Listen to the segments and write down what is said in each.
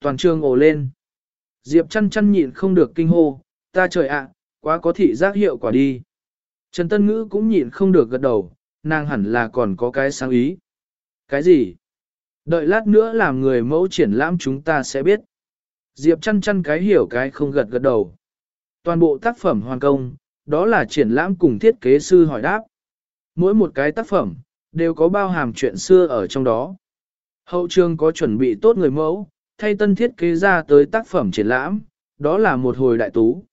toàn trường ồ lên. Diệp chăn chăn nhịn không được kinh hô, ta trời ạ, quá có thị giác hiệu quả đi. Trần Tân Ngữ cũng nhịn không được gật đầu, nàng hẳn là còn có cái sáng ý. Cái gì? Đợi lát nữa làm người mẫu triển lãm chúng ta sẽ biết. Diệp chăn chăn cái hiểu cái không gật gật đầu. Toàn bộ tác phẩm hoàn công, đó là triển lãm cùng thiết kế sư hỏi đáp. Mỗi một cái tác phẩm, đều có bao hàm chuyện xưa ở trong đó. Hậu trường có chuẩn bị tốt người mẫu, thay tân thiết kế ra tới tác phẩm triển lãm, đó là một hồi đại tú.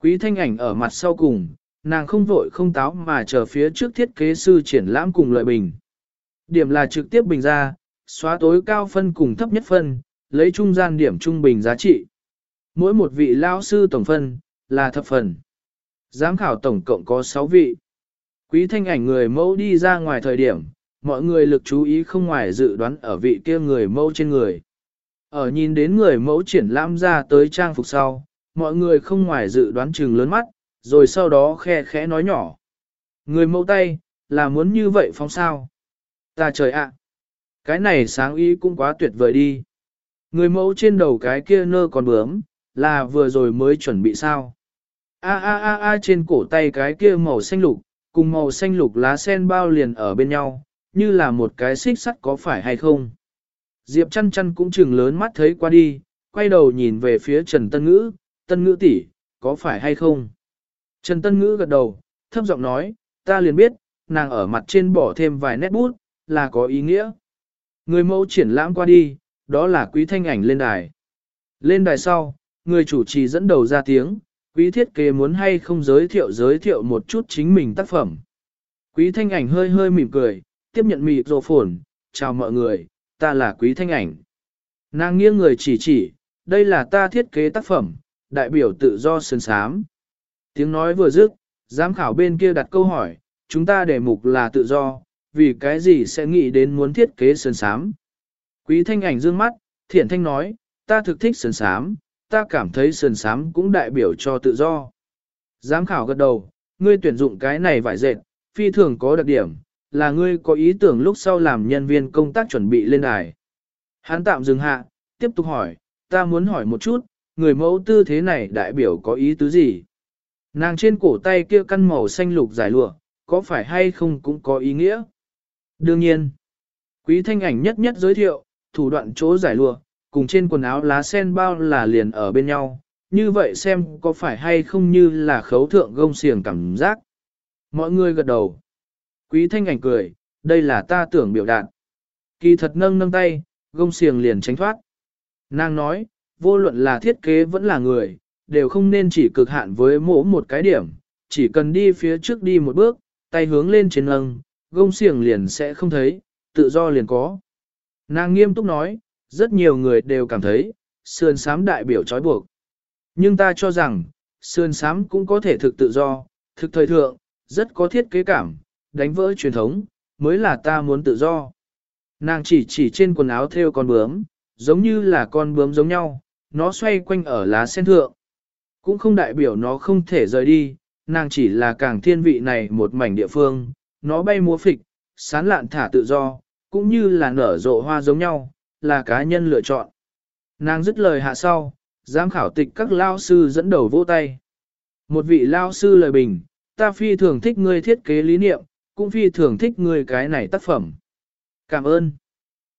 Quý thanh ảnh ở mặt sau cùng, nàng không vội không táo mà chờ phía trước thiết kế sư triển lãm cùng lợi bình. Điểm là trực tiếp bình ra, xóa tối cao phân cùng thấp nhất phân, lấy trung gian điểm trung bình giá trị. Mỗi một vị lao sư tổng phân, là thập phần. Giám khảo tổng cộng có 6 vị. Quý thanh ảnh người mẫu đi ra ngoài thời điểm, mọi người lực chú ý không ngoài dự đoán ở vị kia người mẫu trên người. Ở nhìn đến người mẫu triển lãm ra tới trang phục sau, mọi người không ngoài dự đoán chừng lớn mắt, rồi sau đó khe khẽ nói nhỏ. Người mẫu tay, là muốn như vậy phong sao? Ta trời ạ! Cái này sáng ý cũng quá tuyệt vời đi. Người mẫu trên đầu cái kia nơ còn bướm, là vừa rồi mới chuẩn bị sao? A a a a trên cổ tay cái kia màu xanh lục, cùng màu xanh lục lá sen bao liền ở bên nhau, như là một cái xích sắt có phải hay không? Diệp chăn chăn cũng chừng lớn mắt thấy qua đi, quay đầu nhìn về phía Trần Tân Ngữ, Tân Ngữ tỷ, có phải hay không? Trần Tân Ngữ gật đầu, thấp giọng nói, ta liền biết, nàng ở mặt trên bỏ thêm vài nét bút, là có ý nghĩa. Người mẫu triển lãm qua đi, đó là quý thanh ảnh lên đài. Lên đài sau, người chủ trì dẫn đầu ra tiếng, quý thiết kế muốn hay không giới thiệu giới thiệu một chút chính mình tác phẩm. Quý thanh ảnh hơi hơi mỉm cười, tiếp nhận mịt rồ phồn, chào mọi người, ta là quý thanh ảnh. Nàng nghiêng người chỉ chỉ, đây là ta thiết kế tác phẩm, đại biểu tự do sơn sám. Tiếng nói vừa dứt, giám khảo bên kia đặt câu hỏi, chúng ta đề mục là tự do, vì cái gì sẽ nghĩ đến muốn thiết kế sơn sám. Quý thanh ảnh dương mắt, thiện thanh nói, ta thực thích sơn sám, ta cảm thấy sơn sám cũng đại biểu cho tự do. Giám khảo gật đầu, ngươi tuyển dụng cái này vải dệt, phi thường có đặc điểm, là ngươi có ý tưởng lúc sau làm nhân viên công tác chuẩn bị lên đài. Hắn tạm dừng hạ, tiếp tục hỏi, ta muốn hỏi một chút, người mẫu tư thế này đại biểu có ý tứ gì? Nàng trên cổ tay kia căn màu xanh lục dài lụa, có phải hay không cũng có ý nghĩa? Đương nhiên, quý thanh ảnh nhất nhất giới thiệu, thủ đoạn chỗ giải lụa, cùng trên quần áo lá sen bao là liền ở bên nhau, như vậy xem có phải hay không như là khấu thượng gông xiềng cảm giác. Mọi người gật đầu. Quý thanh ảnh cười, đây là ta tưởng biểu đạt. Kỳ thật nâng nâng tay, gông xiềng liền tránh thoát. Nàng nói, vô luận là thiết kế vẫn là người, đều không nên chỉ cực hạn với mỗi một cái điểm, chỉ cần đi phía trước đi một bước, tay hướng lên trên nâng, gông xiềng liền sẽ không thấy, tự do liền có. Nàng nghiêm túc nói, rất nhiều người đều cảm thấy, sườn sám đại biểu trói buộc. Nhưng ta cho rằng, sườn sám cũng có thể thực tự do, thực thời thượng, rất có thiết kế cảm, đánh vỡ truyền thống, mới là ta muốn tự do. Nàng chỉ chỉ trên quần áo theo con bướm, giống như là con bướm giống nhau, nó xoay quanh ở lá sen thượng. Cũng không đại biểu nó không thể rời đi, nàng chỉ là càng thiên vị này một mảnh địa phương, nó bay múa phịch, sán lạn thả tự do, cũng như là nở rộ hoa giống nhau, là cá nhân lựa chọn. Nàng dứt lời hạ sau, giám khảo tịch các lao sư dẫn đầu vỗ tay. Một vị lao sư lời bình, ta phi thường thích ngươi thiết kế lý niệm, cũng phi thường thích người cái này tác phẩm. Cảm ơn.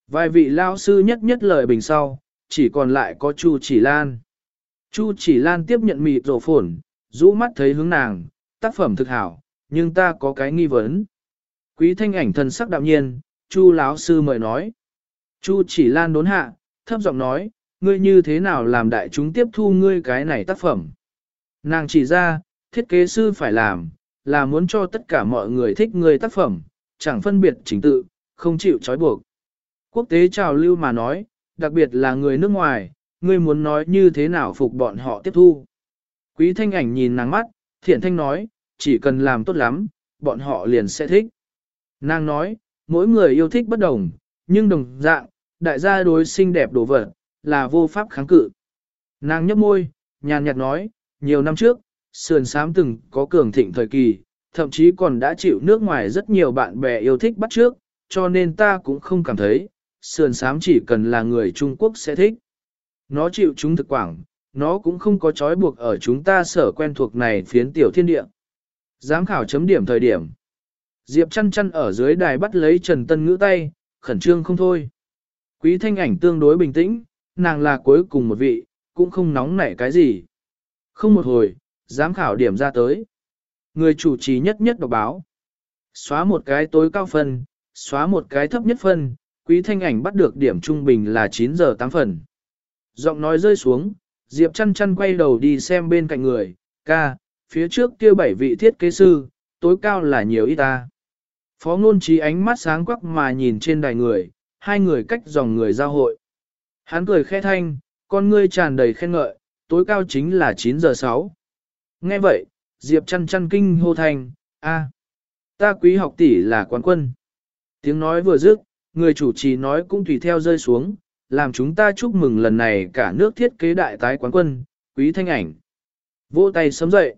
Vài vị lao sư nhất nhất lời bình sau, chỉ còn lại có Chu Chỉ Lan. Chu Chỉ Lan tiếp nhận mịt rổ phổn, rũ mắt thấy hướng nàng, tác phẩm thực hảo, nhưng ta có cái nghi vấn. Quý thanh ảnh thần sắc đạm nhiên, Chu lão sư mời nói. Chu Chỉ Lan đốn hạ, thấp giọng nói, ngươi như thế nào làm đại chúng tiếp thu ngươi cái này tác phẩm. Nàng chỉ ra, thiết kế sư phải làm, là muốn cho tất cả mọi người thích người tác phẩm, chẳng phân biệt chính tự, không chịu trói buộc. Quốc tế trào lưu mà nói, đặc biệt là người nước ngoài, ngươi muốn nói như thế nào phục bọn họ tiếp thu. Quý thanh ảnh nhìn nàng mắt, thiện thanh nói, chỉ cần làm tốt lắm, bọn họ liền sẽ thích. Nàng nói, mỗi người yêu thích bất đồng, nhưng đồng dạng, đại gia đối xinh đẹp đồ vật, là vô pháp kháng cự. Nàng nhấp môi, nhàn nhạt nói, nhiều năm trước, sườn sám từng có cường thịnh thời kỳ, thậm chí còn đã chịu nước ngoài rất nhiều bạn bè yêu thích bắt trước, cho nên ta cũng không cảm thấy, sườn sám chỉ cần là người Trung Quốc sẽ thích. nó chịu chúng thực quảng, nó cũng không có trói buộc ở chúng ta sở quen thuộc này phiến tiểu thiên địa. Giám khảo chấm điểm thời điểm. Diệp chăn chăn ở dưới đài bắt lấy Trần Tân Ngữ tay, khẩn trương không thôi. Quý thanh ảnh tương đối bình tĩnh, nàng là cuối cùng một vị, cũng không nóng nảy cái gì. Không một hồi, giám khảo điểm ra tới. Người chủ trì nhất nhất đọc báo. Xóa một cái tối cao phân, xóa một cái thấp nhất phân, quý thanh ảnh bắt được điểm trung bình là 9 giờ 8 phần. Giọng nói rơi xuống, Diệp chăn chăn quay đầu đi xem bên cạnh người, ca, phía trước kia bảy vị thiết kế sư, tối cao là nhiều ít ta. Phó ngôn trí ánh mắt sáng quắc mà nhìn trên đài người, hai người cách dòng người giao hội. Hắn cười khẽ thanh, con ngươi tràn đầy khen ngợi, tối cao chính là 9 giờ 6. Nghe vậy, Diệp chăn chăn kinh hô thành, a, ta quý học tỷ là quán quân. Tiếng nói vừa dứt, người chủ trì nói cũng tùy theo rơi xuống, làm chúng ta chúc mừng lần này cả nước thiết kế đại tái quán quân, quý thanh ảnh. Vỗ tay sớm dậy.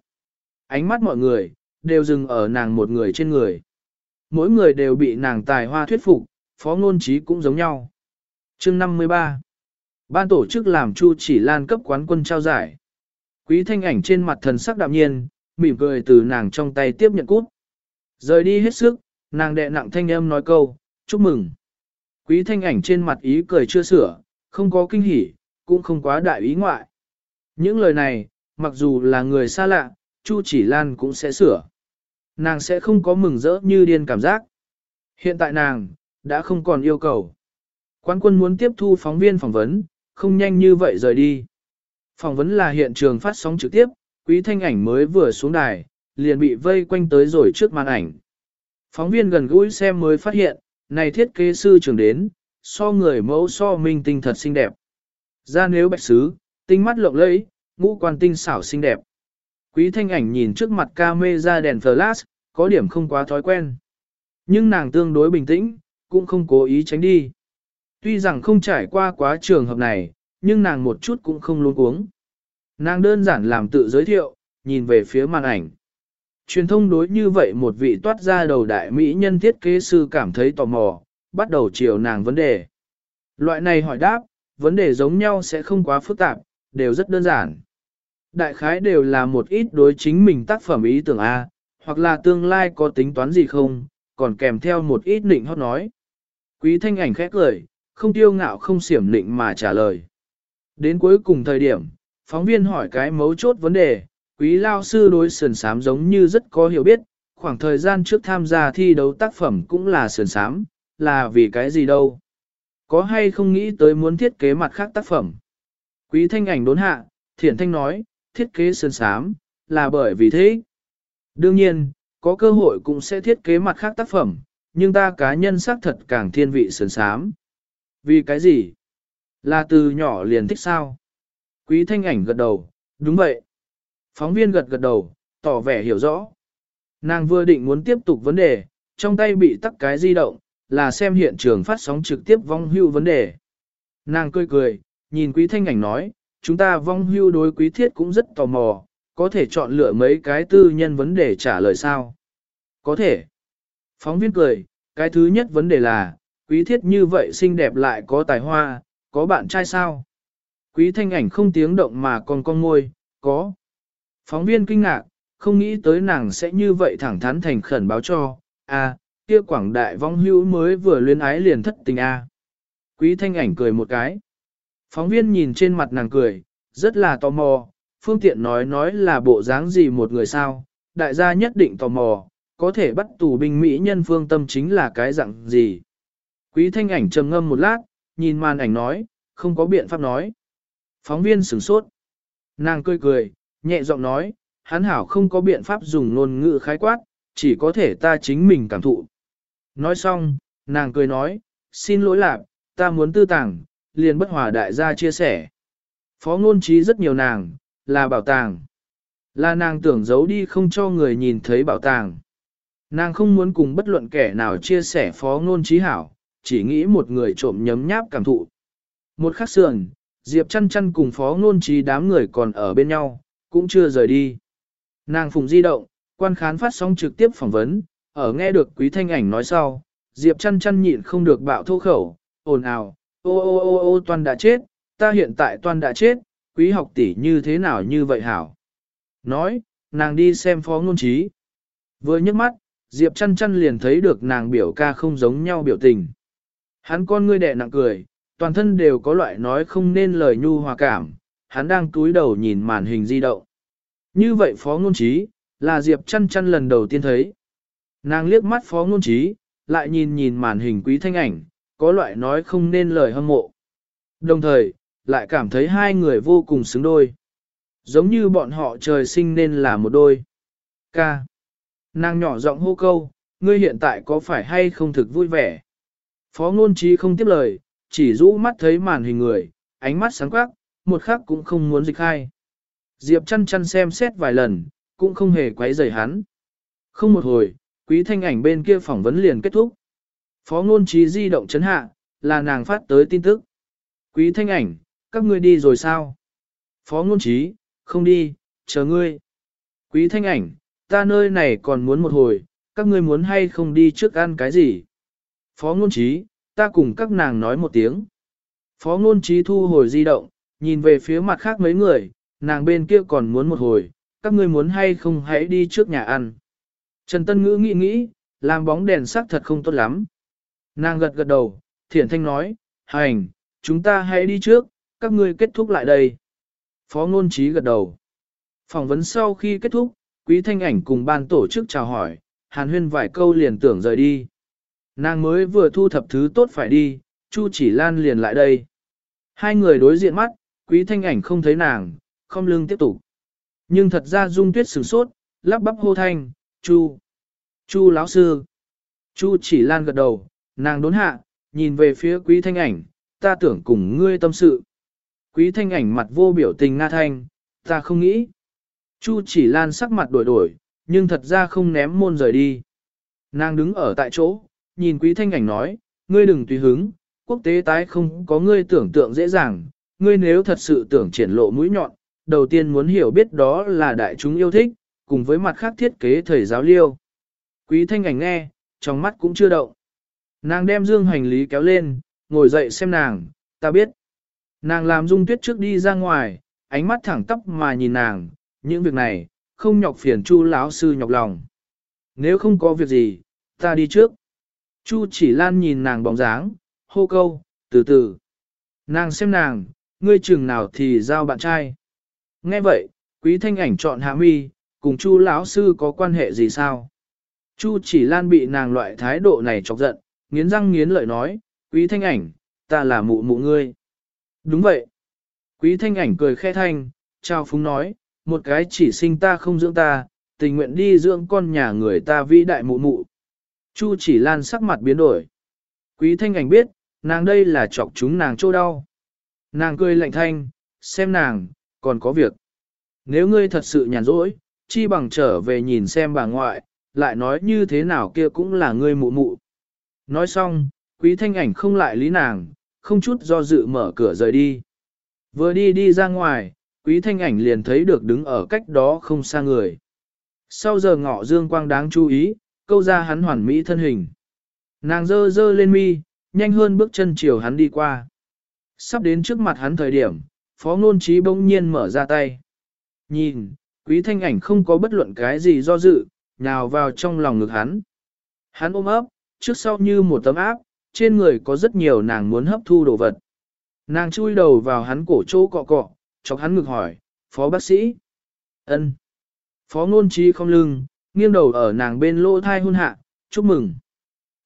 Ánh mắt mọi người, đều dừng ở nàng một người trên người. Mỗi người đều bị nàng tài hoa thuyết phục, phó ngôn trí cũng giống nhau. chương 53 Ban tổ chức làm Chu chỉ lan cấp quán quân trao giải. Quý thanh ảnh trên mặt thần sắc đạm nhiên, mỉm cười từ nàng trong tay tiếp nhận cút. Rời đi hết sức, nàng đệ nặng thanh âm nói câu, chúc mừng. Quý thanh ảnh trên mặt ý cười chưa sửa, không có kinh hỉ, cũng không quá đại ý ngoại. Những lời này, mặc dù là người xa lạ, Chu chỉ lan cũng sẽ sửa. Nàng sẽ không có mừng rỡ như điên cảm giác. Hiện tại nàng, đã không còn yêu cầu. Quán quân muốn tiếp thu phóng viên phỏng vấn, không nhanh như vậy rời đi. Phỏng vấn là hiện trường phát sóng trực tiếp, quý thanh ảnh mới vừa xuống đài, liền bị vây quanh tới rồi trước màn ảnh. Phóng viên gần gũi xem mới phát hiện, này thiết kế sư trưởng đến, so người mẫu so minh tinh thật xinh đẹp. Ra nếu bạch sứ, tinh mắt lộng lẫy, ngũ quan tinh xảo xinh đẹp. Quý thanh ảnh nhìn trước mặt ca mê ra đèn flash, có điểm không quá thói quen. Nhưng nàng tương đối bình tĩnh, cũng không cố ý tránh đi. Tuy rằng không trải qua quá trường hợp này, nhưng nàng một chút cũng không luôn uống. Nàng đơn giản làm tự giới thiệu, nhìn về phía màn ảnh. Truyền thông đối như vậy một vị toát ra đầu đại mỹ nhân thiết kế sư cảm thấy tò mò, bắt đầu chiều nàng vấn đề. Loại này hỏi đáp, vấn đề giống nhau sẽ không quá phức tạp, đều rất đơn giản. Đại khái đều là một ít đối chính mình tác phẩm ý tưởng A, hoặc là tương lai có tính toán gì không, còn kèm theo một ít nịnh hót nói. Quý thanh ảnh khẽ cười, không tiêu ngạo không xiểm định mà trả lời. Đến cuối cùng thời điểm, phóng viên hỏi cái mấu chốt vấn đề, quý lao sư đối sườn sám giống như rất có hiểu biết, khoảng thời gian trước tham gia thi đấu tác phẩm cũng là sườn sám, là vì cái gì đâu. Có hay không nghĩ tới muốn thiết kế mặt khác tác phẩm? Quý thanh ảnh đốn hạ, thiển thanh nói, thiết kế sườn sám, là bởi vì thế. Đương nhiên, có cơ hội cũng sẽ thiết kế mặt khác tác phẩm, nhưng ta cá nhân xác thật càng thiên vị sườn sám. Vì cái gì? Là từ nhỏ liền thích sao? Quý thanh ảnh gật đầu, đúng vậy. Phóng viên gật gật đầu, tỏ vẻ hiểu rõ. Nàng vừa định muốn tiếp tục vấn đề, trong tay bị tắt cái di động, là xem hiện trường phát sóng trực tiếp vong hưu vấn đề. Nàng cười cười, nhìn quý thanh ảnh nói, chúng ta vong hưu đối quý thiết cũng rất tò mò, có thể chọn lựa mấy cái tư nhân vấn đề trả lời sao? Có thể. Phóng viên cười, cái thứ nhất vấn đề là, quý thiết như vậy xinh đẹp lại có tài hoa, có bạn trai sao? Quý thanh ảnh không tiếng động mà còn con ngôi, có. Phóng viên kinh ngạc, không nghĩ tới nàng sẽ như vậy thẳng thắn thành khẩn báo cho, à, kia quảng đại vong hữu mới vừa luyến ái liền thất tình a. À. Quý thanh ảnh cười một cái. Phóng viên nhìn trên mặt nàng cười, rất là tò mò, phương tiện nói nói là bộ dáng gì một người sao, đại gia nhất định tò mò, có thể bắt tù binh Mỹ nhân phương tâm chính là cái dạng gì. Quý thanh ảnh trầm ngâm một lát, nhìn màn ảnh nói, không có biện pháp nói. Phóng viên sửng sốt. Nàng cười cười, nhẹ giọng nói, hắn hảo không có biện pháp dùng ngôn ngữ khái quát, chỉ có thể ta chính mình cảm thụ. Nói xong, nàng cười nói, xin lỗi lạc, ta muốn tư tàng, liền bất hòa đại gia chia sẻ. Phó ngôn trí rất nhiều nàng, là bảo tàng. Là nàng tưởng giấu đi không cho người nhìn thấy bảo tàng. Nàng không muốn cùng bất luận kẻ nào chia sẻ phó ngôn trí hảo, chỉ nghĩ một người trộm nhấm nháp cảm thụ. Một khắc sườn, Diệp chăn chăn cùng phó ngôn trí đám người còn ở bên nhau, cũng chưa rời đi. Nàng phùng di động, quan khán phát sóng trực tiếp phỏng vấn, ở nghe được quý thanh ảnh nói sau, Diệp chăn chăn nhịn không được bạo thô khẩu, ồn ào, ô ô ô ô toàn đã chết, ta hiện tại toàn đã chết, quý học tỷ như thế nào như vậy hảo. Nói, nàng đi xem phó ngôn trí. Vừa nhấc mắt, Diệp chăn chăn liền thấy được nàng biểu ca không giống nhau biểu tình. Hắn con ngươi đẻ nặng cười, toàn thân đều có loại nói không nên lời nhu hòa cảm, hắn đang túi đầu nhìn màn hình di động. Như vậy phó ngôn trí, là Diệp chăn chăn lần đầu tiên thấy. Nàng liếc mắt phó ngôn trí, lại nhìn nhìn màn hình quý thanh ảnh, có loại nói không nên lời hâm mộ. Đồng thời, lại cảm thấy hai người vô cùng xứng đôi. Giống như bọn họ trời sinh nên là một đôi. Ca. Nàng nhỏ giọng hô câu, ngươi hiện tại có phải hay không thực vui vẻ? Phó ngôn trí không tiếp lời, chỉ rũ mắt thấy màn hình người, ánh mắt sáng quắc, một khắc cũng không muốn dịch khai. Diệp chăn chăn xem xét vài lần, cũng không hề quấy rầy hắn. Không một hồi, quý thanh ảnh bên kia phỏng vấn liền kết thúc. Phó ngôn trí di động chấn hạ, là nàng phát tới tin tức. Quý thanh ảnh, các ngươi đi rồi sao? Phó ngôn trí, không đi, chờ ngươi. Quý thanh ảnh, ta nơi này còn muốn một hồi, các ngươi muốn hay không đi trước ăn cái gì? Phó ngôn trí, ta cùng các nàng nói một tiếng. Phó ngôn trí thu hồi di động, nhìn về phía mặt khác mấy người, nàng bên kia còn muốn một hồi, các ngươi muốn hay không hãy đi trước nhà ăn. Trần Tân Ngữ nghĩ nghĩ, làm bóng đèn sắc thật không tốt lắm. Nàng gật gật đầu, thiển thanh nói, hành, chúng ta hãy đi trước, các ngươi kết thúc lại đây. Phó ngôn trí gật đầu. Phỏng vấn sau khi kết thúc, quý thanh ảnh cùng ban tổ chức chào hỏi, hàn huyên vài câu liền tưởng rời đi. Nàng mới vừa thu thập thứ tốt phải đi, Chu chỉ lan liền lại đây. Hai người đối diện mắt, quý thanh ảnh không thấy nàng, không lưng tiếp tục. Nhưng thật ra dung tuyết sửng sốt, lắp bắp hô thanh, Chu, Chu lão sư. Chu chỉ lan gật đầu, nàng đốn hạ, nhìn về phía quý thanh ảnh, ta tưởng cùng ngươi tâm sự. Quý thanh ảnh mặt vô biểu tình nga thanh, ta không nghĩ. Chu chỉ lan sắc mặt đổi đổi, nhưng thật ra không ném môn rời đi. Nàng đứng ở tại chỗ, nhìn quý thanh ảnh nói, ngươi đừng tùy hứng, quốc tế tái không có ngươi tưởng tượng dễ dàng, ngươi nếu thật sự tưởng triển lộ mũi nhọn, đầu tiên muốn hiểu biết đó là đại chúng yêu thích, cùng với mặt khác thiết kế thầy giáo liêu. Quý thanh ảnh nghe, trong mắt cũng chưa động. Nàng đem dương hành lý kéo lên, ngồi dậy xem nàng, ta biết. Nàng làm dung tuyết trước đi ra ngoài, ánh mắt thẳng tóc mà nhìn nàng, những việc này, không nhọc phiền chu lão sư nhọc lòng. Nếu không có việc gì, ta đi trước. Chu chỉ lan nhìn nàng bóng dáng, hô câu, từ từ. Nàng xem nàng, ngươi chừng nào thì giao bạn trai. Nghe vậy, quý thanh ảnh chọn hạ mi, cùng chu lão sư có quan hệ gì sao? Chu chỉ lan bị nàng loại thái độ này chọc giận, nghiến răng nghiến lợi nói, quý thanh ảnh, ta là mụ mụ ngươi. Đúng vậy. Quý thanh ảnh cười khe thanh, trao phúng nói, một cái chỉ sinh ta không dưỡng ta, tình nguyện đi dưỡng con nhà người ta vĩ đại mụ mụ. Chu chỉ lan sắc mặt biến đổi. Quý thanh ảnh biết, nàng đây là chọc chúng nàng chỗ đau. Nàng cười lạnh thanh, xem nàng, còn có việc. Nếu ngươi thật sự nhàn rỗi, chi bằng trở về nhìn xem bà ngoại, lại nói như thế nào kia cũng là ngươi mụ mụ. Nói xong, quý thanh ảnh không lại lý nàng, không chút do dự mở cửa rời đi. Vừa đi đi ra ngoài, quý thanh ảnh liền thấy được đứng ở cách đó không xa người. Sau giờ ngọ dương quang đáng chú ý, câu ra hắn hoàn mỹ thân hình. Nàng dơ dơ lên mi, nhanh hơn bước chân chiều hắn đi qua. Sắp đến trước mặt hắn thời điểm, phó ngôn trí bỗng nhiên mở ra tay. Nhìn, quý thanh ảnh không có bất luận cái gì do dự, nhào vào trong lòng ngực hắn. Hắn ôm ấp, trước sau như một tấm áp, trên người có rất nhiều nàng muốn hấp thu đồ vật. Nàng chui đầu vào hắn cổ chỗ cọ cọ, chọc hắn ngực hỏi, phó bác sĩ. ân. Phó ngôn trí không lưng, nghiêng đầu ở nàng bên lỗ thai hôn hạ, chúc mừng.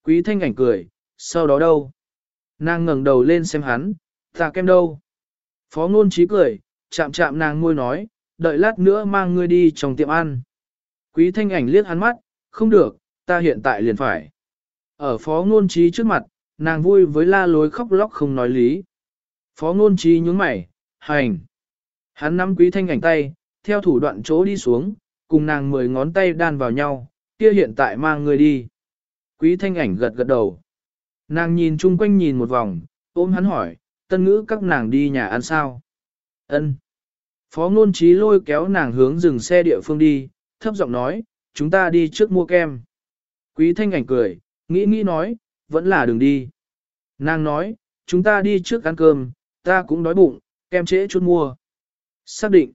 Quý thanh ảnh cười, sau đó đâu? Nàng ngẩng đầu lên xem hắn, ta kem đâu? Phó ngôn trí cười, chạm chạm nàng môi nói, đợi lát nữa mang ngươi đi trong tiệm ăn. Quý thanh ảnh liếc hắn mắt, không được, ta hiện tại liền phải. Ở phó ngôn trí trước mặt, nàng vui với la lối khóc lóc không nói lý. Phó ngôn trí nhướng mày, hành. Hắn nắm quý thanh ảnh tay, theo thủ đoạn chỗ đi xuống, cùng nàng mười ngón tay đan vào nhau, kia hiện tại mang người đi. Quý thanh ảnh gật gật đầu. Nàng nhìn chung quanh nhìn một vòng, ôm hắn hỏi, tân ngữ các nàng đi nhà ăn sao? Ân. Phó ngôn trí lôi kéo nàng hướng dừng xe địa phương đi, thấp giọng nói, chúng ta đi trước mua kem. Quý thanh ảnh cười, nghĩ nghĩ nói, vẫn là đường đi. Nàng nói, chúng ta đi trước ăn cơm, ta cũng đói bụng, kem trễ chút mua. Xác định.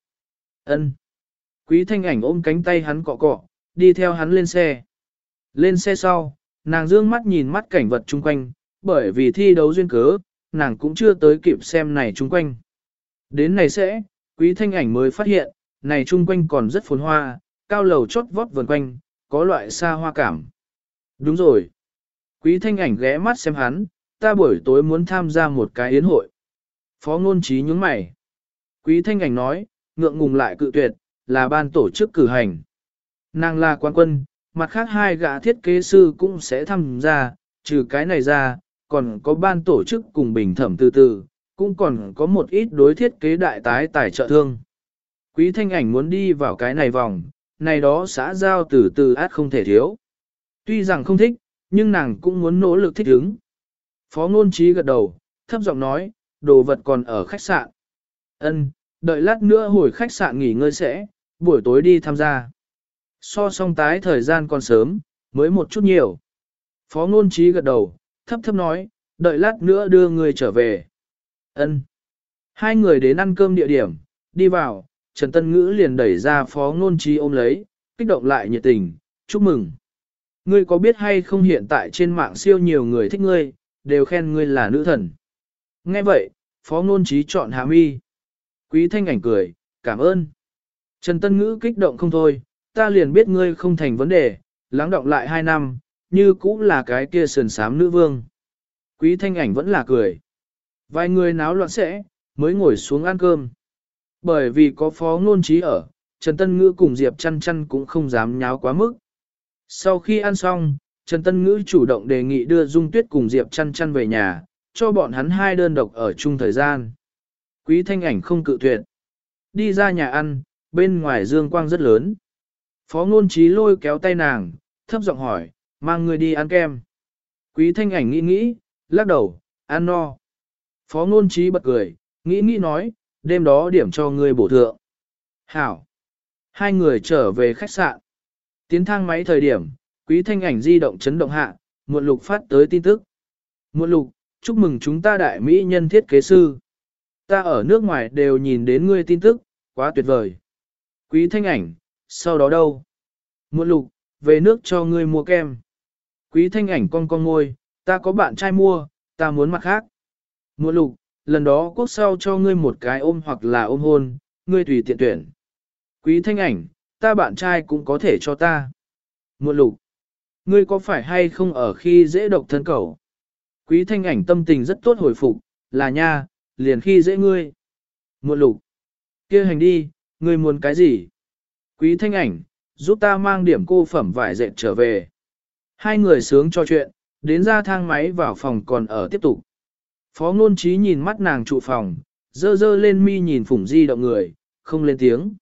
ân. Quý thanh ảnh ôm cánh tay hắn cọ cọ, đi theo hắn lên xe. Lên xe sau, nàng dương mắt nhìn mắt cảnh vật chung quanh, bởi vì thi đấu duyên cớ, nàng cũng chưa tới kịp xem này chung quanh. Đến này sẽ, quý thanh ảnh mới phát hiện, này chung quanh còn rất phồn hoa, cao lầu chót vót vần quanh, có loại xa hoa cảm. Đúng rồi. Quý thanh ảnh ghé mắt xem hắn, ta buổi tối muốn tham gia một cái yến hội. Phó ngôn trí nhướng mày. Quý thanh ảnh nói, ngượng ngùng lại cự tuyệt, là ban tổ chức cử hành. Nàng là quan quân, mặt khác hai gã thiết kế sư cũng sẽ tham gia, trừ cái này ra, còn có ban tổ chức cùng bình thẩm từ từ, cũng còn có một ít đối thiết kế đại tái tài trợ thương. Quý thanh ảnh muốn đi vào cái này vòng, này đó xã giao từ từ át không thể thiếu. Tuy rằng không thích, nhưng nàng cũng muốn nỗ lực thích ứng. Phó ngôn trí gật đầu, thấp giọng nói, đồ vật còn ở khách sạn. Ân, đợi lát nữa hồi khách sạn nghỉ ngơi sẽ, buổi tối đi tham gia. So song tái thời gian còn sớm, mới một chút nhiều. Phó ngôn trí gật đầu, thấp thấp nói, đợi lát nữa đưa người trở về. Ân. Hai người đến ăn cơm địa điểm, đi vào, Trần Tân Ngữ liền đẩy ra phó ngôn trí ôm lấy, kích động lại nhiệt tình, chúc mừng. Ngươi có biết hay không hiện tại trên mạng siêu nhiều người thích ngươi, đều khen ngươi là nữ thần. Nghe vậy, phó ngôn trí chọn hạ mi. Quý thanh ảnh cười, cảm ơn. Trần Tân Ngữ kích động không thôi, ta liền biết ngươi không thành vấn đề, lắng động lại hai năm, như cũng là cái kia sườn sám nữ vương. Quý thanh ảnh vẫn là cười. Vài người náo loạn sẽ, mới ngồi xuống ăn cơm. Bởi vì có phó ngôn trí ở, Trần Tân Ngữ cùng Diệp chăn chăn cũng không dám nháo quá mức. Sau khi ăn xong, Trần Tân Ngữ chủ động đề nghị đưa Dung Tuyết cùng Diệp chăn chăn về nhà, cho bọn hắn hai đơn độc ở chung thời gian. Quý thanh ảnh không cự tuyệt. Đi ra nhà ăn, bên ngoài dương quang rất lớn. Phó ngôn trí lôi kéo tay nàng, thấp giọng hỏi, mang người đi ăn kem. Quý thanh ảnh nghĩ nghĩ, lắc đầu, ăn no. Phó ngôn trí bật cười, nghĩ nghĩ nói, đêm đó điểm cho người bổ thượng. Hảo. Hai người trở về khách sạn. Tiến thang máy thời điểm, quý thanh ảnh di động chấn động hạ, muộn lục phát tới tin tức. Muộn lục, chúc mừng chúng ta đại mỹ nhân thiết kế sư. Ta ở nước ngoài đều nhìn đến ngươi tin tức, quá tuyệt vời. Quý thanh ảnh, sau đó đâu? Muộn lục, về nước cho ngươi mua kem. Quý thanh ảnh con con ngôi, ta có bạn trai mua, ta muốn mặt khác. Muộn lục, lần đó quốc sau cho ngươi một cái ôm hoặc là ôm hôn, ngươi tùy tiện tuyển. Quý thanh ảnh, ta bạn trai cũng có thể cho ta. Muộn lục, ngươi có phải hay không ở khi dễ độc thân cầu? Quý thanh ảnh tâm tình rất tốt hồi phục, là nha, liền khi dễ ngươi. Muộn lục, kia hành đi, ngươi muốn cái gì? Quý thanh ảnh, giúp ta mang điểm cô phẩm vải dệt trở về. Hai người sướng cho chuyện, đến ra thang máy vào phòng còn ở tiếp tục. Phó ngôn trí nhìn mắt nàng trụ phòng, dơ dơ lên mi nhìn phủng di động người, không lên tiếng.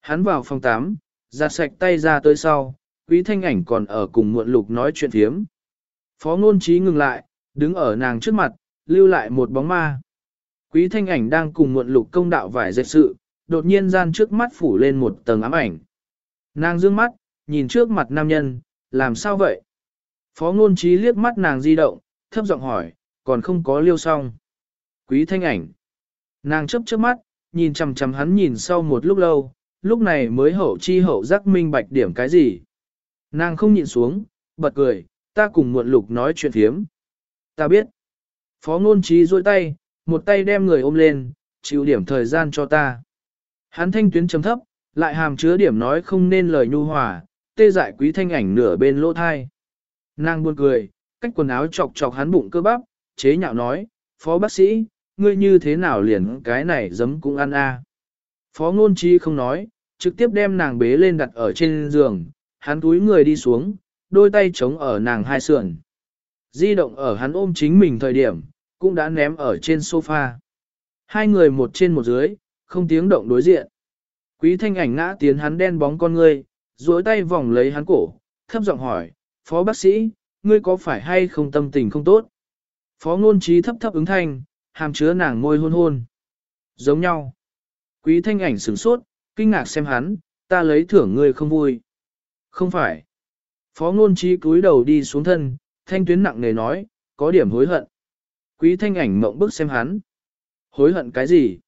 Hắn vào phòng 8, giặt sạch tay ra tới sau, quý thanh ảnh còn ở cùng muộn lục nói chuyện thiếm. Phó ngôn trí ngừng lại, đứng ở nàng trước mặt, lưu lại một bóng ma. Quý thanh ảnh đang cùng muộn lục công đạo vải dệt sự, đột nhiên gian trước mắt phủ lên một tầng ám ảnh. Nàng dương mắt, nhìn trước mặt nam nhân, làm sao vậy? Phó ngôn trí liếc mắt nàng di động, thấp giọng hỏi, còn không có liêu xong. Quý thanh ảnh. Nàng chấp trước mắt, nhìn chằm chằm hắn nhìn sau một lúc lâu, lúc này mới hậu chi hậu giác minh bạch điểm cái gì. Nàng không nhìn xuống, bật cười, ta cùng muộn lục nói chuyện thiếm. Ta biết. Phó ngôn trí duỗi tay, một tay đem người ôm lên, chịu điểm thời gian cho ta. Hắn thanh tuyến chấm thấp, lại hàm chứa điểm nói không nên lời nhu hòa, tê dại quý thanh ảnh nửa bên lỗ thai. Nàng buồn cười, cách quần áo chọc chọc hắn bụng cơ bắp, chế nhạo nói, phó bác sĩ, ngươi như thế nào liền cái này giấm cũng ăn a Phó ngôn chi không nói, trực tiếp đem nàng bế lên đặt ở trên giường, hắn túi người đi xuống, đôi tay chống ở nàng hai sườn. Di động ở hắn ôm chính mình thời điểm, cũng đã ném ở trên sofa. Hai người một trên một dưới, không tiếng động đối diện. Quý thanh ảnh ngã tiến hắn đen bóng con ngươi, duỗi tay vòng lấy hắn cổ, thấp giọng hỏi, phó bác sĩ, ngươi có phải hay không tâm tình không tốt? Phó ngôn trí thấp thấp ứng thanh, hàm chứa nàng môi hôn hôn. Giống nhau. Quý thanh ảnh sửng sốt, kinh ngạc xem hắn, ta lấy thưởng ngươi không vui. Không phải. Phó ngôn trí cúi đầu đi xuống thân, thanh tuyến nặng nề nói, có điểm hối hận. Quý thanh ảnh mộng bức xem hắn. Hối hận cái gì?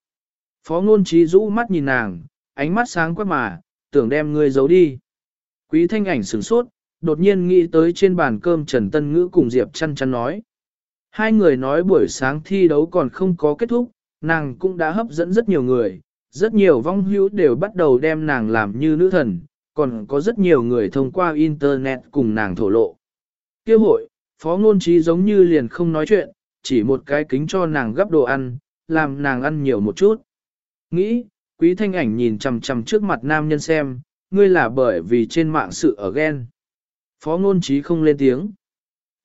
Phó ngôn trí rũ mắt nhìn nàng, ánh mắt sáng quắc mà, tưởng đem ngươi giấu đi. Quý thanh ảnh sửng sốt, đột nhiên nghĩ tới trên bàn cơm Trần Tân Ngữ cùng Diệp chăn chăn nói. Hai người nói buổi sáng thi đấu còn không có kết thúc, nàng cũng đã hấp dẫn rất nhiều người, rất nhiều vong hữu đều bắt đầu đem nàng làm như nữ thần, còn có rất nhiều người thông qua internet cùng nàng thổ lộ. Kêu hội, phó ngôn trí giống như liền không nói chuyện, chỉ một cái kính cho nàng gấp đồ ăn, làm nàng ăn nhiều một chút. Nghĩ, quý thanh ảnh nhìn chằm chằm trước mặt nam nhân xem, ngươi là bởi vì trên mạng sự ở ghen. Phó ngôn trí không lên tiếng.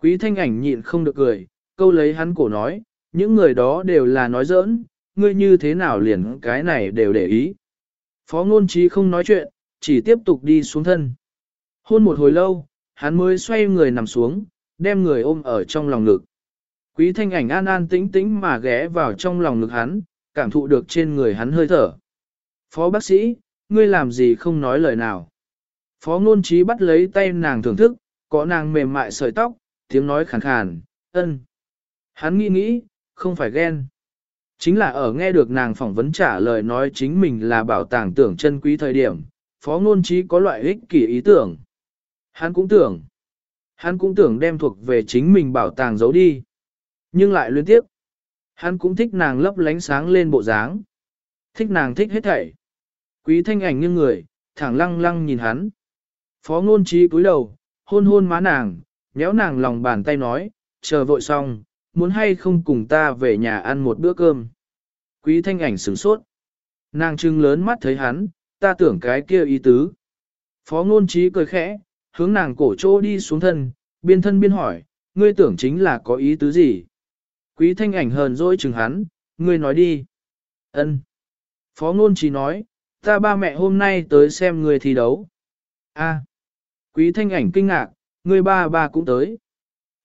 Quý thanh ảnh nhịn không được cười, câu lấy hắn cổ nói, những người đó đều là nói giỡn, ngươi như thế nào liền cái này đều để ý. Phó ngôn trí không nói chuyện, chỉ tiếp tục đi xuống thân. Hôn một hồi lâu, hắn mới xoay người nằm xuống, đem người ôm ở trong lòng ngực. Quý thanh ảnh an an tĩnh tĩnh mà ghé vào trong lòng ngực hắn, cảm thụ được trên người hắn hơi thở. Phó bác sĩ, ngươi làm gì không nói lời nào. Phó ngôn trí bắt lấy tay nàng thưởng thức, có nàng mềm mại sợi tóc, tiếng nói khàn khàn, ân. Hắn nghĩ nghĩ, không phải ghen. Chính là ở nghe được nàng phỏng vấn trả lời nói chính mình là bảo tàng tưởng chân quý thời điểm, phó ngôn trí có loại ích kỷ ý tưởng. Hắn cũng tưởng, hắn cũng tưởng đem thuộc về chính mình bảo tàng giấu đi. Nhưng lại liên tiếp, hắn cũng thích nàng lấp lánh sáng lên bộ dáng. Thích nàng thích hết thảy. Quý thanh ảnh như người, thẳng lăng lăng nhìn hắn. Phó ngôn trí cúi đầu, hôn hôn má nàng, nhéo nàng lòng bàn tay nói, chờ vội xong, muốn hay không cùng ta về nhà ăn một bữa cơm. Quý thanh ảnh sửng sốt. Nàng trưng lớn mắt thấy hắn, ta tưởng cái kia ý tứ. Phó ngôn trí cười khẽ, hướng nàng cổ chỗ đi xuống thân, biên thân biên hỏi, ngươi tưởng chính là có ý tứ gì? Quý thanh ảnh hờn dỗi chừng hắn, ngươi nói đi. Ân. Phó ngôn trí nói, ta ba mẹ hôm nay tới xem ngươi thi đấu. A. Quý thanh ảnh kinh ngạc, ngươi ba ba cũng tới.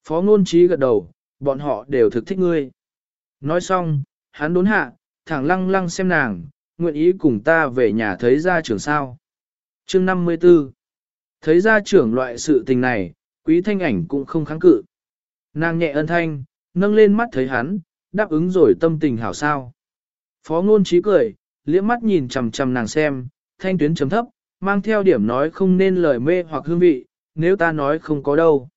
Phó ngôn trí gật đầu, bọn họ đều thực thích ngươi. Nói xong, hắn đốn hạ, thẳng lăng lăng xem nàng, nguyện ý cùng ta về nhà thấy gia trưởng sao. Chương 54 Thấy gia trưởng loại sự tình này, quý thanh ảnh cũng không kháng cự. Nàng nhẹ ân thanh, nâng lên mắt thấy hắn, đáp ứng rồi tâm tình hảo sao. Phó ngôn trí cười, liếc mắt nhìn chằm chằm nàng xem, thanh tuyến chấm thấp, mang theo điểm nói không nên lời mê hoặc hương vị, nếu ta nói không có đâu.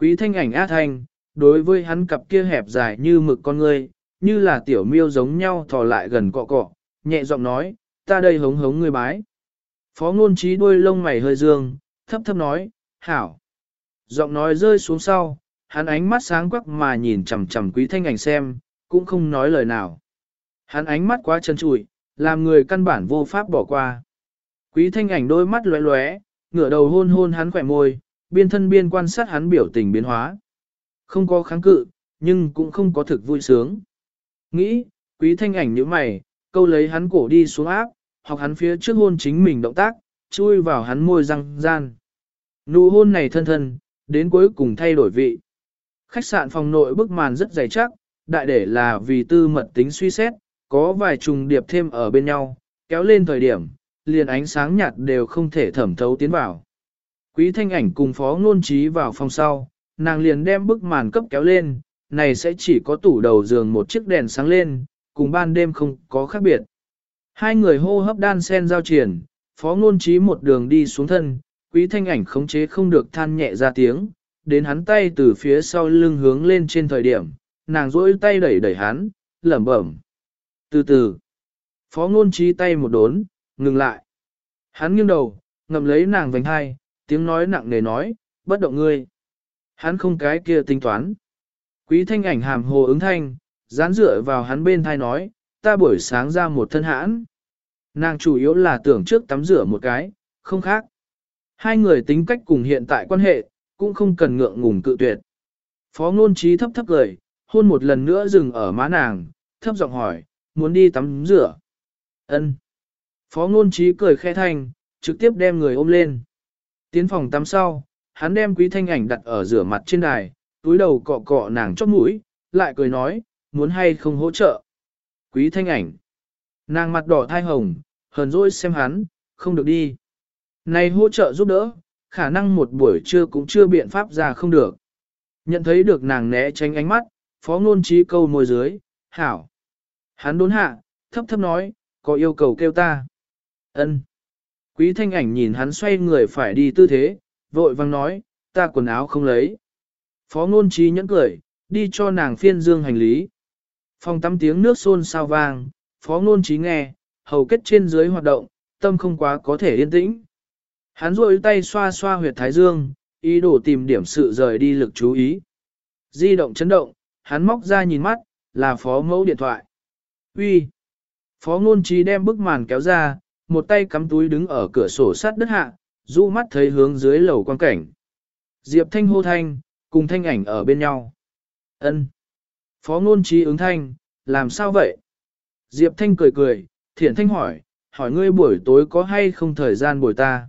Quý thanh ảnh á thanh, đối với hắn cặp kia hẹp dài như mực con ngươi, như là tiểu miêu giống nhau thò lại gần cọ cọ, nhẹ giọng nói, ta đây hống hống ngươi bái. Phó ngôn trí đuôi lông mày hơi dương, thấp thấp nói, hảo. Giọng nói rơi xuống sau, hắn ánh mắt sáng quắc mà nhìn chằm chằm quý thanh ảnh xem, cũng không nói lời nào. Hắn ánh mắt quá chân trụi, làm người căn bản vô pháp bỏ qua. Quý thanh ảnh đôi mắt lóe lóe, ngửa đầu hôn hôn hắn khỏe môi, biên thân biên quan sát hắn biểu tình biến hóa. Không có kháng cự, nhưng cũng không có thực vui sướng. Nghĩ, quý thanh ảnh như mày, câu lấy hắn cổ đi xuống áp, hoặc hắn phía trước hôn chính mình động tác, chui vào hắn môi răng gian. Nụ hôn này thân thân, đến cuối cùng thay đổi vị. Khách sạn phòng nội bức màn rất dày chắc, đại để là vì tư mật tính suy xét, có vài trùng điệp thêm ở bên nhau, kéo lên thời điểm, liền ánh sáng nhạt đều không thể thẩm thấu tiến vào. Quý thanh ảnh cùng phó ngôn trí vào phòng sau, nàng liền đem bức màn cấp kéo lên, này sẽ chỉ có tủ đầu giường một chiếc đèn sáng lên, cùng ban đêm không có khác biệt. Hai người hô hấp đan sen giao triển, phó ngôn trí một đường đi xuống thân, quý thanh ảnh khống chế không được than nhẹ ra tiếng, đến hắn tay từ phía sau lưng hướng lên trên thời điểm, nàng rỗi tay đẩy đẩy hắn, lẩm bẩm. Từ từ, phó ngôn trí tay một đốn, ngừng lại. Hắn nghiêng đầu, ngậm lấy nàng vành hai, tiếng nói nặng nề nói, bất động ngươi. Hắn không cái kia tính toán. Quý thanh ảnh hàm hồ ứng thanh, dán dựa vào hắn bên thai nói, ta buổi sáng ra một thân hãn. Nàng chủ yếu là tưởng trước tắm rửa một cái, không khác. Hai người tính cách cùng hiện tại quan hệ, cũng không cần ngượng ngùng cự tuyệt. Phó ngôn trí thấp thấp cười, hôn một lần nữa dừng ở má nàng, thấp giọng hỏi, muốn đi tắm rửa. ân Phó ngôn trí cười khẽ thanh, trực tiếp đem người ôm lên. Tiến phòng tắm sau, hắn đem quý thanh ảnh đặt ở rửa mặt trên đài, túi đầu cọ cọ nàng chóp mũi, lại cười nói, muốn hay không hỗ trợ. Quý thanh ảnh. Nàng mặt đỏ thai hồng, hờn dỗi xem hắn, không được đi. Này hỗ trợ giúp đỡ, khả năng một buổi trưa cũng chưa biện pháp ra không được. Nhận thấy được nàng né tránh ánh mắt, phó ngôn trí câu môi dưới, hảo. Hắn đốn hạ, thấp thấp nói, có yêu cầu kêu ta. Ân. Quý thanh ảnh nhìn hắn xoay người phải đi tư thế, vội vang nói, ta quần áo không lấy. Phó ngôn trí nhẫn cười, đi cho nàng phiên dương hành lý. Phòng tắm tiếng nước xôn sao vang, phó ngôn trí nghe, hầu kết trên dưới hoạt động, tâm không quá có thể yên tĩnh. Hắn rôi tay xoa xoa huyệt thái dương, ý đồ tìm điểm sự rời đi lực chú ý. Di động chấn động, hắn móc ra nhìn mắt, là phó mẫu điện thoại. Uy. Phó ngôn trí đem bức màn kéo ra, một tay cắm túi đứng ở cửa sổ sát đất hạ, du mắt thấy hướng dưới lầu quan cảnh. Diệp thanh hô thanh, cùng thanh ảnh ở bên nhau. ân Phó ngôn trí ứng thanh, làm sao vậy? Diệp thanh cười cười, thiện thanh hỏi, hỏi ngươi buổi tối có hay không thời gian buổi ta?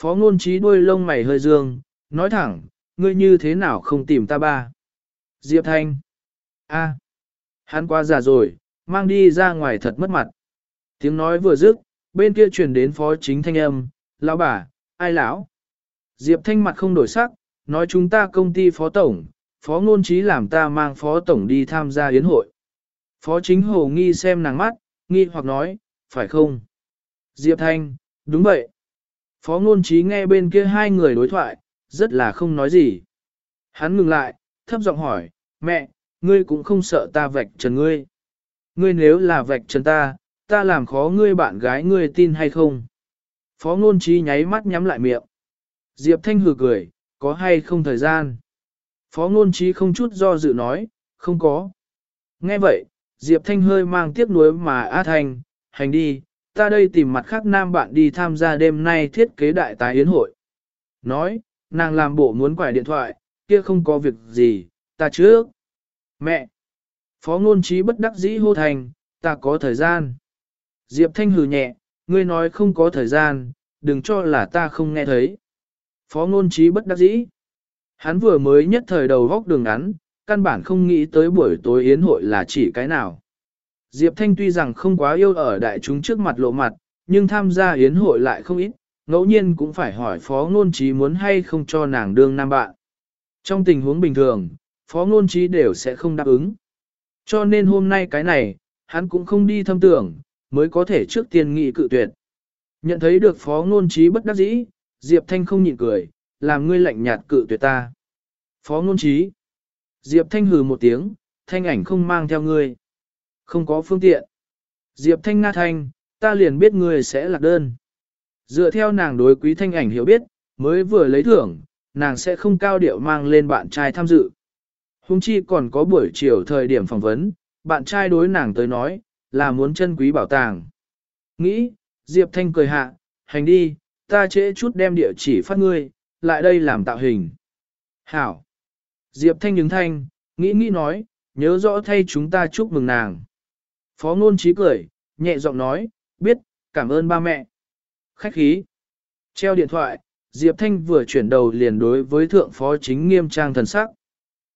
Phó ngôn trí đuôi lông mày hơi dương, nói thẳng, ngươi như thế nào không tìm ta ba? Diệp thanh. a hắn qua già rồi, mang đi ra ngoài thật mất mặt. Tiếng nói vừa dứt, bên kia truyền đến phó chính thanh âm, lão bà, ai lão? Diệp thanh mặt không đổi sắc, nói chúng ta công ty phó tổng, phó ngôn trí làm ta mang phó tổng đi tham gia yến hội. Phó chính hồ nghi xem nàng mắt, nghi hoặc nói, phải không? Diệp thanh, đúng vậy. Phó ngôn trí nghe bên kia hai người đối thoại, rất là không nói gì. Hắn ngừng lại, thấp giọng hỏi, mẹ, ngươi cũng không sợ ta vạch trần ngươi. Ngươi nếu là vạch trần ta, ta làm khó ngươi bạn gái ngươi tin hay không? Phó ngôn trí nháy mắt nhắm lại miệng. Diệp Thanh hừ cười, có hay không thời gian? Phó ngôn trí không chút do dự nói, không có. Nghe vậy, Diệp Thanh hơi mang tiếc nuối mà A Thanh, hành đi, ta đây tìm mặt khác nam bạn đi tham gia đêm nay thiết kế đại tái yến hội. Nói, nàng làm bộ muốn quải điện thoại, kia không có việc gì, ta trước. Mẹ! Phó ngôn trí bất đắc dĩ hô thành, ta có thời gian. Diệp Thanh hừ nhẹ, ngươi nói không có thời gian, đừng cho là ta không nghe thấy. Phó ngôn trí bất đắc dĩ. Hắn vừa mới nhất thời đầu góc đường ngắn, căn bản không nghĩ tới buổi tối yến hội là chỉ cái nào. Diệp Thanh tuy rằng không quá yêu ở đại chúng trước mặt lộ mặt, nhưng tham gia yến hội lại không ít, ngẫu nhiên cũng phải hỏi phó ngôn trí muốn hay không cho nàng đương nam bạn. Trong tình huống bình thường, phó ngôn trí đều sẽ không đáp ứng. Cho nên hôm nay cái này, hắn cũng không đi thâm tưởng, mới có thể trước tiên nghị cự tuyệt. Nhận thấy được phó ngôn trí bất đắc dĩ, Diệp Thanh không nhịn cười, làm ngươi lạnh nhạt cự tuyệt ta. Phó ngôn trí. Diệp Thanh hừ một tiếng, thanh ảnh không mang theo ngươi. Không có phương tiện. Diệp Thanh nga thanh, ta liền biết ngươi sẽ lạc đơn. Dựa theo nàng đối quý thanh ảnh hiểu biết, mới vừa lấy thưởng, nàng sẽ không cao điệu mang lên bạn trai tham dự. Hùng chi còn có buổi chiều thời điểm phỏng vấn, bạn trai đối nàng tới nói, là muốn chân quý bảo tàng. Nghĩ, Diệp Thanh cười hạ, hành đi, ta trễ chút đem địa chỉ phát ngươi, lại đây làm tạo hình. Hảo. Diệp Thanh đứng thanh, nghĩ nghĩ nói, nhớ rõ thay chúng ta chúc mừng nàng. Phó ngôn trí cười, nhẹ giọng nói, biết, cảm ơn ba mẹ. Khách khí. Treo điện thoại, Diệp Thanh vừa chuyển đầu liền đối với thượng phó chính nghiêm trang thần sắc.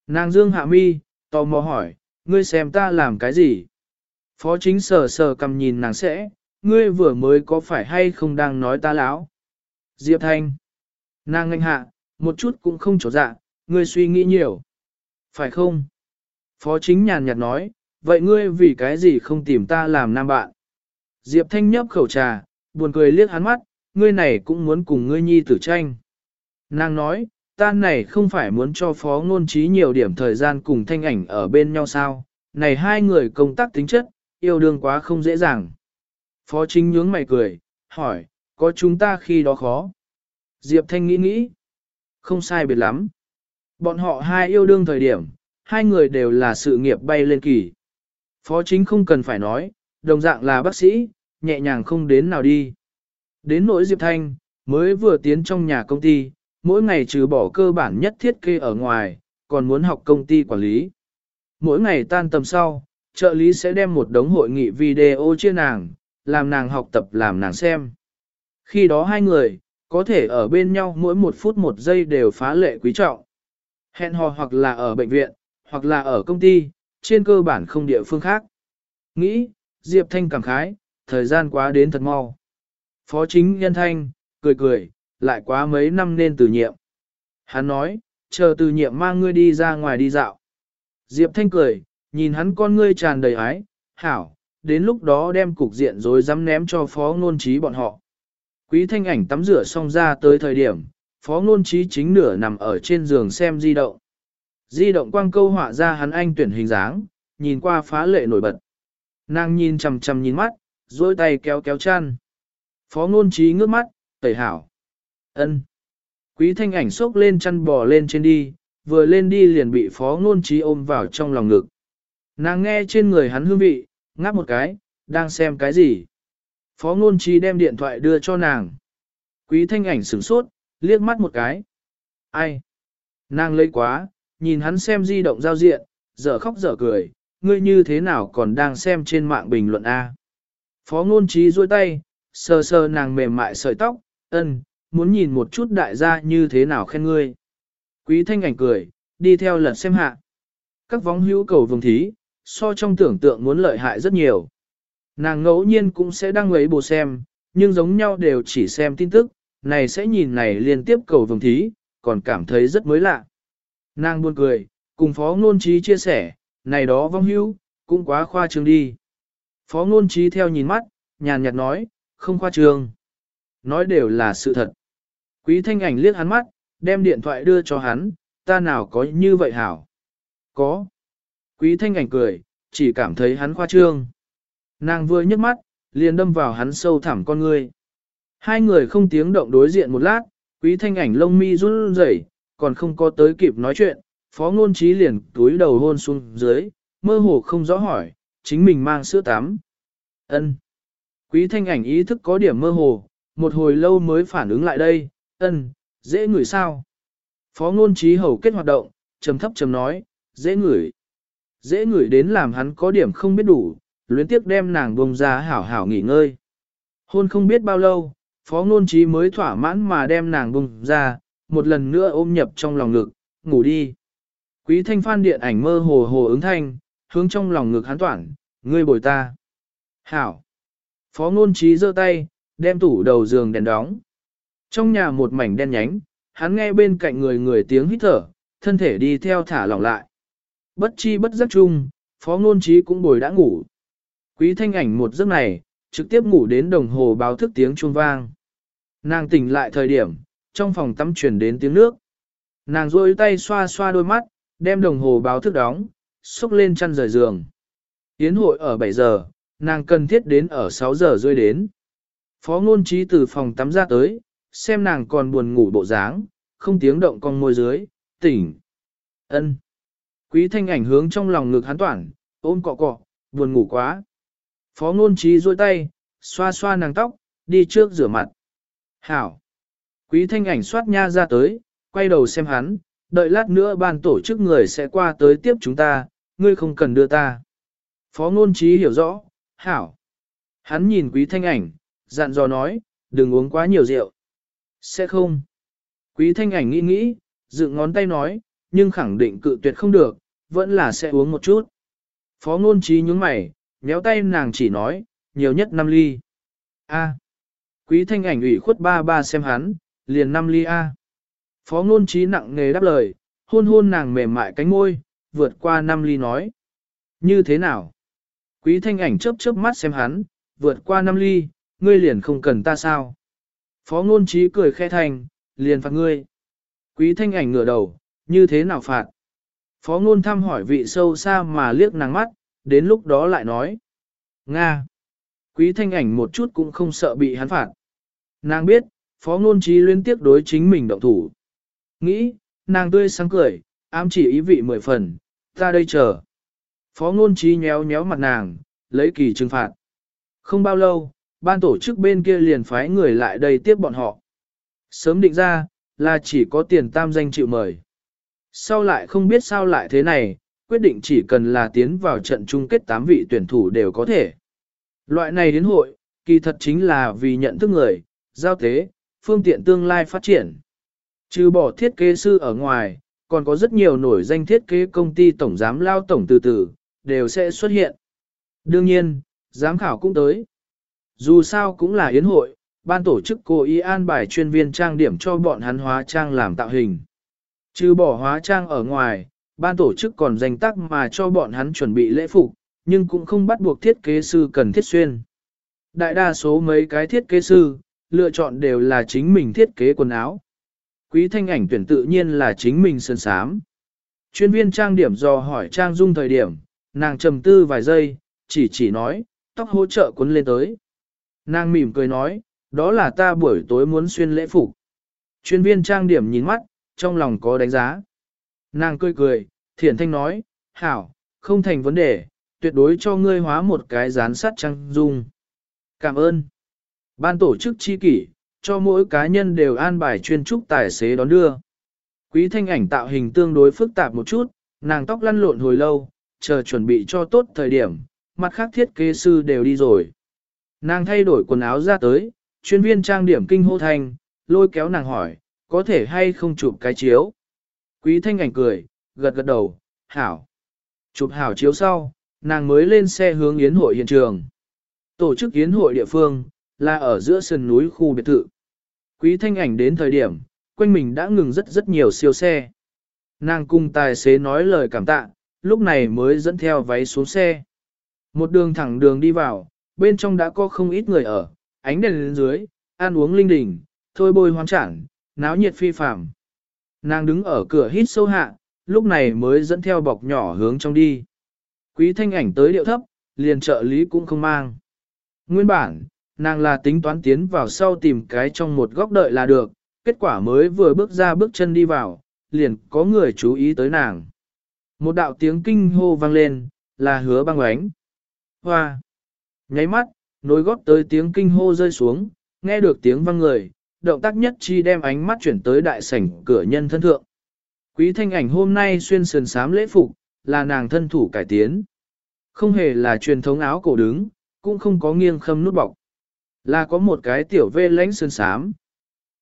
Nàng dương hạ mi, tò mò hỏi, ngươi xem ta làm cái gì? Phó chính sờ sờ cầm nhìn nàng sẽ, ngươi vừa mới có phải hay không đang nói ta láo? Diệp Thanh. Nàng nganh hạ, một chút cũng không trổ dạ, ngươi suy nghĩ nhiều. Phải không? Phó chính nhàn nhạt nói, vậy ngươi vì cái gì không tìm ta làm nam bạn? Diệp Thanh nhấp khẩu trà, buồn cười liếc hắn mắt, ngươi này cũng muốn cùng ngươi nhi tử tranh. Nàng nói, ta này không phải muốn cho phó ngôn trí nhiều điểm thời gian cùng thanh ảnh ở bên nhau sao, này hai người công tác tính chất, yêu đương quá không dễ dàng. Phó chính nhướng mày cười, hỏi, có chúng ta khi đó khó? Diệp Thanh nghĩ nghĩ, không sai biệt lắm. Bọn họ hai yêu đương thời điểm, hai người đều là sự nghiệp bay lên kỳ. Phó chính không cần phải nói, đồng dạng là bác sĩ, nhẹ nhàng không đến nào đi. Đến nỗi Diệp Thanh, mới vừa tiến trong nhà công ty, mỗi ngày trừ bỏ cơ bản nhất thiết kế ở ngoài, còn muốn học công ty quản lý. Mỗi ngày tan tầm sau, trợ lý sẽ đem một đống hội nghị video chia nàng, làm nàng học tập làm nàng xem. Khi đó hai người, có thể ở bên nhau mỗi một phút một giây đều phá lệ quý trọng. Hẹn hò hoặc là ở bệnh viện, hoặc là ở công ty, trên cơ bản không địa phương khác. Nghĩ, Diệp Thanh cảm khái, thời gian quá đến thật mau. Phó chính nhân thanh, cười cười, lại quá mấy năm nên từ nhiệm. Hắn nói, chờ từ nhiệm mang ngươi đi ra ngoài đi dạo. Diệp Thanh cười, nhìn hắn con ngươi tràn đầy ái, hảo, đến lúc đó đem cục diện rồi dám ném cho phó ngôn trí bọn họ. Quý thanh ảnh tắm rửa xong ra tới thời điểm, phó ngôn trí chính nửa nằm ở trên giường xem di động. Di động quang câu họa ra hắn anh tuyển hình dáng, nhìn qua phá lệ nổi bật. Nàng nhìn chằm chằm nhìn mắt, dối tay kéo kéo chăn. Phó ngôn trí ngước mắt, tẩy hảo. ân Quý thanh ảnh sốc lên chăn bò lên trên đi, vừa lên đi liền bị phó ngôn trí ôm vào trong lòng ngực. Nàng nghe trên người hắn hương vị, ngáp một cái, đang xem cái gì. Phó ngôn trí đem điện thoại đưa cho nàng. Quý thanh ảnh sửng sốt, liếc mắt một cái. Ai? Nàng lấy quá, nhìn hắn xem di động giao diện, dở khóc dở cười, ngươi như thế nào còn đang xem trên mạng bình luận A. Phó ngôn trí duỗi tay, sờ sờ nàng mềm mại sợi tóc, ân, muốn nhìn một chút đại gia như thế nào khen ngươi. Quý thanh ảnh cười, đi theo lật xem hạ. Các vóng hữu cầu vùng thí, so trong tưởng tượng muốn lợi hại rất nhiều. Nàng ngẫu nhiên cũng sẽ đăng lấy bồ xem, nhưng giống nhau đều chỉ xem tin tức, này sẽ nhìn này liên tiếp cầu vùng thí, còn cảm thấy rất mới lạ. Nàng buồn cười, cùng phó ngôn trí chia sẻ, này đó vong hữu, cũng quá khoa trương đi. Phó ngôn trí theo nhìn mắt, nhàn nhạt nói, không khoa trương. Nói đều là sự thật. Quý thanh ảnh liếc hắn mắt, đem điện thoại đưa cho hắn, ta nào có như vậy hảo. Có. Quý thanh ảnh cười, chỉ cảm thấy hắn khoa trương. Nàng vừa nhấc mắt, liền đâm vào hắn sâu thẳm con ngươi. Hai người không tiếng động đối diện một lát, quý thanh ảnh lông mi run rẩy, còn không có tới kịp nói chuyện, phó ngôn trí liền túi đầu hôn xuống dưới, mơ hồ không rõ hỏi, chính mình mang sữa tắm. ân Quý thanh ảnh ý thức có điểm mơ hồ, một hồi lâu mới phản ứng lại đây, ân, dễ ngửi sao? Phó ngôn trí hầu kết hoạt động, trầm thấp trầm nói, dễ ngửi. Dễ ngửi đến làm hắn có điểm không biết đủ, luyến tiếc đem nàng bông ra hảo hảo nghỉ ngơi. Hôn không biết bao lâu, phó ngôn trí mới thỏa mãn mà đem nàng bông ra, một lần nữa ôm nhập trong lòng ngực, ngủ đi. Quý thanh phan điện ảnh mơ hồ hồ ứng thanh, hướng trong lòng ngực hắn toản, ngươi bồi ta. Hảo. Phó ngôn trí giơ tay, đem tủ đầu giường đèn đóng. Trong nhà một mảnh đen nhánh, hắn nghe bên cạnh người người tiếng hít thở, thân thể đi theo thả lỏng lại. Bất chi bất giác chung, phó ngôn trí cũng bồi đã ngủ. Quý thanh ảnh một giấc này, trực tiếp ngủ đến đồng hồ báo thức tiếng chuông vang. Nàng tỉnh lại thời điểm, trong phòng tắm truyền đến tiếng nước. Nàng rôi tay xoa xoa đôi mắt, đem đồng hồ báo thức đóng, xúc lên chăn rời giường. Yến hội ở 7 giờ, nàng cần thiết đến ở 6 giờ rơi đến. Phó ngôn trí từ phòng tắm ra tới, xem nàng còn buồn ngủ bộ dáng, không tiếng động con môi dưới, tỉnh. ân Quý thanh ảnh hướng trong lòng ngực hắn toản, ôm cọ cọ, buồn ngủ quá. Phó ngôn trí duỗi tay, xoa xoa nàng tóc, đi trước rửa mặt. Hảo. Quý thanh ảnh soát nha ra tới, quay đầu xem hắn, đợi lát nữa ban tổ chức người sẽ qua tới tiếp chúng ta, ngươi không cần đưa ta. Phó ngôn trí hiểu rõ, hảo. Hắn nhìn quý thanh ảnh, dặn dò nói, đừng uống quá nhiều rượu. Sẽ không. Quý thanh ảnh nghĩ nghĩ, dựng ngón tay nói, nhưng khẳng định cự tuyệt không được, vẫn là sẽ uống một chút. Phó ngôn trí nhúng mày, méo tay nàng chỉ nói, nhiều nhất 5 ly. A. Quý thanh ảnh ủy khuất ba ba xem hắn, liền năm ly A. Phó ngôn trí nặng nề đáp lời, hôn hôn nàng mềm mại cánh môi, vượt qua năm ly nói. Như thế nào? Quý thanh ảnh chớp chớp mắt xem hắn, vượt qua năm ly, ngươi liền không cần ta sao? Phó ngôn trí cười khe thành, liền phạt ngươi. Quý thanh ảnh ngửa đầu, như thế nào phạt? Phó ngôn thăm hỏi vị sâu xa mà liếc nàng mắt, đến lúc đó lại nói. Nga. Quý thanh ảnh một chút cũng không sợ bị hắn phạt. Nàng biết, phó ngôn trí liên tiếp đối chính mình động thủ. Nghĩ, nàng tươi sáng cười, ám chỉ ý vị mười phần, ta đây chờ. Phó ngôn trí nhéo nhéo mặt nàng, lấy kỳ trừng phạt. Không bao lâu, ban tổ chức bên kia liền phái người lại đây tiếp bọn họ. Sớm định ra, là chỉ có tiền tam danh chịu mời. Sau lại không biết sao lại thế này, quyết định chỉ cần là tiến vào trận chung kết 8 vị tuyển thủ đều có thể. Loại này đến hội, kỳ thật chính là vì nhận thức người, giao tế, phương tiện tương lai phát triển. Trừ bỏ thiết kế sư ở ngoài, còn có rất nhiều nổi danh thiết kế công ty tổng giám lao tổng từ từ, đều sẽ xuất hiện. Đương nhiên, giám khảo cũng tới. Dù sao cũng là yến hội, ban tổ chức cố ý an bài chuyên viên trang điểm cho bọn hắn hóa trang làm tạo hình. Trừ bỏ hóa trang ở ngoài, ban tổ chức còn dành tắc mà cho bọn hắn chuẩn bị lễ phục, nhưng cũng không bắt buộc thiết kế sư cần thiết xuyên. Đại đa số mấy cái thiết kế sư, lựa chọn đều là chính mình thiết kế quần áo. Quý thanh ảnh tuyển tự nhiên là chính mình sơn sám. Chuyên viên trang điểm do hỏi trang dung thời điểm, nàng trầm tư vài giây, chỉ chỉ nói, tóc hỗ trợ cuốn lên tới. Nàng mỉm cười nói, đó là ta buổi tối muốn xuyên lễ phục. Chuyên viên trang điểm nhìn mắt, trong lòng có đánh giá. Nàng cười cười, thiển thanh nói, hảo, không thành vấn đề, tuyệt đối cho ngươi hóa một cái gián sắt trang dung. Cảm ơn. Ban tổ chức chi kỷ, cho mỗi cá nhân đều an bài chuyên trúc tài xế đón đưa. Quý thanh ảnh tạo hình tương đối phức tạp một chút, nàng tóc lăn lộn hồi lâu, chờ chuẩn bị cho tốt thời điểm, mặt khác thiết kế sư đều đi rồi. Nàng thay đổi quần áo ra tới, chuyên viên trang điểm kinh hô thanh, lôi kéo nàng hỏi, có thể hay không chụp cái chiếu. Quý thanh ảnh cười, gật gật đầu, hảo. Chụp hảo chiếu sau, nàng mới lên xe hướng yến hội hiện trường. Tổ chức yến hội địa phương, là ở giữa sườn núi khu biệt thự. Quý thanh ảnh đến thời điểm, quanh mình đã ngừng rất rất nhiều siêu xe. Nàng cùng tài xế nói lời cảm tạ, lúc này mới dẫn theo váy xuống xe. Một đường thẳng đường đi vào, bên trong đã có không ít người ở, ánh đèn lên dưới, ăn uống linh đình, thôi bôi hoang trảng, náo nhiệt phi phạm. Nàng đứng ở cửa hít sâu hạ, lúc này mới dẫn theo bọc nhỏ hướng trong đi. Quý thanh ảnh tới điệu thấp, liền trợ lý cũng không mang. Nguyên bản, nàng là tính toán tiến vào sau tìm cái trong một góc đợi là được, kết quả mới vừa bước ra bước chân đi vào, liền có người chú ý tới nàng. Một đạo tiếng kinh hô vang lên, là hứa băng ánh. Hoa! Nháy mắt, nối góp tới tiếng kinh hô rơi xuống, nghe được tiếng vang người, động tác nhất chi đem ánh mắt chuyển tới đại sảnh cửa nhân thân thượng. Quý thanh ảnh hôm nay xuyên sườn sám lễ phục, là nàng thân thủ cải tiến. Không hề là truyền thống áo cổ đứng, cũng không có nghiêng khâm nút bọc. Là có một cái tiểu vê lánh sơn sám.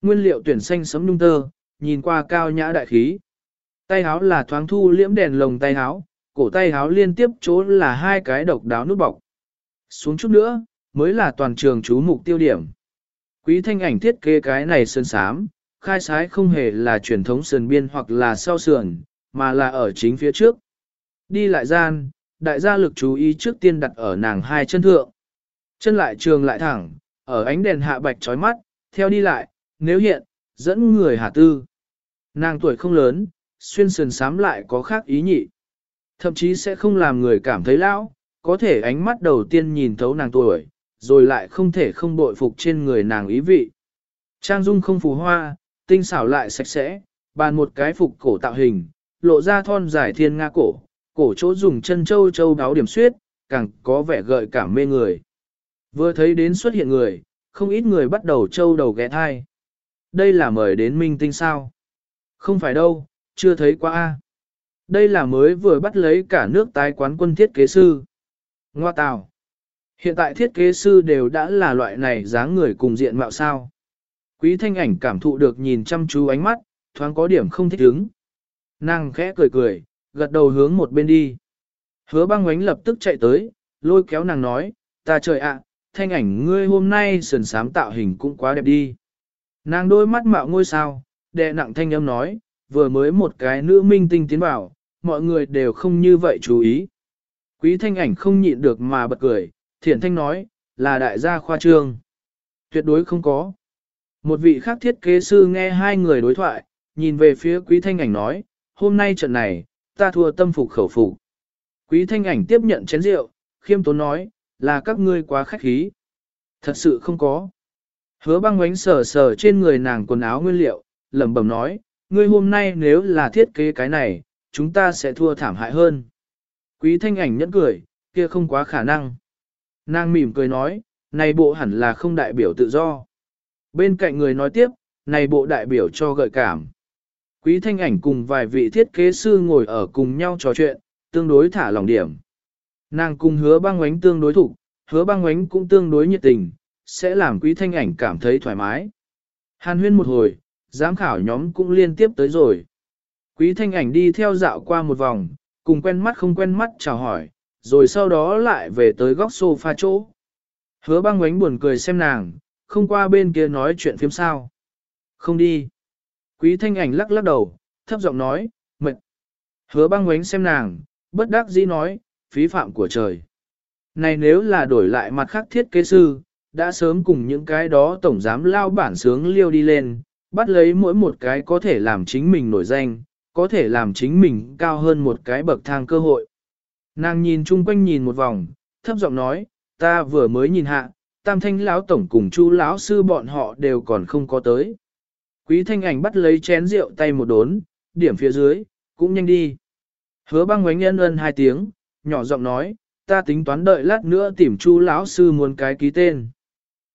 Nguyên liệu tuyển xanh sấm nung tơ, nhìn qua cao nhã đại khí. Tay háo là thoáng thu liễm đèn lồng tay háo cổ tay háo liên tiếp chỗ là hai cái độc đáo nút bọc. Xuống chút nữa, mới là toàn trường chú mục tiêu điểm. Quý thanh ảnh thiết kế cái này sơn sám, khai sái không hề là truyền thống sườn biên hoặc là sau sườn, mà là ở chính phía trước. Đi lại gian, đại gia lực chú ý trước tiên đặt ở nàng hai chân thượng. Chân lại trường lại thẳng, ở ánh đèn hạ bạch chói mắt, theo đi lại, nếu hiện, dẫn người hà tư. Nàng tuổi không lớn, xuyên sườn sám lại có khác ý nhị. Thậm chí sẽ không làm người cảm thấy lão, có thể ánh mắt đầu tiên nhìn thấu nàng tuổi, rồi lại không thể không bội phục trên người nàng ý vị. Trang dung không phù hoa, tinh xảo lại sạch sẽ, bàn một cái phục cổ tạo hình, lộ ra thon dài thiên nga cổ, cổ chỗ dùng chân châu châu đáo điểm suyết, càng có vẻ gợi cảm mê người. Vừa thấy đến xuất hiện người, không ít người bắt đầu trâu đầu ghé thai. Đây là mời đến minh tinh sao? Không phải đâu, chưa thấy qua a. Đây là mới vừa bắt lấy cả nước tái quán quân thiết kế sư. Ngoa tào. Hiện tại thiết kế sư đều đã là loại này dáng người cùng diện mạo sao. Quý thanh ảnh cảm thụ được nhìn chăm chú ánh mắt, thoáng có điểm không thích ứng. Nàng khẽ cười cười, gật đầu hướng một bên đi. Hứa băng ánh lập tức chạy tới, lôi kéo nàng nói, ta trời ạ, thanh ảnh ngươi hôm nay sườn sám tạo hình cũng quá đẹp đi. Nàng đôi mắt mạo ngôi sao, đệ nặng thanh âm nói, vừa mới một cái nữ minh tinh tiến vào, mọi người đều không như vậy chú ý. Quý thanh ảnh không nhịn được mà bật cười, thiện thanh nói, là đại gia khoa trương. Tuyệt đối không có. Một vị khác thiết kế sư nghe hai người đối thoại, nhìn về phía quý thanh ảnh nói, hôm nay trận này, ta thua tâm phục khẩu phục. Quý thanh ảnh tiếp nhận chén rượu, khiêm tốn nói, là các ngươi quá khách khí. Thật sự không có. Hứa băng ánh sờ sờ trên người nàng quần áo nguyên liệu, lẩm bẩm nói, ngươi hôm nay nếu là thiết kế cái này, chúng ta sẽ thua thảm hại hơn. Quý thanh ảnh nhẫn cười, kia không quá khả năng. Nàng mỉm cười nói, này bộ hẳn là không đại biểu tự do. Bên cạnh người nói tiếp, này bộ đại biểu cho gợi cảm. Quý thanh ảnh cùng vài vị thiết kế sư ngồi ở cùng nhau trò chuyện, tương đối thả lòng điểm. Nàng cùng hứa băng oánh tương đối thủ, hứa băng oánh cũng tương đối nhiệt tình, sẽ làm quý thanh ảnh cảm thấy thoải mái. Hàn huyên một hồi, giám khảo nhóm cũng liên tiếp tới rồi. Quý thanh ảnh đi theo dạo qua một vòng, cùng quen mắt không quen mắt chào hỏi, rồi sau đó lại về tới góc sofa chỗ. Hứa băng oánh buồn cười xem nàng, không qua bên kia nói chuyện phim sao. Không đi. Quý thanh ảnh lắc lắc đầu, thấp giọng nói, mệt. Hứa băng oánh xem nàng, bất đắc dĩ nói, phí phạm của trời. Này nếu là đổi lại mặt khác thiết kế sư, đã sớm cùng những cái đó tổng giám lao bản sướng liêu đi lên, bắt lấy mỗi một cái có thể làm chính mình nổi danh, có thể làm chính mình cao hơn một cái bậc thang cơ hội. Nàng nhìn chung quanh nhìn một vòng, thấp giọng nói, ta vừa mới nhìn hạ, tam thanh lão tổng cùng chu lão sư bọn họ đều còn không có tới. Quý thanh ảnh bắt lấy chén rượu tay một đốn, điểm phía dưới, cũng nhanh đi. Hứa băng ngoánh nhân ân hai tiếng, nhỏ giọng nói, ta tính toán đợi lát nữa tìm chu lão sư muốn cái ký tên.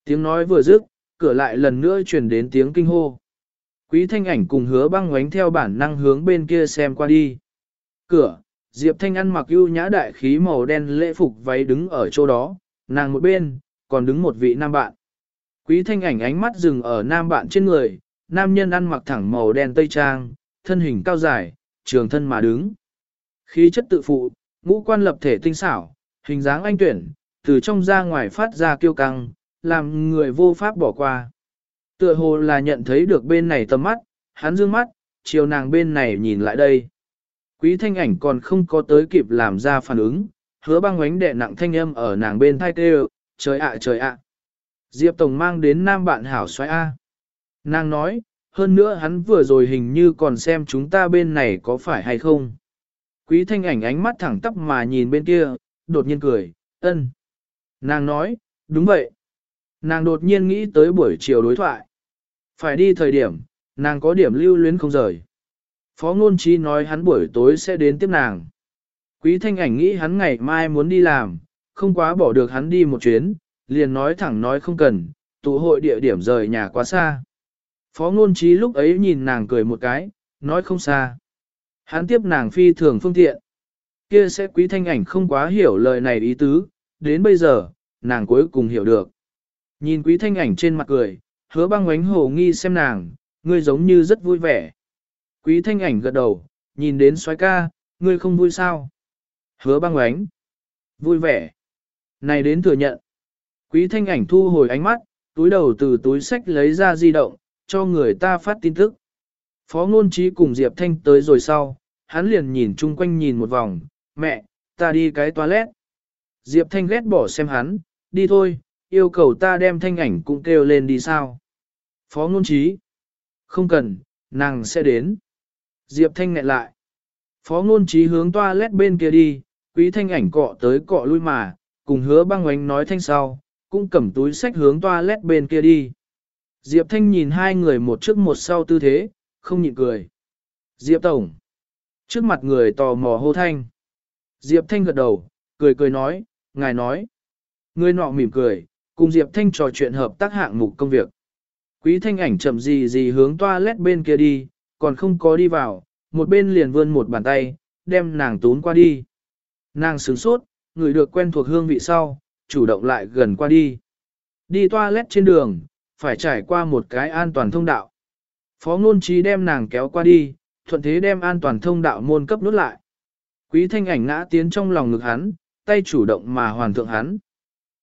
Tiếng nói vừa dứt, cửa lại lần nữa truyền đến tiếng kinh hô. Quý thanh ảnh cùng hứa băng ngoánh theo bản năng hướng bên kia xem qua đi. Cửa, Diệp Thanh ăn mặc ưu nhã đại khí màu đen lễ phục váy đứng ở chỗ đó, nàng một bên, còn đứng một vị nam bạn. Quý thanh ảnh ánh mắt dừng ở nam bạn trên người, nam nhân ăn mặc thẳng màu đen tây trang, thân hình cao dài, trường thân mà đứng. Khí chất tự phụ, ngũ quan lập thể tinh xảo, hình dáng anh tuyển, từ trong ra ngoài phát ra kiêu căng, làm người vô pháp bỏ qua. Tựa hồ là nhận thấy được bên này tầm mắt, hắn dương mắt, chiều nàng bên này nhìn lại đây. Quý thanh ảnh còn không có tới kịp làm ra phản ứng, hứa băng ánh đệ nặng thanh âm ở nàng bên thai kêu, trời ạ trời ạ. Diệp Tổng mang đến nam bạn hảo xoay A. Nàng nói, hơn nữa hắn vừa rồi hình như còn xem chúng ta bên này có phải hay không. Quý thanh ảnh ánh mắt thẳng tắp mà nhìn bên kia, đột nhiên cười, ân. Nàng nói, đúng vậy. Nàng đột nhiên nghĩ tới buổi chiều đối thoại. Phải đi thời điểm, nàng có điểm lưu luyến không rời. Phó ngôn trí nói hắn buổi tối sẽ đến tiếp nàng. Quý thanh ảnh nghĩ hắn ngày mai muốn đi làm, không quá bỏ được hắn đi một chuyến, liền nói thẳng nói không cần, tụ hội địa điểm rời nhà quá xa. Phó ngôn trí lúc ấy nhìn nàng cười một cái, nói không xa. Hắn tiếp nàng phi thường phương tiện. Kia sẽ quý thanh ảnh không quá hiểu lời này ý tứ, đến bây giờ, nàng cuối cùng hiểu được. Nhìn quý thanh ảnh trên mặt cười, hứa băng ánh hồ nghi xem nàng, ngươi giống như rất vui vẻ. Quý thanh ảnh gật đầu, nhìn đến xoái ca, ngươi không vui sao? Hứa băng ánh. Vui vẻ. Này đến thừa nhận. Quý thanh ảnh thu hồi ánh mắt, túi đầu từ túi sách lấy ra di động, cho người ta phát tin tức. Phó ngôn trí cùng Diệp Thanh tới rồi sau, hắn liền nhìn chung quanh nhìn một vòng, mẹ, ta đi cái toilet. Diệp Thanh ghét bỏ xem hắn, đi thôi, yêu cầu ta đem thanh ảnh cũng kêu lên đi sao. Phó ngôn trí. Không cần, nàng sẽ đến. Diệp Thanh ngại lại. Phó ngôn trí hướng toilet bên kia đi, quý thanh ảnh cọ tới cọ lui mà, cùng hứa băng oánh nói thanh sau, cũng cầm túi sách hướng toilet bên kia đi. Diệp Thanh nhìn hai người một trước một sau tư thế, không nhịn cười. Diệp Tổng. Trước mặt người tò mò hô thanh. Diệp Thanh gật đầu, cười cười nói, ngài nói. Người nọ mỉm cười, cùng Diệp Thanh trò chuyện hợp tác hạng mục công việc. Quý Thanh ảnh chậm gì gì hướng toilet bên kia đi, còn không có đi vào, một bên liền vươn một bàn tay, đem nàng tún qua đi. Nàng sướng sốt, người được quen thuộc hương vị sau, chủ động lại gần qua đi. Đi toilet trên đường, phải trải qua một cái an toàn thông đạo. Phó ngôn trí đem nàng kéo qua đi, thuận thế đem an toàn thông đạo môn cấp nút lại. Quý thanh ảnh ngã tiến trong lòng ngực hắn, tay chủ động mà hoàn thượng hắn.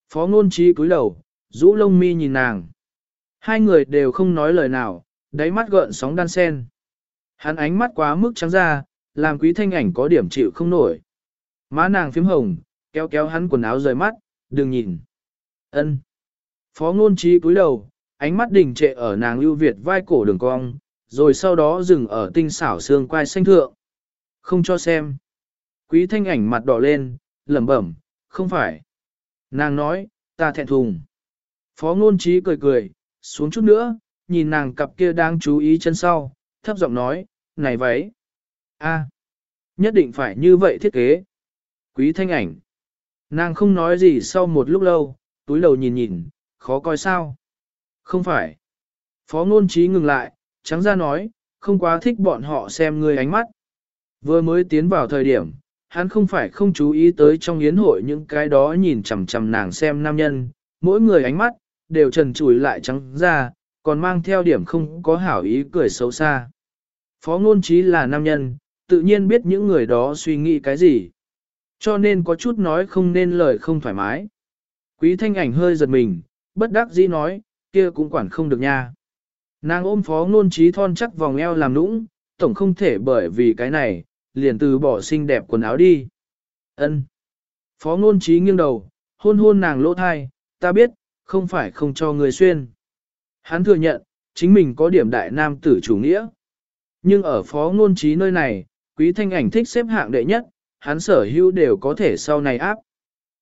Phó ngôn trí cúi đầu, rũ lông mi nhìn nàng. Hai người đều không nói lời nào, đáy mắt gợn sóng đan sen. Hắn ánh mắt quá mức trắng ra, làm quý thanh ảnh có điểm chịu không nổi. Má nàng phím hồng, kéo kéo hắn quần áo rời mắt, đừng nhìn. ân Phó ngôn trí cúi đầu, ánh mắt đình trệ ở nàng lưu việt vai cổ đường cong, rồi sau đó dừng ở tinh xảo xương quai xanh thượng. Không cho xem. Quý thanh ảnh mặt đỏ lên, lẩm bẩm, không phải. Nàng nói, ta thẹn thùng. Phó ngôn trí cười cười, xuống chút nữa, nhìn nàng cặp kia đang chú ý chân sau, thấp giọng nói, này váy. a nhất định phải như vậy thiết kế. Quý thanh ảnh. Nàng không nói gì sau một lúc lâu, túi đầu nhìn nhìn, khó coi sao. Không phải. Phó ngôn trí ngừng lại, trắng ra nói, không quá thích bọn họ xem người ánh mắt. Vừa mới tiến vào thời điểm, hắn không phải không chú ý tới trong yến hội những cái đó nhìn chằm chằm nàng xem nam nhân, mỗi người ánh mắt, đều trần trùi lại trắng ra, còn mang theo điểm không có hảo ý cười xấu xa. Phó ngôn trí là nam nhân, tự nhiên biết những người đó suy nghĩ cái gì. Cho nên có chút nói không nên lời không thoải mái. Quý thanh ảnh hơi giật mình, bất đắc dĩ nói, kia cũng quản không được nha. Nàng ôm phó ngôn trí thon chắc vòng eo làm nũng, tổng không thể bởi vì cái này, liền từ bỏ xinh đẹp quần áo đi. Ân. Phó ngôn trí nghiêng đầu, hôn hôn nàng lỗ thai, ta biết, không phải không cho người xuyên. Hắn thừa nhận, chính mình có điểm đại nam tử chủ nghĩa. Nhưng ở phó ngôn trí nơi này, quý thanh ảnh thích xếp hạng đệ nhất, hắn sở hữu đều có thể sau này áp.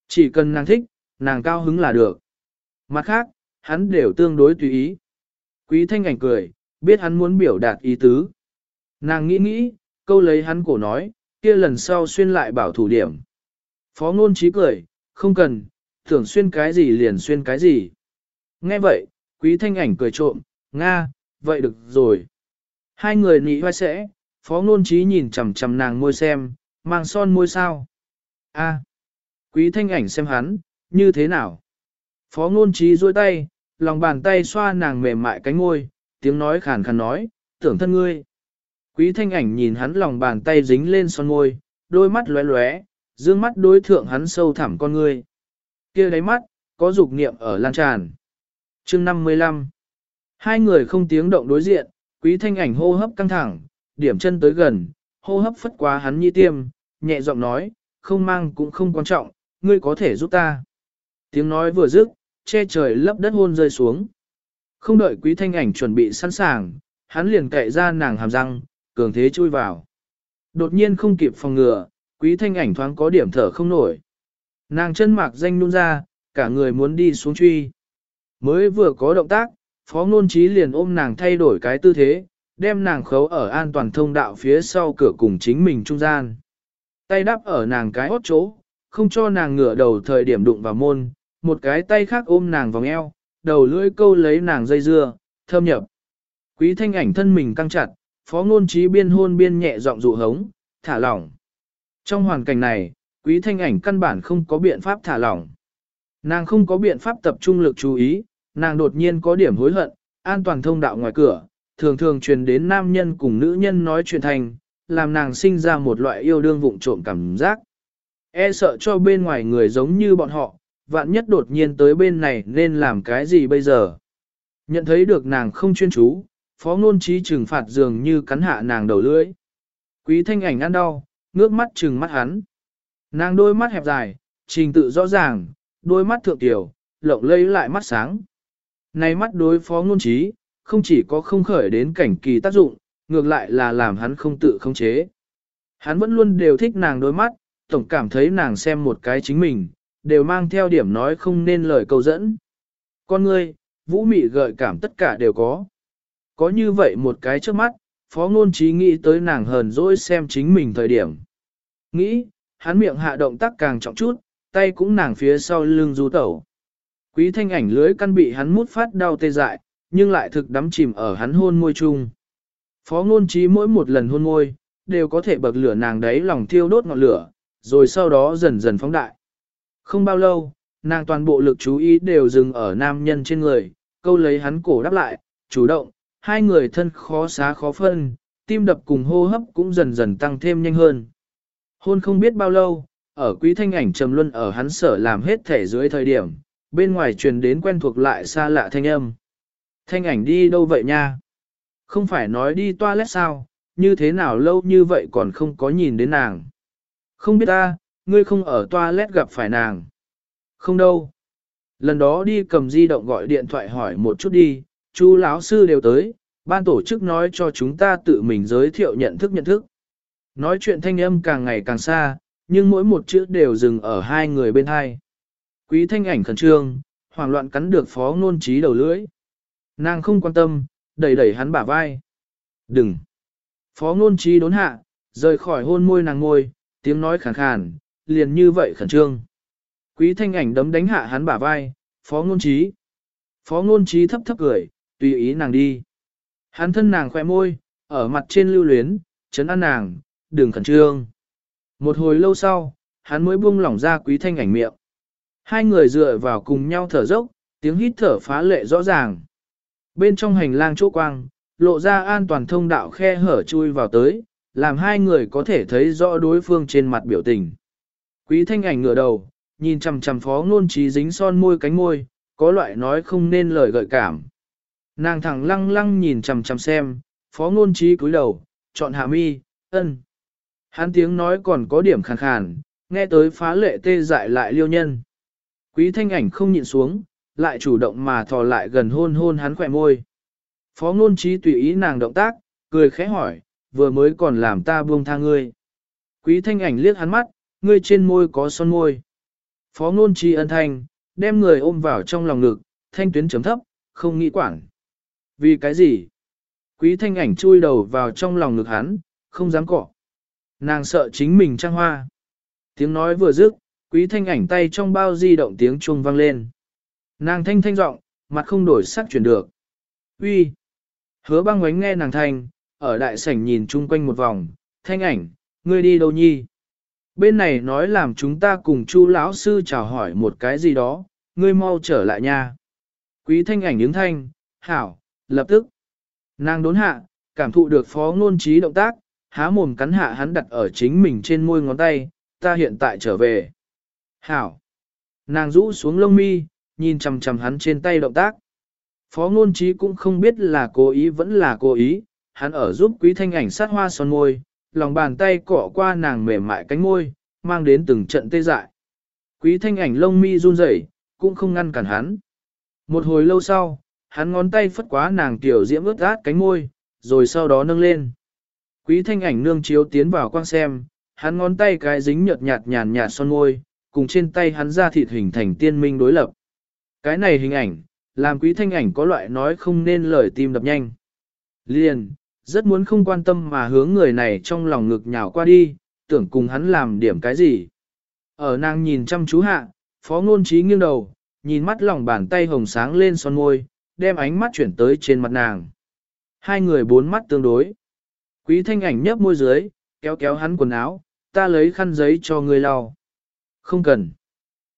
Chỉ cần nàng thích, nàng cao hứng là được. Mặt khác, hắn đều tương đối tùy ý. Quý thanh ảnh cười, biết hắn muốn biểu đạt ý tứ. Nàng nghĩ nghĩ, câu lấy hắn cổ nói, kia lần sau xuyên lại bảo thủ điểm. Phó ngôn trí cười, không cần, tưởng xuyên cái gì liền xuyên cái gì. Nghe vậy, quý thanh ảnh cười trộm, Nga, vậy được rồi. Hai người nị vai sẽ, phó ngôn trí nhìn chằm chằm nàng môi xem, mang son môi sao. A, quý thanh ảnh xem hắn, như thế nào? Phó ngôn trí duỗi tay, lòng bàn tay xoa nàng mềm mại cánh môi, tiếng nói khàn khàn nói, tưởng thân ngươi. Quý thanh ảnh nhìn hắn lòng bàn tay dính lên son môi, đôi mắt lóe lóe, dương mắt đối thượng hắn sâu thẳm con ngươi. kia đáy mắt, có dục niệm ở lan tràn. chương 55 Hai người không tiếng động đối diện, quý thanh ảnh hô hấp căng thẳng, điểm chân tới gần, hô hấp phất quá hắn nhi tiêm, nhẹ giọng nói, không mang cũng không quan trọng, ngươi có thể giúp ta. Tiếng nói vừa dứt, che trời lấp đất hôn rơi xuống. Không đợi quý thanh ảnh chuẩn bị sẵn sàng, hắn liền cậy ra nàng hàm răng, cường thế chui vào. Đột nhiên không kịp phòng ngừa, quý thanh ảnh thoáng có điểm thở không nổi. Nàng chân mạc danh nôn ra, cả người muốn đi xuống truy. Mới vừa có động tác, phó ngôn trí liền ôm nàng thay đổi cái tư thế, đem nàng khấu ở an toàn thông đạo phía sau cửa cùng chính mình trung gian. Tay đắp ở nàng cái hốt chỗ, không cho nàng ngửa đầu thời điểm đụng vào môn, một cái tay khác ôm nàng vòng eo, đầu lưỡi câu lấy nàng dây dưa, thơm nhập. Quý thanh ảnh thân mình căng chặt, phó ngôn trí biên hôn biên nhẹ giọng dụ hống, thả lỏng. Trong hoàn cảnh này, quý thanh ảnh căn bản không có biện pháp thả lỏng. Nàng không có biện pháp tập trung lực chú ý, nàng đột nhiên có điểm hối hận, an toàn thông đạo ngoài cửa, thường thường truyền đến nam nhân cùng nữ nhân nói chuyện thành, làm nàng sinh ra một loại yêu đương vụng trộm cảm giác. E sợ cho bên ngoài người giống như bọn họ, vạn nhất đột nhiên tới bên này nên làm cái gì bây giờ. Nhận thấy được nàng không chuyên chú, phó ngôn trí trừng phạt dường như cắn hạ nàng đầu lưỡi. Quý thanh ảnh ăn đau, ngước mắt trừng mắt hắn. Nàng đôi mắt hẹp dài, trình tự rõ ràng, đôi mắt thượng tiểu, lộng lây lại mắt sáng. Này mắt đối phó ngôn trí, không chỉ có không khởi đến cảnh kỳ tác dụng, ngược lại là làm hắn không tự khống chế. Hắn vẫn luôn đều thích nàng đôi mắt, tổng cảm thấy nàng xem một cái chính mình, đều mang theo điểm nói không nên lời câu dẫn. Con ngươi, vũ mị gợi cảm tất cả đều có. Có như vậy một cái trước mắt, phó ngôn trí nghĩ tới nàng hờn dỗi xem chính mình thời điểm. Nghĩ, hắn miệng hạ động tác càng trọng chút, tay cũng nàng phía sau lưng du tẩu. Quý thanh ảnh lưới căn bị hắn mút phát đau tê dại, nhưng lại thực đắm chìm ở hắn hôn môi chung. Phó ngôn trí mỗi một lần hôn môi, đều có thể bậc lửa nàng đấy lòng thiêu đốt ngọn lửa, rồi sau đó dần dần phóng đại. Không bao lâu, nàng toàn bộ lực chú ý đều dừng ở nam nhân trên người, câu lấy hắn cổ đáp lại, chủ động, hai người thân khó xá khó phân, tim đập cùng hô hấp cũng dần dần tăng thêm nhanh hơn. Hôn không biết bao lâu, ở quý thanh ảnh trầm luân ở hắn sở làm hết thể dưới thời điểm, bên ngoài truyền đến quen thuộc lại xa lạ thanh âm. Thanh ảnh đi đâu vậy nha? Không phải nói đi toilet sao, như thế nào lâu như vậy còn không có nhìn đến nàng. Không biết ta, ngươi không ở toilet gặp phải nàng. Không đâu. Lần đó đi cầm di động gọi điện thoại hỏi một chút đi, chú lão sư đều tới, ban tổ chức nói cho chúng ta tự mình giới thiệu nhận thức nhận thức. Nói chuyện thanh âm càng ngày càng xa, nhưng mỗi một chữ đều dừng ở hai người bên hai. Quý thanh ảnh khẩn trương, hoảng loạn cắn được phó ngôn trí đầu lưỡi. Nàng không quan tâm, đẩy đẩy hắn bả vai. Đừng! Phó ngôn trí đốn hạ, rời khỏi hôn môi nàng ngôi, tiếng nói khàn khàn, liền như vậy khẩn trương. Quý thanh ảnh đấm đánh hạ hắn bả vai, phó ngôn trí. Phó ngôn trí thấp thấp cười, tùy ý nàng đi. Hắn thân nàng khoe môi, ở mặt trên lưu luyến, chấn an nàng, đừng khẩn trương. Một hồi lâu sau, hắn mới buông lỏng ra quý thanh ảnh miệng. Hai người dựa vào cùng nhau thở dốc, tiếng hít thở phá lệ rõ ràng. Bên trong hành lang chỗ quang, lộ ra an toàn thông đạo khe hở chui vào tới, làm hai người có thể thấy rõ đối phương trên mặt biểu tình. Quý thanh ảnh ngửa đầu, nhìn chằm chằm phó ngôn trí dính son môi cánh môi, có loại nói không nên lời gợi cảm. Nàng thẳng lăng lăng nhìn chằm chằm xem, phó ngôn trí cúi đầu, chọn hạ mi, ân. Hắn tiếng nói còn có điểm khàn khàn, nghe tới phá lệ tê dại lại liêu nhân. Quý thanh ảnh không nhịn xuống, lại chủ động mà thò lại gần hôn hôn hắn khỏe môi. Phó ngôn trí tùy ý nàng động tác, cười khẽ hỏi, vừa mới còn làm ta buông tha ngươi. Quý thanh ảnh liếc hắn mắt, ngươi trên môi có son môi. Phó ngôn trí ân thanh, đem người ôm vào trong lòng ngực, thanh tuyến chấm thấp, không nghĩ quản. Vì cái gì? Quý thanh ảnh chui đầu vào trong lòng ngực hắn, không dám cọ. Nàng sợ chính mình trang hoa. Tiếng nói vừa dứt, quý thanh ảnh tay trong bao di động tiếng chuông vang lên. Nàng thanh thanh giọng, mặt không đổi sắc chuyển được. Uy. Hứa băng ngoánh nghe nàng thanh, ở đại sảnh nhìn chung quanh một vòng, thanh ảnh, ngươi đi đâu nhi? Bên này nói làm chúng ta cùng chu lão sư chào hỏi một cái gì đó, ngươi mau trở lại nha. Quý thanh ảnh ứng thanh, hảo, lập tức. Nàng đốn hạ, cảm thụ được phó ngôn trí động tác, há mồm cắn hạ hắn đặt ở chính mình trên môi ngón tay, ta hiện tại trở về. Hảo. Nàng rũ xuống lông mi, nhìn chằm chằm hắn trên tay động tác. Phó ngôn trí cũng không biết là cố ý vẫn là cố ý, hắn ở giúp quý thanh ảnh sát hoa son môi, lòng bàn tay cọ qua nàng mềm mại cánh môi, mang đến từng trận tê dại. Quý thanh ảnh lông mi run rẩy, cũng không ngăn cản hắn. Một hồi lâu sau, hắn ngón tay phất quá nàng tiểu diễm ướt át cánh môi, rồi sau đó nâng lên. Quý thanh ảnh nương chiếu tiến vào quang xem, hắn ngón tay cái dính nhợt nhạt nhàn nhạt son môi, cùng trên tay hắn ra thịt hình thành tiên minh đối lập. Cái này hình ảnh, làm quý thanh ảnh có loại nói không nên lời tim đập nhanh. Liền, rất muốn không quan tâm mà hướng người này trong lòng ngực nhào qua đi, tưởng cùng hắn làm điểm cái gì. Ở nàng nhìn chăm chú hạ, phó ngôn trí nghiêng đầu, nhìn mắt lòng bàn tay hồng sáng lên son môi, đem ánh mắt chuyển tới trên mặt nàng. Hai người bốn mắt tương đối. Quý thanh ảnh nhấp môi dưới, kéo kéo hắn quần áo, ta lấy khăn giấy cho người lau. Không cần.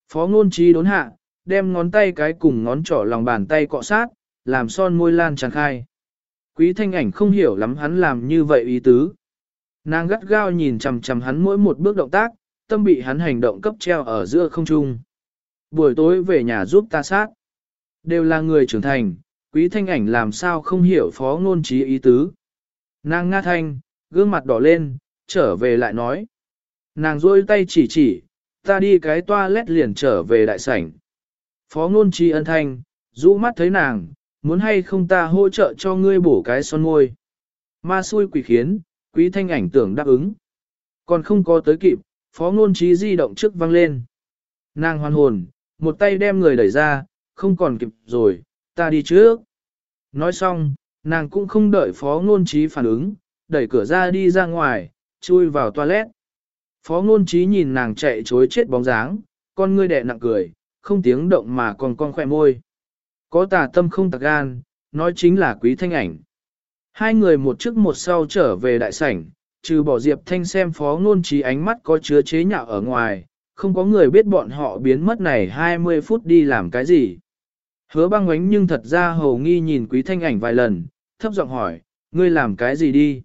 Phó ngôn trí đốn hạ, đem ngón tay cái cùng ngón trỏ lòng bàn tay cọ sát, làm son môi lan tràn khai. Quý thanh ảnh không hiểu lắm hắn làm như vậy ý tứ. Nàng gắt gao nhìn chằm chằm hắn mỗi một bước động tác, tâm bị hắn hành động cấp treo ở giữa không trung. Buổi tối về nhà giúp ta sát. Đều là người trưởng thành, quý thanh ảnh làm sao không hiểu phó ngôn trí ý tứ. Nàng nga thanh, gương mặt đỏ lên, trở về lại nói. Nàng rôi tay chỉ chỉ, ta đi cái toilet liền trở về đại sảnh. Phó ngôn trí ân thanh, rũ mắt thấy nàng, muốn hay không ta hỗ trợ cho ngươi bổ cái son môi. Ma xui quỷ khiến, quý thanh ảnh tưởng đáp ứng. Còn không có tới kịp, phó ngôn trí di động trước văng lên. Nàng hoàn hồn, một tay đem người đẩy ra, không còn kịp rồi, ta đi trước. Nói xong, nàng cũng không đợi phó ngôn trí phản ứng, đẩy cửa ra đi ra ngoài, chui vào toilet. Phó ngôn trí nhìn nàng chạy chối chết bóng dáng, con ngươi đẹ nặng cười, không tiếng động mà còn con khỏe môi. Có tà tâm không tạc gan, nói chính là quý thanh ảnh. Hai người một trước một sau trở về đại sảnh, trừ bỏ Diệp Thanh xem phó ngôn trí ánh mắt có chứa chế nhạo ở ngoài, không có người biết bọn họ biến mất này 20 phút đi làm cái gì. Hứa băng ánh nhưng thật ra hầu nghi nhìn quý thanh ảnh vài lần, thấp giọng hỏi, ngươi làm cái gì đi?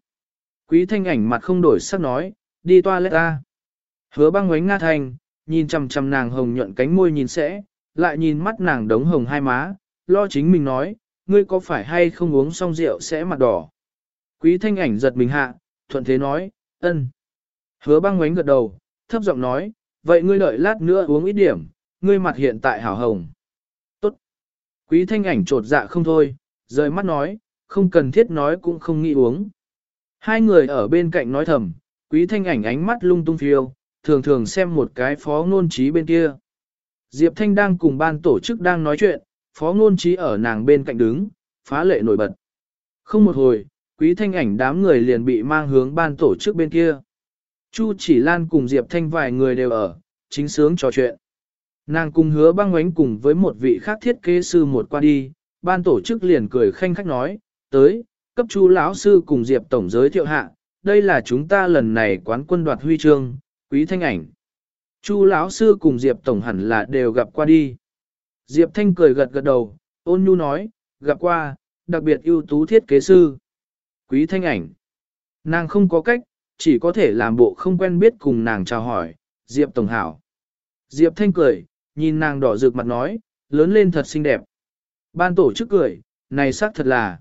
Quý thanh ảnh mặt không đổi sắc nói, đi toilet ta. Hứa băng ánh nga thanh, nhìn chằm chằm nàng hồng nhuận cánh môi nhìn sẽ, lại nhìn mắt nàng đống hồng hai má, lo chính mình nói, ngươi có phải hay không uống xong rượu sẽ mặt đỏ. Quý thanh ảnh giật mình hạ, thuận thế nói, ân. Hứa băng ngoánh gật đầu, thấp giọng nói, vậy ngươi đợi lát nữa uống ít điểm, ngươi mặt hiện tại hảo hồng. Tốt. Quý thanh ảnh trột dạ không thôi, rời mắt nói, không cần thiết nói cũng không nghĩ uống. Hai người ở bên cạnh nói thầm, quý thanh ảnh ánh mắt lung tung phiêu, thường thường xem một cái phó ngôn trí bên kia. Diệp Thanh đang cùng ban tổ chức đang nói chuyện, phó ngôn trí ở nàng bên cạnh đứng, phá lệ nổi bật. Không một hồi, quý thanh ảnh đám người liền bị mang hướng ban tổ chức bên kia. Chu chỉ lan cùng Diệp Thanh vài người đều ở, chính sướng trò chuyện. Nàng cùng hứa băng ánh cùng với một vị khác thiết kế sư một qua đi, ban tổ chức liền cười khanh khách nói, tới, cấp chu lão sư cùng Diệp Tổng giới thiệu hạ, đây là chúng ta lần này quán quân đoạt huy chương, quý thanh ảnh. Chu lão sư cùng Diệp Tổng hẳn là đều gặp qua đi. Diệp Thanh cười gật gật đầu, ôn nhu nói, gặp qua, đặc biệt ưu tú thiết kế sư. Quý thanh ảnh. Nàng không có cách, chỉ có thể làm bộ không quen biết cùng nàng chào hỏi, Diệp Tổng hảo. Diệp Thanh cười, nhìn nàng đỏ rực mặt nói, lớn lên thật xinh đẹp. Ban tổ chức cười, này xác thật là.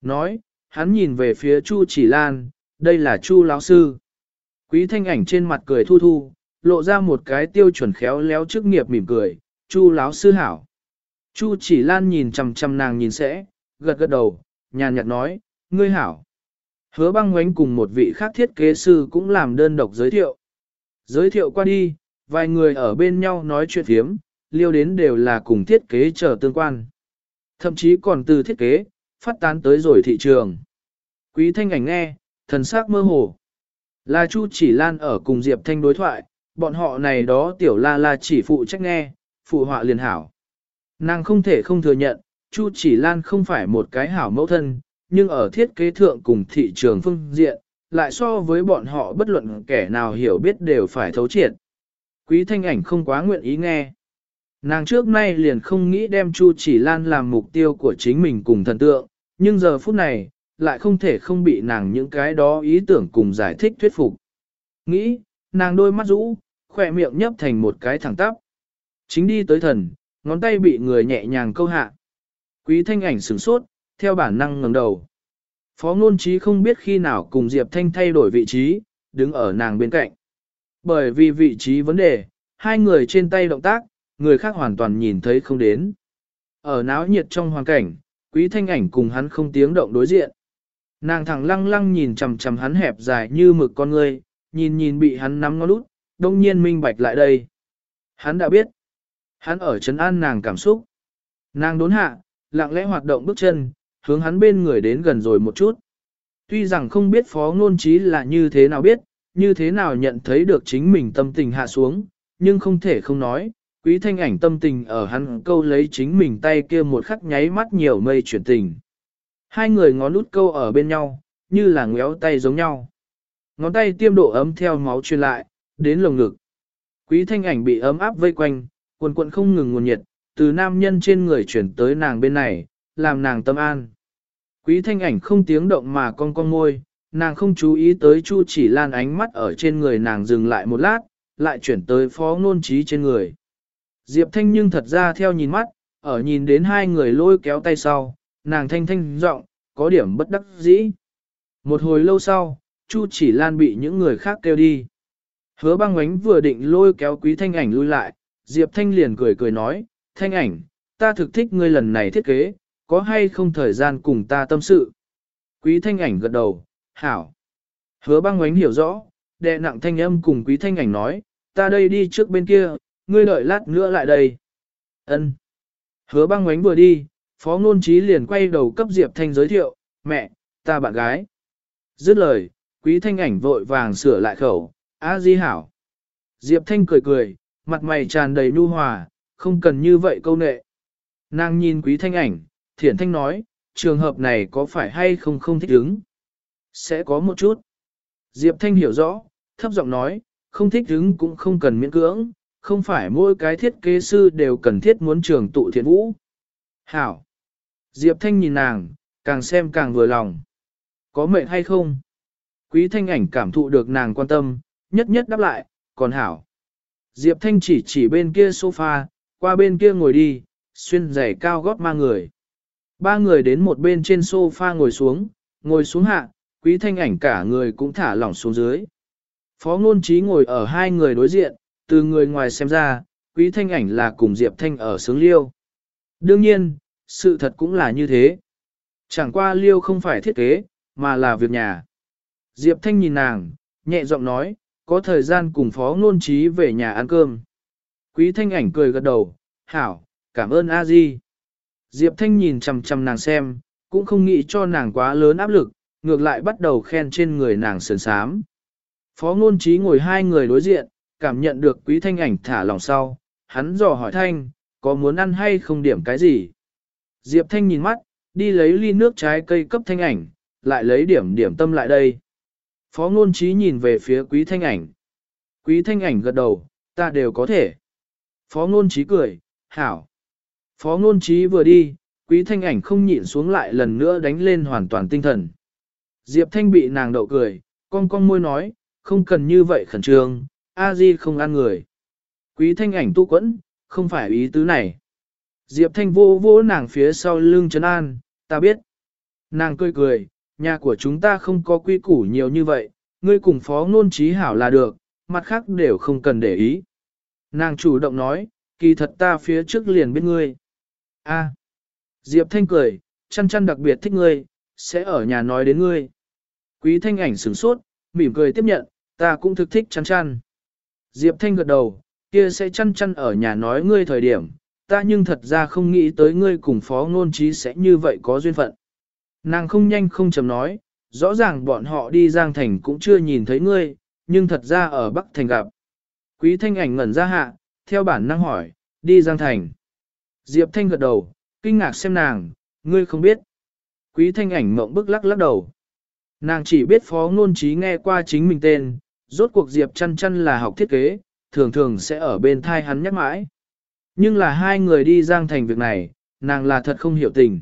Nói, hắn nhìn về phía Chu Chỉ Lan, đây là Chu lão sư. Quý thanh ảnh trên mặt cười thu thu, lộ ra một cái tiêu chuẩn khéo léo chức nghiệp mỉm cười, Chu láo sư hảo. Chu chỉ lan nhìn chằm chằm nàng nhìn sẽ, gật gật đầu, nhàn nhạt nói, ngươi hảo. Hứa băng ngoánh cùng một vị khác thiết kế sư cũng làm đơn độc giới thiệu. Giới thiệu qua đi, vài người ở bên nhau nói chuyện phiếm, liêu đến đều là cùng thiết kế trở tương quan. Thậm chí còn từ thiết kế, phát tán tới rồi thị trường. Quý thanh ảnh nghe, thần sắc mơ hồ. Là Chu chỉ lan ở cùng Diệp Thanh đối thoại, bọn họ này đó tiểu la la chỉ phụ trách nghe, phụ họa liền hảo. Nàng không thể không thừa nhận, Chu chỉ lan không phải một cái hảo mẫu thân, nhưng ở thiết kế thượng cùng thị trường phương diện, lại so với bọn họ bất luận kẻ nào hiểu biết đều phải thấu triệt. Quý thanh ảnh không quá nguyện ý nghe. Nàng trước nay liền không nghĩ đem Chu chỉ lan làm mục tiêu của chính mình cùng thần tượng, nhưng giờ phút này, lại không thể không bị nàng những cái đó ý tưởng cùng giải thích thuyết phục. Nghĩ, nàng đôi mắt rũ, khỏe miệng nhấp thành một cái thẳng tắp. Chính đi tới thần, ngón tay bị người nhẹ nhàng câu hạ. Quý thanh ảnh sửng sốt, theo bản năng ngẩng đầu. Phó ngôn trí không biết khi nào cùng Diệp Thanh thay đổi vị trí, đứng ở nàng bên cạnh. Bởi vì vị trí vấn đề, hai người trên tay động tác, người khác hoàn toàn nhìn thấy không đến. Ở náo nhiệt trong hoàn cảnh, quý thanh ảnh cùng hắn không tiếng động đối diện. Nàng thẳng lăng lăng nhìn chằm chằm hắn hẹp dài như mực con người, nhìn nhìn bị hắn nắm ngó lút, đông nhiên minh bạch lại đây. Hắn đã biết. Hắn ở chấn an nàng cảm xúc. Nàng đốn hạ, lặng lẽ hoạt động bước chân, hướng hắn bên người đến gần rồi một chút. Tuy rằng không biết phó ngôn trí là như thế nào biết, như thế nào nhận thấy được chính mình tâm tình hạ xuống, nhưng không thể không nói, quý thanh ảnh tâm tình ở hắn câu lấy chính mình tay kia một khắc nháy mắt nhiều mây chuyển tình. Hai người ngón út câu ở bên nhau, như là ngéo tay giống nhau. Ngón tay tiêm độ ấm theo máu truyền lại, đến lồng ngực. Quý thanh ảnh bị ấm áp vây quanh, quần quần không ngừng nguồn nhiệt, từ nam nhân trên người chuyển tới nàng bên này, làm nàng tâm an. Quý thanh ảnh không tiếng động mà con con môi, nàng không chú ý tới Chu chỉ lan ánh mắt ở trên người nàng dừng lại một lát, lại chuyển tới phó ngôn trí trên người. Diệp thanh nhưng thật ra theo nhìn mắt, ở nhìn đến hai người lôi kéo tay sau, nàng thanh thanh giọng, có điểm bất đắc dĩ. Một hồi lâu sau, Chu chỉ lan bị những người khác kêu đi. Hứa băng ánh vừa định lôi kéo quý thanh ảnh lui lại, Diệp thanh liền cười cười nói, thanh ảnh, ta thực thích ngươi lần này thiết kế, có hay không thời gian cùng ta tâm sự. Quý thanh ảnh gật đầu, hảo. Hứa băng ngoánh hiểu rõ, đệ nặng thanh âm cùng quý thanh ảnh nói, ta đây đi trước bên kia, ngươi đợi lát nữa lại đây. Ân. Hứa băng ngoánh vừa đi, phó ngôn trí liền quay đầu cấp Diệp Thanh giới thiệu, mẹ, ta bạn gái. Dứt lời, quý thanh ảnh vội vàng sửa lại khẩu, a di hảo. Diệp Thanh cười cười, mặt mày tràn đầy nhu hòa, không cần như vậy câu nệ. Nàng nhìn quý thanh ảnh, thiển thanh nói, trường hợp này có phải hay không không thích ứng? Sẽ có một chút. Diệp Thanh hiểu rõ, thấp giọng nói, không thích ứng cũng không cần miễn cưỡng, không phải mỗi cái thiết kế sư đều cần thiết muốn trường tụ thiện vũ. Hảo. Diệp Thanh nhìn nàng, càng xem càng vừa lòng. Có mệnh hay không? Quý Thanh ảnh cảm thụ được nàng quan tâm, nhất nhất đáp lại, còn hảo. Diệp Thanh chỉ chỉ bên kia sofa, qua bên kia ngồi đi, xuyên giày cao gót ma người. Ba người đến một bên trên sofa ngồi xuống, ngồi xuống hạ, quý thanh ảnh cả người cũng thả lỏng xuống dưới. Phó ngôn trí ngồi ở hai người đối diện, từ người ngoài xem ra, quý thanh ảnh là cùng Diệp Thanh ở sướng liêu. Đương nhiên, sự thật cũng là như thế. Chẳng qua liêu không phải thiết kế, mà là việc nhà. Diệp Thanh nhìn nàng, nhẹ giọng nói, có thời gian cùng phó ngôn trí về nhà ăn cơm. Quý thanh ảnh cười gật đầu, hảo, cảm ơn a di. Diệp Thanh nhìn chằm chằm nàng xem, cũng không nghĩ cho nàng quá lớn áp lực, ngược lại bắt đầu khen trên người nàng sườn sám. Phó ngôn trí ngồi hai người đối diện, cảm nhận được quý thanh ảnh thả lòng sau, hắn dò hỏi thanh, có muốn ăn hay không điểm cái gì? Diệp Thanh nhìn mắt, đi lấy ly nước trái cây cấp thanh ảnh, lại lấy điểm điểm tâm lại đây. Phó ngôn trí nhìn về phía quý thanh ảnh. Quý thanh ảnh gật đầu, ta đều có thể. Phó ngôn trí cười, hảo. Phó ngôn trí vừa đi, quý thanh ảnh không nhịn xuống lại lần nữa đánh lên hoàn toàn tinh thần. Diệp thanh bị nàng đậu cười, con con môi nói, không cần như vậy khẩn trương, a di không ăn người. Quý thanh ảnh tu quẫn, không phải ý tứ này. Diệp thanh vô vô nàng phía sau lưng trấn an, ta biết. Nàng cười cười, nhà của chúng ta không có quy củ nhiều như vậy, ngươi cùng phó ngôn trí hảo là được, mặt khác đều không cần để ý. Nàng chủ động nói, kỳ thật ta phía trước liền biết ngươi. A. Diệp Thanh cười, chăn chăn đặc biệt thích ngươi, sẽ ở nhà nói đến ngươi. Quý Thanh ảnh sửng sốt, mỉm cười tiếp nhận, ta cũng thực thích chăn chăn. Diệp Thanh gật đầu, kia sẽ chăn chăn ở nhà nói ngươi thời điểm, ta nhưng thật ra không nghĩ tới ngươi cùng phó ngôn trí sẽ như vậy có duyên phận. Nàng không nhanh không chậm nói, rõ ràng bọn họ đi Giang Thành cũng chưa nhìn thấy ngươi, nhưng thật ra ở Bắc Thành gặp. Quý Thanh ảnh ngẩn ra hạ, theo bản năng hỏi, đi Giang Thành. Diệp Thanh gật đầu, kinh ngạc xem nàng, ngươi không biết. Quý Thanh ảnh mộng bức lắc lắc đầu. Nàng chỉ biết phó ngôn trí nghe qua chính mình tên, rốt cuộc Diệp chăn chăn là học thiết kế, thường thường sẽ ở bên thai hắn nhắc mãi. Nhưng là hai người đi Giang Thành việc này, nàng là thật không hiểu tình.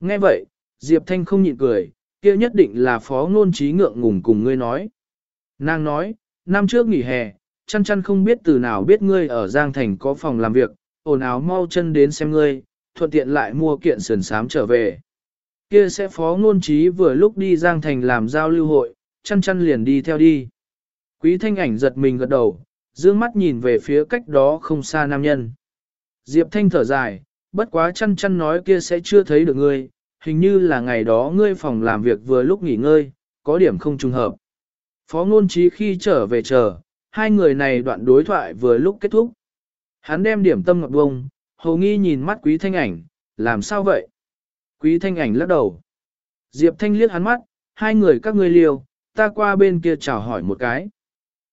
Nghe vậy, Diệp Thanh không nhịn cười, kia nhất định là phó ngôn trí ngượng ngùng cùng ngươi nói. Nàng nói, năm trước nghỉ hè, chăn chăn không biết từ nào biết ngươi ở Giang Thành có phòng làm việc, ồn áo mau chân đến xem ngươi, thuận tiện lại mua kiện sườn sám trở về. Kia sẽ phó ngôn trí vừa lúc đi Giang Thành làm giao lưu hội, chăn chăn liền đi theo đi. Quý thanh ảnh giật mình gật đầu, dương mắt nhìn về phía cách đó không xa nam nhân. Diệp thanh thở dài, bất quá chăn chăn nói kia sẽ chưa thấy được ngươi, hình như là ngày đó ngươi phòng làm việc vừa lúc nghỉ ngơi, có điểm không trùng hợp. Phó ngôn trí khi trở về chờ, hai người này đoạn đối thoại vừa lúc kết thúc. Hắn đem điểm tâm ngọc bông, hầu nghi nhìn mắt quý thanh ảnh, làm sao vậy? Quý thanh ảnh lắc đầu. Diệp thanh liếc hắn mắt, hai người các ngươi liều, ta qua bên kia chào hỏi một cái.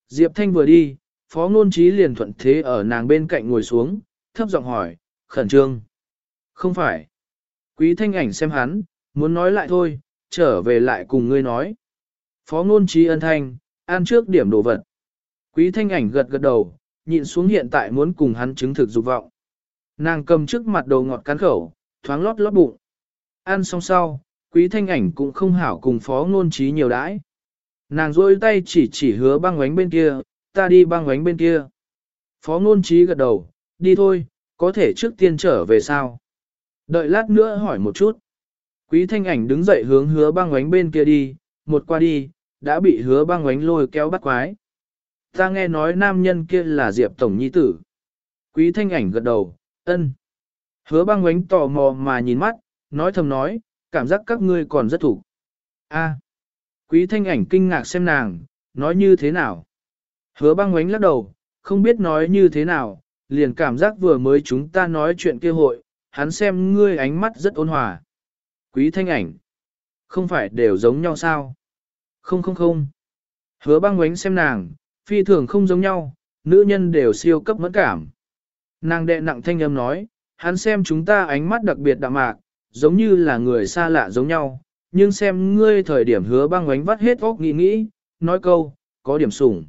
Diệp thanh vừa đi, phó ngôn trí liền thuận thế ở nàng bên cạnh ngồi xuống, thấp giọng hỏi, khẩn trương. Không phải. Quý thanh ảnh xem hắn, muốn nói lại thôi, trở về lại cùng ngươi nói. Phó ngôn trí ân thanh, ăn trước điểm đồ vật. Quý thanh ảnh gật gật đầu, nhịn xuống hiện tại muốn cùng hắn chứng thực dục vọng. Nàng cầm trước mặt đồ ngọt cắn khẩu, thoáng lót lót bụng. Ăn xong sau, quý thanh ảnh cũng không hảo cùng phó ngôn trí nhiều đãi. Nàng rôi tay chỉ chỉ hứa băng oánh bên kia, ta đi băng oánh bên kia. Phó ngôn trí gật đầu, đi thôi, có thể trước tiên trở về sao. Đợi lát nữa hỏi một chút. Quý thanh ảnh đứng dậy hướng hứa băng oánh bên kia đi, một qua đi, đã bị hứa băng oánh lôi kéo bắt quái. Ta nghe nói nam nhân kia là Diệp Tổng Nhi Tử. Quý thanh ảnh gật đầu, ân. Hứa băng oánh tò mò mà nhìn mắt, nói thầm nói, cảm giác các ngươi còn rất thủ. A. Quý thanh ảnh kinh ngạc xem nàng, nói như thế nào. Hứa băng oánh lắc đầu, không biết nói như thế nào, liền cảm giác vừa mới chúng ta nói chuyện kia hội, hắn xem ngươi ánh mắt rất ôn hòa. Quý thanh ảnh. Không phải đều giống nhau sao? Không không không. Hứa băng ngoánh xem nàng, phi thường không giống nhau, nữ nhân đều siêu cấp mẫn cảm. Nàng đệ nặng thanh âm nói, hắn xem chúng ta ánh mắt đặc biệt đạm mạc, giống như là người xa lạ giống nhau, nhưng xem ngươi thời điểm hứa băng ngoánh vắt hết óc nghĩ nghĩ, nói câu, có điểm sủng.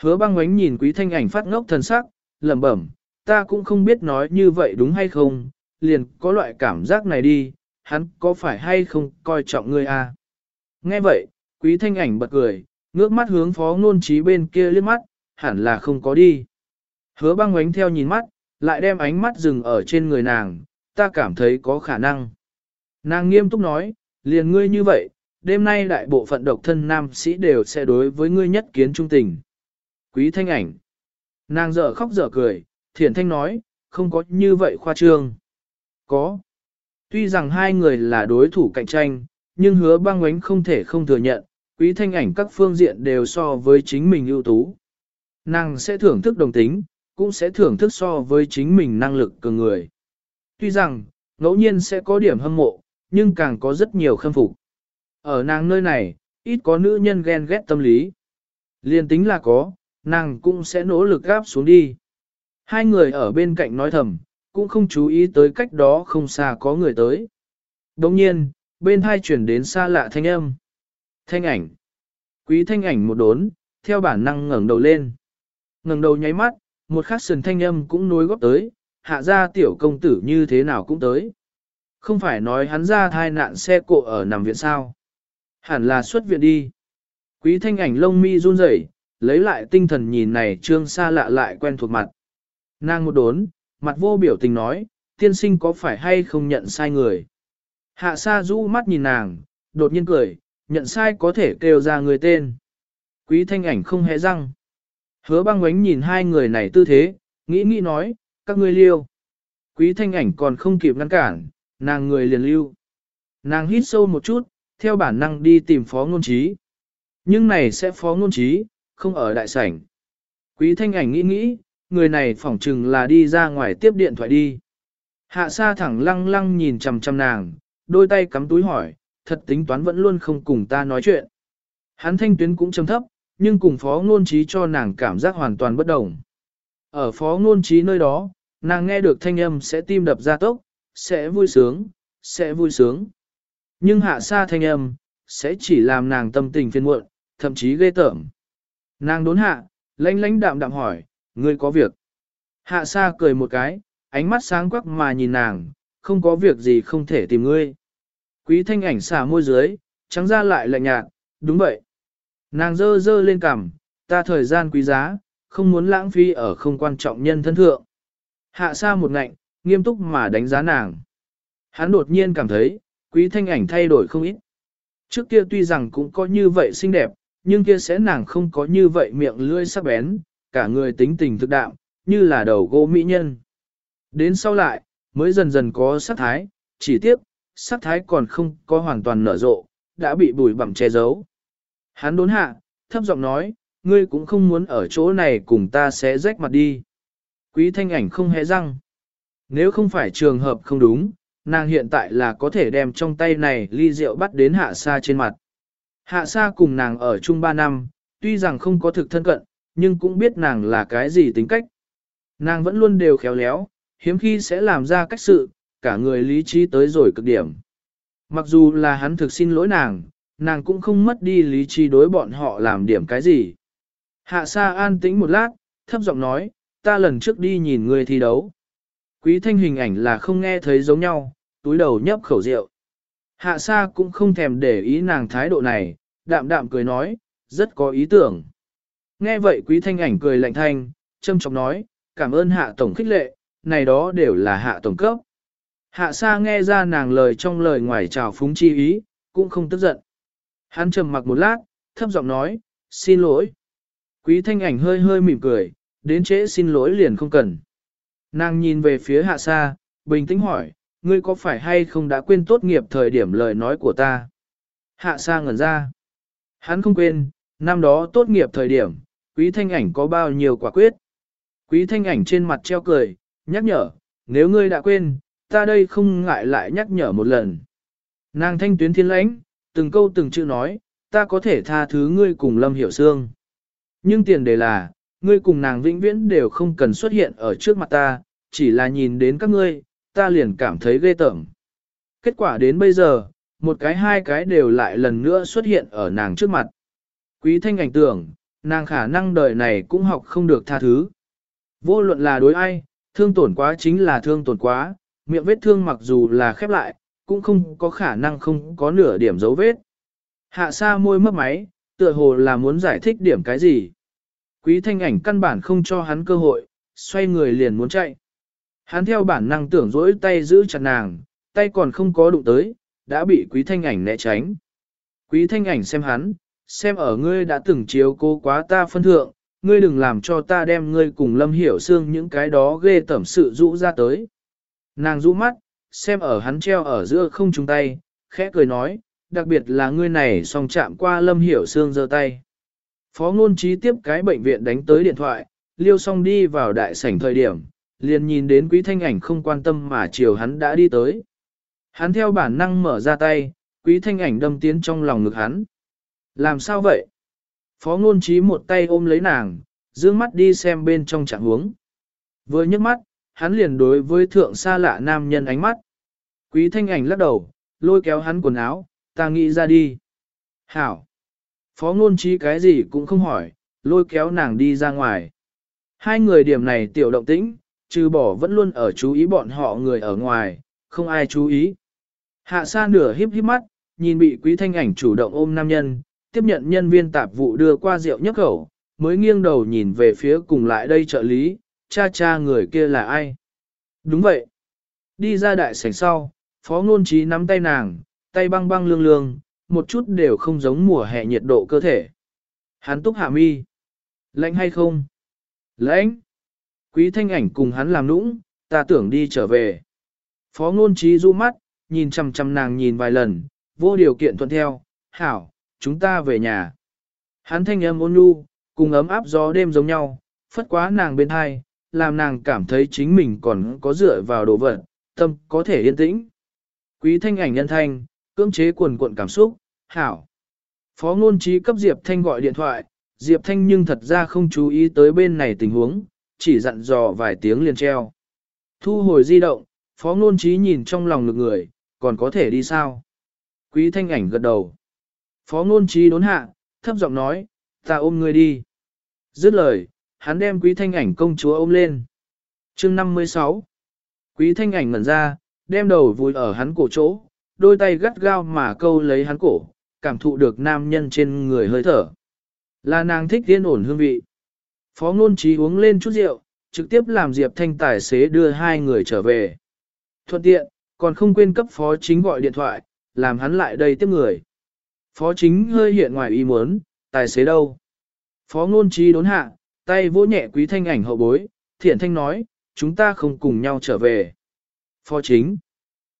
Hứa băng ngoánh nhìn quý thanh ảnh phát ngốc thần sắc, lẩm bẩm, ta cũng không biết nói như vậy đúng hay không, liền có loại cảm giác này đi, hắn có phải hay không coi trọng ngươi à. Nghe vậy, quý thanh ảnh bật cười, ngước mắt hướng phó ngôn trí bên kia liếc mắt, hẳn là không có đi. Hứa băng ánh theo nhìn mắt, lại đem ánh mắt dừng ở trên người nàng, ta cảm thấy có khả năng. Nàng nghiêm túc nói, liền ngươi như vậy, đêm nay đại bộ phận độc thân nam sĩ đều sẽ đối với ngươi nhất kiến trung tình. Quý thanh ảnh. Nàng dở khóc dở cười, thiển thanh nói, không có như vậy khoa trương. Có. Tuy rằng hai người là đối thủ cạnh tranh, nhưng hứa băng ánh không thể không thừa nhận, quý thanh ảnh các phương diện đều so với chính mình ưu tú. Nàng sẽ thưởng thức đồng tính, cũng sẽ thưởng thức so với chính mình năng lực cường người. Tuy rằng, ngẫu nhiên sẽ có điểm hâm mộ, nhưng càng có rất nhiều khâm phục. Ở nàng nơi này, ít có nữ nhân ghen ghét tâm lý. Liên tính là có, nàng cũng sẽ nỗ lực gáp xuống đi. Hai người ở bên cạnh nói thầm, cũng không chú ý tới cách đó không xa có người tới. Đồng nhiên, bên hai chuyển đến xa lạ thanh âm. Thanh ảnh. Quý thanh ảnh một đốn, theo bản năng ngẩng đầu lên. ngẩng đầu nháy mắt, một khắc sườn thanh âm cũng nối góp tới, hạ ra tiểu công tử như thế nào cũng tới. Không phải nói hắn ra thai nạn xe cộ ở nằm viện sao. Hẳn là xuất viện đi. Quý thanh ảnh lông mi run rẩy, lấy lại tinh thần nhìn này trương xa lạ lại quen thuộc mặt. Nàng một đốn, mặt vô biểu tình nói, tiên sinh có phải hay không nhận sai người. Hạ sa rũ mắt nhìn nàng, đột nhiên cười, nhận sai có thể kêu ra người tên. Quý thanh ảnh không hề răng. Hứa băng ánh nhìn hai người này tư thế, nghĩ nghĩ nói, các ngươi liêu. Quý thanh ảnh còn không kịp ngăn cản, nàng người liền lưu. Nàng hít sâu một chút, theo bản năng đi tìm phó ngôn trí. Nhưng này sẽ phó ngôn trí, không ở đại sảnh. Quý thanh ảnh nghĩ nghĩ, người này phỏng chừng là đi ra ngoài tiếp điện thoại đi. Hạ sa thẳng lăng lăng nhìn chằm chằm nàng, đôi tay cắm túi hỏi, thật tính toán vẫn luôn không cùng ta nói chuyện. Hắn thanh tuyến cũng trầm thấp, nhưng cùng phó ngôn trí cho nàng cảm giác hoàn toàn bất đồng. Ở phó ngôn trí nơi đó, nàng nghe được thanh âm sẽ tim đập ra tốc, sẽ vui sướng, sẽ vui sướng. Nhưng hạ sa thanh âm, sẽ chỉ làm nàng tâm tình phiền muộn, thậm chí ghê tởm. Nàng đốn hạ, lãnh lãnh đạm đạm hỏi, ngươi có việc. Hạ sa cười một cái, ánh mắt sáng quắc mà nhìn nàng, không có việc gì không thể tìm ngươi. Quý thanh ảnh xả môi dưới, trắng ra lại lạnh nhạt, đúng vậy. Nàng dơ dơ lên cằm, ta thời gian quý giá, không muốn lãng phí ở không quan trọng nhân thân thượng. Hạ sa một ngạnh, nghiêm túc mà đánh giá nàng. Hắn đột nhiên cảm thấy, quý thanh ảnh thay đổi không ít. Trước kia tuy rằng cũng có như vậy xinh đẹp, nhưng kia sẽ nàng không có như vậy miệng lưỡi sắc bén, cả người tính tình thực đạm, như là đầu gỗ mỹ nhân. Đến sau lại, mới dần dần có sắc thái, chỉ tiếp sắc thái còn không có hoàn toàn nở rộ, đã bị bùi bặm che giấu. Hắn đốn hạ, thấp giọng nói, ngươi cũng không muốn ở chỗ này cùng ta sẽ rách mặt đi. Quý thanh ảnh không hề răng. Nếu không phải trường hợp không đúng, nàng hiện tại là có thể đem trong tay này ly rượu bắt đến hạ sa trên mặt. Hạ sa cùng nàng ở chung ba năm, tuy rằng không có thực thân cận, nhưng cũng biết nàng là cái gì tính cách. Nàng vẫn luôn đều khéo léo, hiếm khi sẽ làm ra cách sự, cả người lý trí tới rồi cực điểm. Mặc dù là hắn thực xin lỗi nàng, nàng cũng không mất đi lý trí đối bọn họ làm điểm cái gì. Hạ sa an tĩnh một lát, thấp giọng nói, ta lần trước đi nhìn người thi đấu. Quý thanh hình ảnh là không nghe thấy giống nhau, túi đầu nhấp khẩu rượu. Hạ sa cũng không thèm để ý nàng thái độ này, đạm đạm cười nói, rất có ý tưởng. Nghe vậy quý thanh ảnh cười lạnh thanh, châm chọc nói, cảm ơn hạ tổng khích lệ, này đó đều là hạ tổng cấp. Hạ sa nghe ra nàng lời trong lời ngoài trào phúng chi ý, cũng không tức giận. Hắn trầm mặc một lát, thấp giọng nói, xin lỗi. Quý thanh ảnh hơi hơi mỉm cười, đến trễ xin lỗi liền không cần. Nàng nhìn về phía hạ sa, bình tĩnh hỏi, ngươi có phải hay không đã quên tốt nghiệp thời điểm lời nói của ta? Hạ sa ngẩn ra. Hắn không quên, năm đó tốt nghiệp thời điểm, quý thanh ảnh có bao nhiêu quả quyết. Quý thanh ảnh trên mặt treo cười, nhắc nhở, nếu ngươi đã quên, ta đây không ngại lại nhắc nhở một lần. Nàng thanh tuyến thiên lãnh, từng câu từng chữ nói, ta có thể tha thứ ngươi cùng Lâm Hiểu Sương. Nhưng tiền đề là, ngươi cùng nàng vĩnh viễn đều không cần xuất hiện ở trước mặt ta, chỉ là nhìn đến các ngươi, ta liền cảm thấy ghê tởm. Kết quả đến bây giờ, một cái hai cái đều lại lần nữa xuất hiện ở nàng trước mặt. Quý thanh ảnh tưởng, nàng khả năng đời này cũng học không được tha thứ. Vô luận là đối ai, thương tổn quá chính là thương tổn quá, miệng vết thương mặc dù là khép lại, cũng không có khả năng không có nửa điểm dấu vết. Hạ sa môi mấp máy, tựa hồ là muốn giải thích điểm cái gì. Quý thanh ảnh căn bản không cho hắn cơ hội, xoay người liền muốn chạy. Hắn theo bản năng tưởng dỗi tay giữ chặt nàng, tay còn không có đụng tới, đã bị quý thanh ảnh né tránh. Quý thanh ảnh xem hắn, xem ở ngươi đã từng chiếu cố quá ta phân thượng, ngươi đừng làm cho ta đem ngươi cùng lâm hiểu xương những cái đó ghê tẩm sự rũ ra tới. Nàng rũ mắt, xem ở hắn treo ở giữa không chung tay, khẽ cười nói, đặc biệt là ngươi này song chạm qua lâm hiểu xương giơ tay. Phó ngôn trí tiếp cái bệnh viện đánh tới điện thoại, liêu xong đi vào đại sảnh thời điểm, liền nhìn đến quý thanh ảnh không quan tâm mà chiều hắn đã đi tới. Hắn theo bản năng mở ra tay, quý thanh ảnh đâm tiến trong lòng ngực hắn. Làm sao vậy? Phó ngôn trí một tay ôm lấy nàng, dương mắt đi xem bên trong trạng huống. Vừa nhấc mắt, hắn liền đối với thượng xa lạ nam nhân ánh mắt. Quý thanh ảnh lắc đầu, lôi kéo hắn quần áo, ta nghĩ ra đi. Hảo. Phó ngôn trí cái gì cũng không hỏi, lôi kéo nàng đi ra ngoài. Hai người điểm này tiểu động tĩnh, trừ bỏ vẫn luôn ở chú ý bọn họ người ở ngoài, không ai chú ý. Hạ sa nửa híp híp mắt, nhìn bị quý thanh ảnh chủ động ôm nam nhân, tiếp nhận nhân viên tạp vụ đưa qua rượu nhấp khẩu, mới nghiêng đầu nhìn về phía cùng lại đây trợ lý, cha cha người kia là ai. Đúng vậy. Đi ra đại sảnh sau, phó ngôn trí nắm tay nàng, tay băng băng lương lương, một chút đều không giống mùa hè nhiệt độ cơ thể. Hắn túc hạ mi. Lạnh hay không? Lạnh. Quý thanh ảnh cùng hắn làm nũng, ta tưởng đi trở về. Phó ngôn trí du mắt, nhìn chằm chằm nàng nhìn vài lần, vô điều kiện thuận theo, hảo, chúng ta về nhà. Hắn thanh âm ôn nhu, cùng ấm áp gió đêm giống nhau, phất quá nàng bên hai, làm nàng cảm thấy chính mình còn có dựa vào đồ vật, tâm có thể yên tĩnh. Quý thanh ảnh nhân thanh, cưỡng chế quần cuộn cảm xúc, hảo. Phó ngôn trí cấp Diệp Thanh gọi điện thoại, Diệp Thanh nhưng thật ra không chú ý tới bên này tình huống, chỉ dặn dò vài tiếng liền treo. Thu hồi di động, Phó ngôn trí nhìn trong lòng ngực người, còn có thể đi sao? Quý thanh ảnh gật đầu. Phó ngôn trí đốn hạ, thấp giọng nói, ta ôm ngươi đi. Dứt lời, hắn đem quý thanh ảnh công chúa ôm lên. chương 56 Quý thanh ảnh ngẩn ra, đem đầu vùi ở hắn cổ chỗ, đôi tay gắt gao mà câu lấy hắn cổ, cảm thụ được nam nhân trên người hơi thở. Là nàng thích tiên ổn hương vị. Phó ngôn trí uống lên chút rượu, trực tiếp làm Diệp Thanh tài xế đưa hai người trở về. Thuận tiện, còn không quên cấp phó chính gọi điện thoại, làm hắn lại đây tiếp người. Phó chính hơi hiện ngoài ý muốn, tài xế đâu? Phó ngôn trí đốn hạ, tay vỗ nhẹ quý thanh ảnh hậu bối, thiện thanh nói, chúng ta không cùng nhau trở về. Phó chính.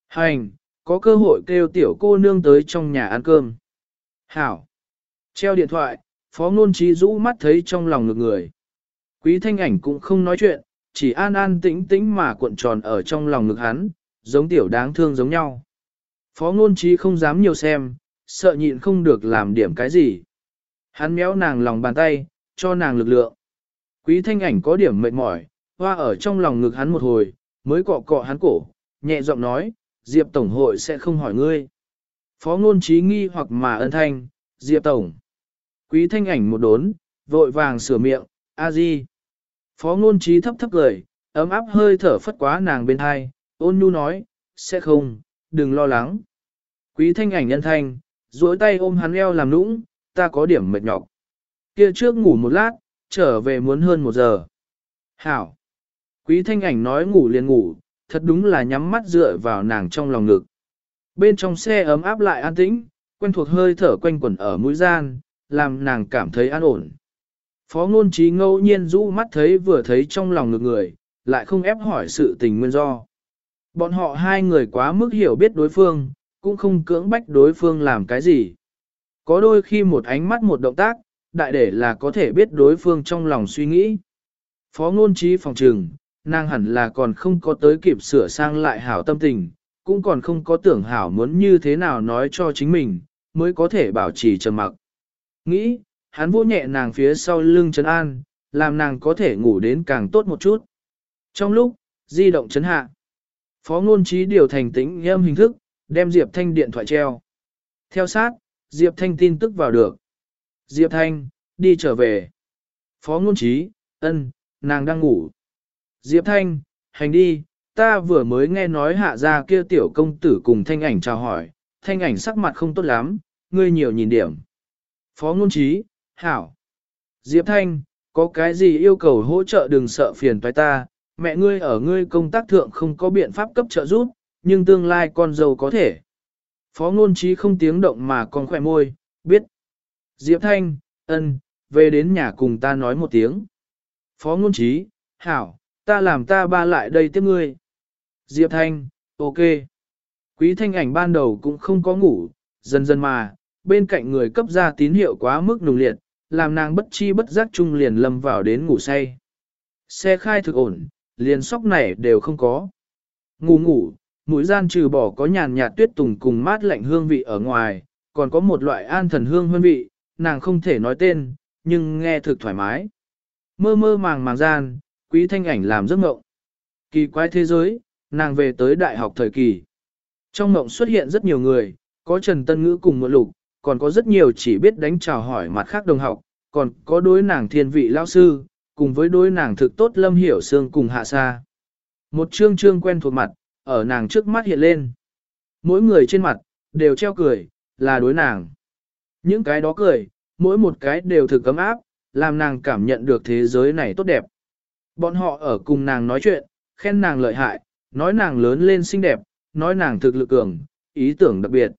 Hành, có cơ hội kêu tiểu cô nương tới trong nhà ăn cơm. Hảo. Treo điện thoại, phó ngôn trí rũ mắt thấy trong lòng ngược người. Quý thanh ảnh cũng không nói chuyện, chỉ an an tĩnh tĩnh mà cuộn tròn ở trong lòng ngực hắn, giống tiểu đáng thương giống nhau. Phó ngôn trí không dám nhiều xem, sợ nhịn không được làm điểm cái gì. Hắn méo nàng lòng bàn tay, cho nàng lực lượng. Quý thanh ảnh có điểm mệt mỏi, hoa ở trong lòng ngực hắn một hồi, mới cọ cọ hắn cổ, nhẹ giọng nói, Diệp Tổng hội sẽ không hỏi ngươi. Phó ngôn trí nghi hoặc mà ân thanh, Diệp Tổng. Quý thanh ảnh một đốn, vội vàng sửa miệng, a di. Phó ngôn trí thấp thấp cười, ấm áp hơi thở phất quá nàng bên hai, ôn nhu nói, sẽ không, đừng lo lắng. Quý thanh ảnh nhân thanh, duỗi tay ôm hắn eo làm nũng, ta có điểm mệt nhọc. Kia trước ngủ một lát, trở về muốn hơn một giờ. Hảo. Quý thanh ảnh nói ngủ liền ngủ, thật đúng là nhắm mắt dựa vào nàng trong lòng ngực. Bên trong xe ấm áp lại an tĩnh, quen thuộc hơi thở quanh quẩn ở mũi gian, làm nàng cảm thấy an ổn. Phó ngôn trí ngẫu nhiên rũ mắt thấy vừa thấy trong lòng ngực người, lại không ép hỏi sự tình nguyên do. Bọn họ hai người quá mức hiểu biết đối phương, cũng không cưỡng bách đối phương làm cái gì. Có đôi khi một ánh mắt một động tác, đại để là có thể biết đối phương trong lòng suy nghĩ. Phó ngôn trí phòng trừng, nàng hẳn là còn không có tới kịp sửa sang lại hảo tâm tình, cũng còn không có tưởng hảo muốn như thế nào nói cho chính mình, mới có thể bảo trì trầm mặc. Nghĩ, hắn vô nhẹ nàng phía sau lưng trấn an, làm nàng có thể ngủ đến càng tốt một chút. Trong lúc, di động chấn hạ, phó ngôn trí điều thành tĩnh nghiêm hình thức, đem Diệp Thanh điện thoại treo. Theo sát, Diệp Thanh tin tức vào được. Diệp Thanh, đi trở về. Phó ngôn trí, ân, nàng đang ngủ. Diệp Thanh, hành đi, ta vừa mới nghe nói hạ ra kia tiểu công tử cùng thanh ảnh chào hỏi, thanh ảnh sắc mặt không tốt lắm, ngươi nhiều nhìn điểm. Phó ngôn trí, hảo. Diệp Thanh, có cái gì yêu cầu hỗ trợ đừng sợ phiền toái ta, mẹ ngươi ở ngươi công tác thượng không có biện pháp cấp trợ giúp, nhưng tương lai con dâu có thể. Phó ngôn trí không tiếng động mà còn khỏe môi, biết. Diệp Thanh, ân, về đến nhà cùng ta nói một tiếng. Phó ngôn trí, hảo, ta làm ta ba lại đây tiếp ngươi. Diệp Thanh, ok. Quý thanh ảnh ban đầu cũng không có ngủ, dần dần mà, bên cạnh người cấp ra tín hiệu quá mức nùng liệt, làm nàng bất chi bất giác chung liền lâm vào đến ngủ say. Xe khai thực ổn, liền sóc này đều không có. Ngủ ngủ, mũi gian trừ bỏ có nhàn nhạt tuyết tùng cùng mát lạnh hương vị ở ngoài, còn có một loại an thần hương hương vị, nàng không thể nói tên, nhưng nghe thực thoải mái. Mơ mơ màng màng gian, quý thanh ảnh làm giấc mộng. Kỳ quái thế giới, nàng về tới đại học thời kỳ. Trong mộng xuất hiện rất nhiều người, có Trần Tân Ngữ cùng Mượn lục, còn có rất nhiều chỉ biết đánh chào hỏi mặt khác đồng học, còn có đối nàng thiên vị lao sư, cùng với đối nàng thực tốt lâm hiểu sương cùng hạ Sa, Một chương chương quen thuộc mặt, ở nàng trước mắt hiện lên. Mỗi người trên mặt, đều treo cười, là đối nàng. Những cái đó cười, mỗi một cái đều thực cấm áp, làm nàng cảm nhận được thế giới này tốt đẹp. Bọn họ ở cùng nàng nói chuyện, khen nàng lợi hại, nói nàng lớn lên xinh đẹp, nói nàng thực lực cường, ý tưởng đặc biệt.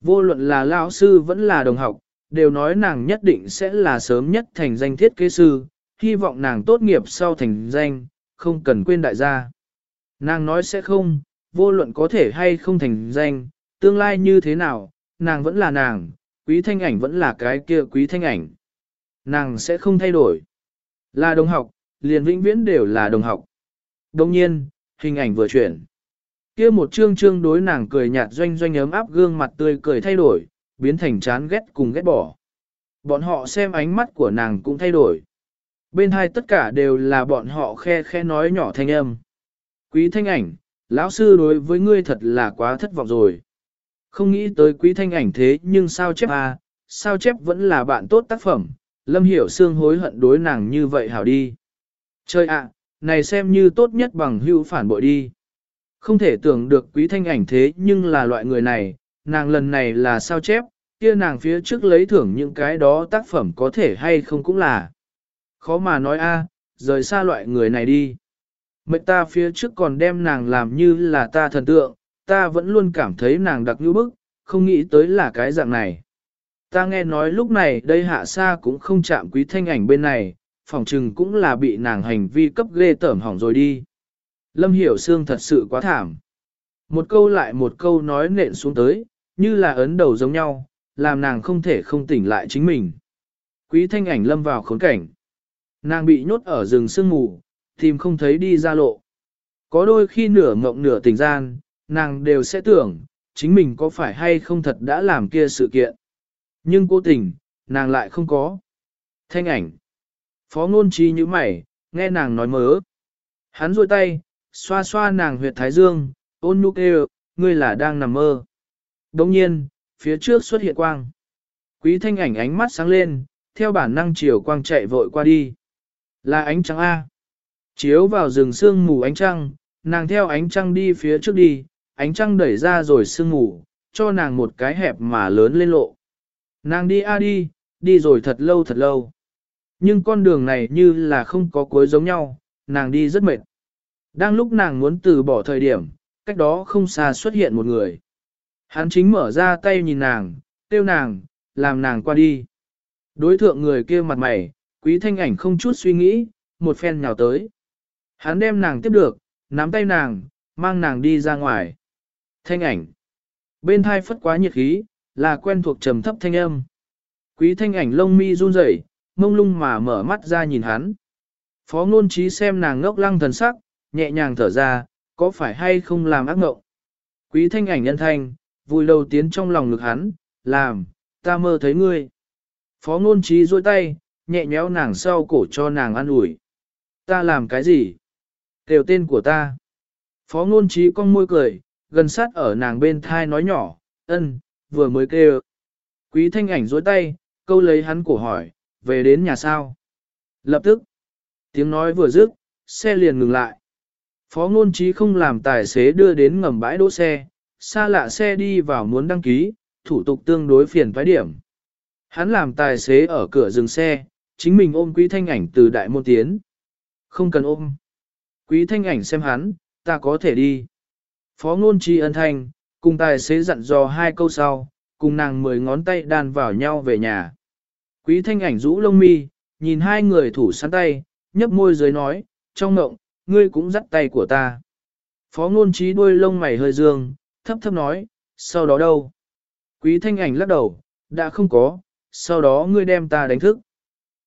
Vô luận là lão sư vẫn là đồng học, đều nói nàng nhất định sẽ là sớm nhất thành danh thiết kế sư, hy vọng nàng tốt nghiệp sau thành danh, không cần quên đại gia. Nàng nói sẽ không, vô luận có thể hay không thành danh, tương lai như thế nào, nàng vẫn là nàng, quý thanh ảnh vẫn là cái kia quý thanh ảnh. Nàng sẽ không thay đổi. Là đồng học, liền vĩnh viễn đều là đồng học. Đồng nhiên, hình ảnh vừa chuyển. Kia một trương trương đối nàng cười nhạt doanh doanh ấm áp gương mặt tươi cười thay đổi, biến thành chán ghét cùng ghét bỏ. Bọn họ xem ánh mắt của nàng cũng thay đổi. Bên hai tất cả đều là bọn họ khe khe nói nhỏ thanh âm. Quý thanh ảnh, lão sư đối với ngươi thật là quá thất vọng rồi. Không nghĩ tới quý thanh ảnh thế nhưng sao chép à, sao chép vẫn là bạn tốt tác phẩm, lâm hiểu xương hối hận đối nàng như vậy hảo đi. Chơi ạ, này xem như tốt nhất bằng hữu phản bội đi. Không thể tưởng được quý thanh ảnh thế nhưng là loại người này, nàng lần này là sao chép, kia nàng phía trước lấy thưởng những cái đó tác phẩm có thể hay không cũng là. Khó mà nói a, rời xa loại người này đi. Mệnh ta phía trước còn đem nàng làm như là ta thần tượng, ta vẫn luôn cảm thấy nàng đặc như bức, không nghĩ tới là cái dạng này. Ta nghe nói lúc này đây hạ xa cũng không chạm quý thanh ảnh bên này, phòng trừng cũng là bị nàng hành vi cấp ghê tởm hỏng rồi đi. Lâm Hiểu Sương thật sự quá thảm. Một câu lại một câu nói nện xuống tới, như là ấn đầu giống nhau, làm nàng không thể không tỉnh lại chính mình. Quý thanh ảnh lâm vào khốn cảnh. Nàng bị nhốt ở rừng sương mù, tìm không thấy đi ra lộ. Có đôi khi nửa mộng nửa tình gian, nàng đều sẽ tưởng, chính mình có phải hay không thật đã làm kia sự kiện. Nhưng cố tình, nàng lại không có. Thanh ảnh. Phó ngôn trí như mày, nghe nàng nói mớ. Hắn rôi tay, xoa xoa nàng huyệt thái dương, ôn nhu kêu, ngươi là đang nằm mơ. Đồng nhiên, phía trước xuất hiện quang. Quý thanh ảnh ánh mắt sáng lên, theo bản năng chiều quang chạy vội qua đi. Là ánh trắng A. Chiếu vào rừng sương mù ánh trăng, nàng theo ánh trăng đi phía trước đi, ánh trăng đẩy ra rồi sương mù, cho nàng một cái hẹp mà lớn lên lộ. Nàng đi A à đi, đi rồi thật lâu thật lâu. Nhưng con đường này như là không có cuối giống nhau, nàng đi rất mệt. Đang lúc nàng muốn từ bỏ thời điểm, cách đó không xa xuất hiện một người. Hắn chính mở ra tay nhìn nàng, tiêu nàng, làm nàng qua đi. Đối thượng người kia mặt mày, quý thanh ảnh không chút suy nghĩ, một phen nhào tới. Hắn đem nàng tiếp được, nắm tay nàng, mang nàng đi ra ngoài. Thanh ảnh. Bên thai phất quá nhiệt khí, là quen thuộc trầm thấp thanh âm. Quý thanh ảnh lông mi run rẩy, mông lung mà mở mắt ra nhìn hắn. Phó ngôn trí xem nàng ngốc lăng thần sắc, nhẹ nhàng thở ra, có phải hay không làm ác ngộng. Quý thanh ảnh nhân thanh, vui đầu tiến trong lòng ngực hắn, làm, ta mơ thấy ngươi. Phó ngôn trí duỗi tay, nhẹ nhéo nàng sau cổ cho nàng ăn ủi. Ta làm cái gì? Kêu tên của ta. Phó ngôn trí con môi cười, gần sát ở nàng bên thai nói nhỏ, ân, vừa mới kêu. Quý thanh ảnh dối tay, câu lấy hắn cổ hỏi, về đến nhà sao? Lập tức, tiếng nói vừa dứt, xe liền ngừng lại. Phó ngôn trí không làm tài xế đưa đến ngầm bãi đỗ xe, xa lạ xe đi vào muốn đăng ký, thủ tục tương đối phiền phái điểm. Hắn làm tài xế ở cửa dừng xe, chính mình ôm quý thanh ảnh từ đại môn tiến. Không cần ôm. Quý thanh ảnh xem hắn, ta có thể đi. Phó ngôn tri ân thanh, cùng tài xế dặn dò hai câu sau, cùng nàng mười ngón tay đan vào nhau về nhà. Quý thanh ảnh rũ lông mi, nhìn hai người thủ sẵn tay, nhấp môi dưới nói, trong ngộng, ngươi cũng dắt tay của ta. Phó ngôn trí đuôi lông mày hơi dương, thấp thấp nói, sau đó đâu? Quý thanh ảnh lắc đầu, đã không có, sau đó ngươi đem ta đánh thức.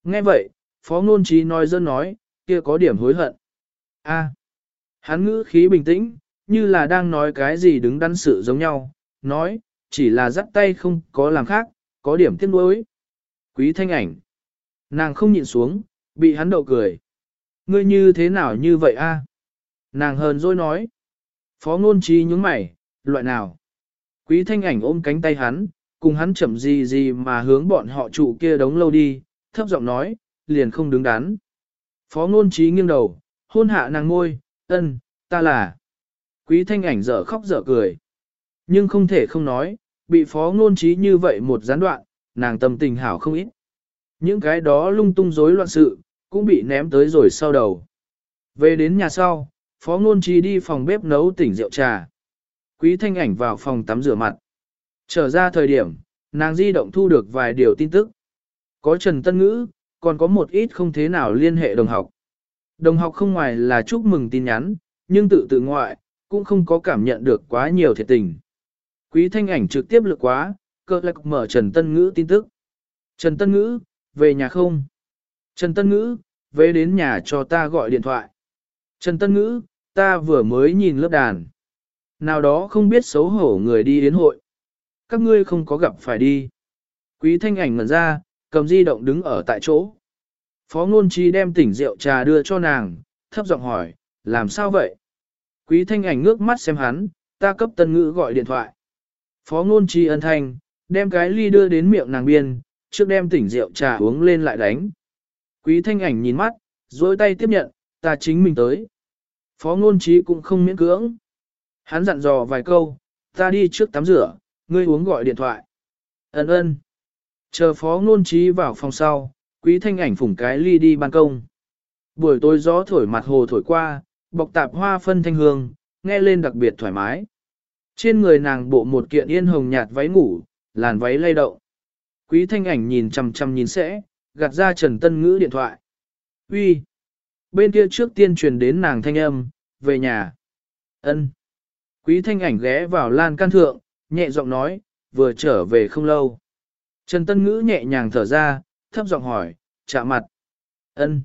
Nghe vậy, phó ngôn trí nói dân nói, kia có điểm hối hận. A, hắn ngữ khí bình tĩnh, như là đang nói cái gì đứng đắn sự giống nhau, nói, chỉ là dắt tay không có làm khác, có điểm tiếc nuối. Quý thanh ảnh, nàng không nhịn xuống, bị hắn đậu cười. Ngươi như thế nào như vậy a? Nàng hờn dỗi nói. Phó ngôn trí nhướng mày, loại nào? Quý thanh ảnh ôm cánh tay hắn, cùng hắn chậm gì gì mà hướng bọn họ trụ kia đống lâu đi, thấp giọng nói, liền không đứng đắn. Phó ngôn trí nghiêng đầu, hôn hạ nàng ngôi, ân, ta là. Quý thanh ảnh dở khóc dở cười. Nhưng không thể không nói, bị phó ngôn trí như vậy một gián đoạn, nàng tâm tình hảo không ít. Những cái đó lung tung rối loạn sự, cũng bị ném tới rồi sau đầu. Về đến nhà sau, phó ngôn trí đi phòng bếp nấu tỉnh rượu trà. Quý thanh ảnh vào phòng tắm rửa mặt. Trở ra thời điểm, nàng di động thu được vài điều tin tức. Có Trần Tân Ngữ, còn có một ít không thế nào liên hệ đồng học. Đồng học không ngoài là chúc mừng tin nhắn, nhưng tự tự ngoại, cũng không có cảm nhận được quá nhiều thiệt tình. Quý thanh ảnh trực tiếp lực quá, cơ lạc mở Trần Tân Ngữ tin tức. Trần Tân Ngữ, về nhà không? Trần Tân Ngữ, về đến nhà cho ta gọi điện thoại. Trần Tân Ngữ, ta vừa mới nhìn lớp đàn. Nào đó không biết xấu hổ người đi đến hội. Các ngươi không có gặp phải đi. Quý thanh ảnh ngẩn ra, cầm di động đứng ở tại chỗ. Phó ngôn trí đem tỉnh rượu trà đưa cho nàng, thấp giọng hỏi, làm sao vậy? Quý thanh ảnh ngước mắt xem hắn, ta cấp tân ngữ gọi điện thoại. Phó ngôn trí ân thanh, đem cái ly đưa đến miệng nàng biên, trước đem tỉnh rượu trà uống lên lại đánh. Quý thanh ảnh nhìn mắt, dối tay tiếp nhận, ta chính mình tới. Phó ngôn trí cũng không miễn cưỡng. Hắn dặn dò vài câu, ta đi trước tắm rửa, ngươi uống gọi điện thoại. Ấn ơn. Chờ phó ngôn trí vào phòng sau, quý thanh ảnh phủng cái ly đi ban công. Buổi tối gió thổi mặt hồ thổi qua, bọc tạp hoa phân thanh hương, nghe lên đặc biệt thoải mái. Trên người nàng bộ một kiện yên hồng nhạt váy ngủ, làn váy lay động. Quý thanh ảnh nhìn chằm chằm nhìn sẽ, gạt ra Trần Tân Ngữ điện thoại. Uy, Bên kia trước tiên truyền đến nàng thanh âm, về nhà. Ân. Quý thanh ảnh ghé vào lan can thượng, nhẹ giọng nói, vừa trở về không lâu. Trần Tân Ngữ nhẹ nhàng thở ra, thấp giọng hỏi, chạm mặt. Ân.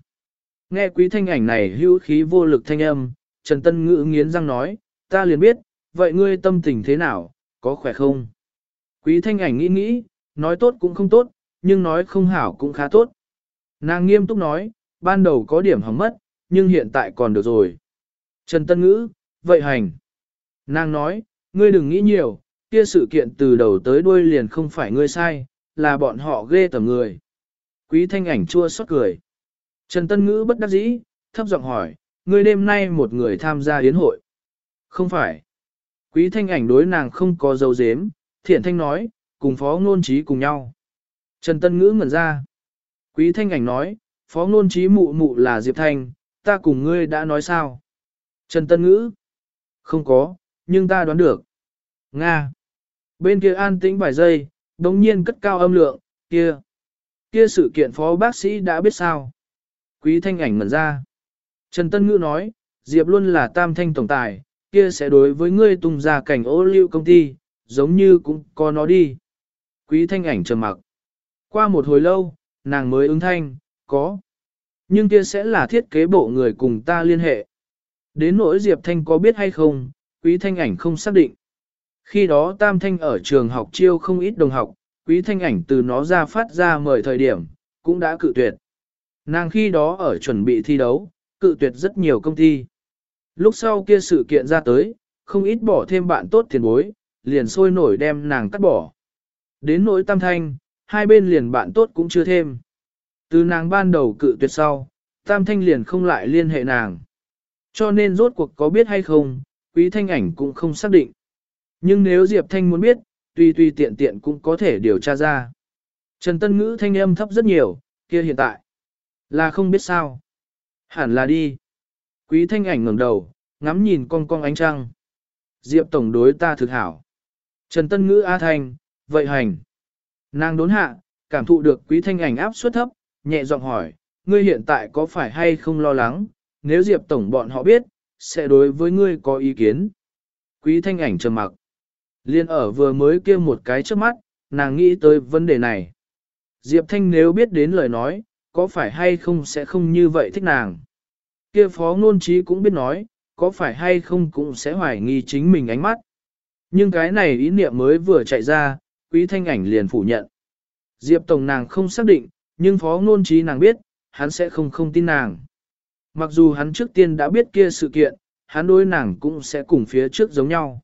Nghe quý thanh ảnh này hữu khí vô lực thanh âm, Trần Tân Ngữ nghiến răng nói, ta liền biết, vậy ngươi tâm tình thế nào, có khỏe không? Quý thanh ảnh nghĩ nghĩ, nói tốt cũng không tốt, nhưng nói không hảo cũng khá tốt. Nàng nghiêm túc nói, ban đầu có điểm hỏng mất, nhưng hiện tại còn được rồi. Trần Tân Ngữ, vậy hành. Nàng nói, ngươi đừng nghĩ nhiều, kia sự kiện từ đầu tới đuôi liền không phải ngươi sai, là bọn họ ghê tầm người. Quý thanh ảnh chua xót cười. Trần Tân Ngữ bất đắc dĩ, thấp giọng hỏi, ngươi đêm nay một người tham gia yến hội. Không phải. Quý thanh ảnh đối nàng không có dấu dếm, thiện thanh nói, cùng phó ngôn trí cùng nhau. Trần Tân Ngữ ngẩn ra. Quý thanh ảnh nói, phó ngôn trí mụ mụ là Diệp Thanh, ta cùng ngươi đã nói sao? Trần Tân Ngữ. Không có, nhưng ta đoán được. Nga. Bên kia an tĩnh vài giây, đồng nhiên cất cao âm lượng, kia. Kia sự kiện phó bác sĩ đã biết sao. Quý thanh ảnh ngẩn ra. Trần Tân Ngữ nói, Diệp luôn là tam thanh tổng tài, kia sẽ đối với ngươi tung ra cảnh ô liu công ty, giống như cũng có nó đi. Quý thanh ảnh trầm mặc. Qua một hồi lâu, nàng mới ứng thanh, có. Nhưng kia sẽ là thiết kế bộ người cùng ta liên hệ. Đến nỗi Diệp Thanh có biết hay không, quý thanh ảnh không xác định. Khi đó Tam Thanh ở trường học chiêu không ít đồng học, quý thanh ảnh từ nó ra phát ra mời thời điểm, cũng đã cự tuyệt. Nàng khi đó ở chuẩn bị thi đấu, cự tuyệt rất nhiều công ty. Lúc sau kia sự kiện ra tới, không ít bỏ thêm bạn tốt tiền bối, liền sôi nổi đem nàng cắt bỏ. Đến nỗi tam thanh, hai bên liền bạn tốt cũng chưa thêm. Từ nàng ban đầu cự tuyệt sau, tam thanh liền không lại liên hệ nàng. Cho nên rốt cuộc có biết hay không, quý thanh ảnh cũng không xác định. Nhưng nếu Diệp Thanh muốn biết, Tuy tuy tiện tiện cũng có thể điều tra ra. Trần Tân Ngữ thanh âm thấp rất nhiều, kia hiện tại. Là không biết sao. Hẳn là đi. Quý thanh ảnh ngẩng đầu, ngắm nhìn con con ánh trăng. Diệp Tổng đối ta thực hảo. Trần Tân Ngữ A Thanh, vậy hành. Nàng đốn hạ, cảm thụ được quý thanh ảnh áp suất thấp, nhẹ giọng hỏi, ngươi hiện tại có phải hay không lo lắng, nếu Diệp Tổng bọn họ biết, sẽ đối với ngươi có ý kiến. Quý thanh ảnh trầm mặc. Liên ở vừa mới kia một cái trước mắt, nàng nghĩ tới vấn đề này. Diệp Thanh nếu biết đến lời nói, có phải hay không sẽ không như vậy thích nàng. Kia phó ngôn trí cũng biết nói, có phải hay không cũng sẽ hoài nghi chính mình ánh mắt. Nhưng cái này ý niệm mới vừa chạy ra, quý thanh ảnh liền phủ nhận. Diệp Tổng nàng không xác định, nhưng phó ngôn trí nàng biết, hắn sẽ không không tin nàng. Mặc dù hắn trước tiên đã biết kia sự kiện, hắn đối nàng cũng sẽ cùng phía trước giống nhau.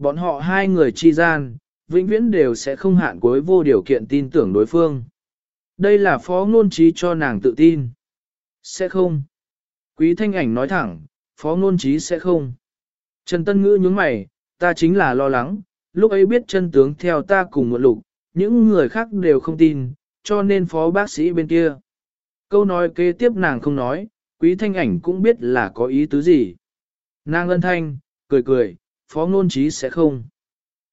Bọn họ hai người chi gian, vĩnh viễn đều sẽ không hạn cuối vô điều kiện tin tưởng đối phương. Đây là phó ngôn trí cho nàng tự tin. Sẽ không. Quý thanh ảnh nói thẳng, phó ngôn trí sẽ không. Trần Tân Ngữ nhướng mày, ta chính là lo lắng, lúc ấy biết chân tướng theo ta cùng một lục, những người khác đều không tin, cho nên phó bác sĩ bên kia. Câu nói kế tiếp nàng không nói, quý thanh ảnh cũng biết là có ý tứ gì. Nàng ân thanh, cười cười, phó ngôn trí sẽ không.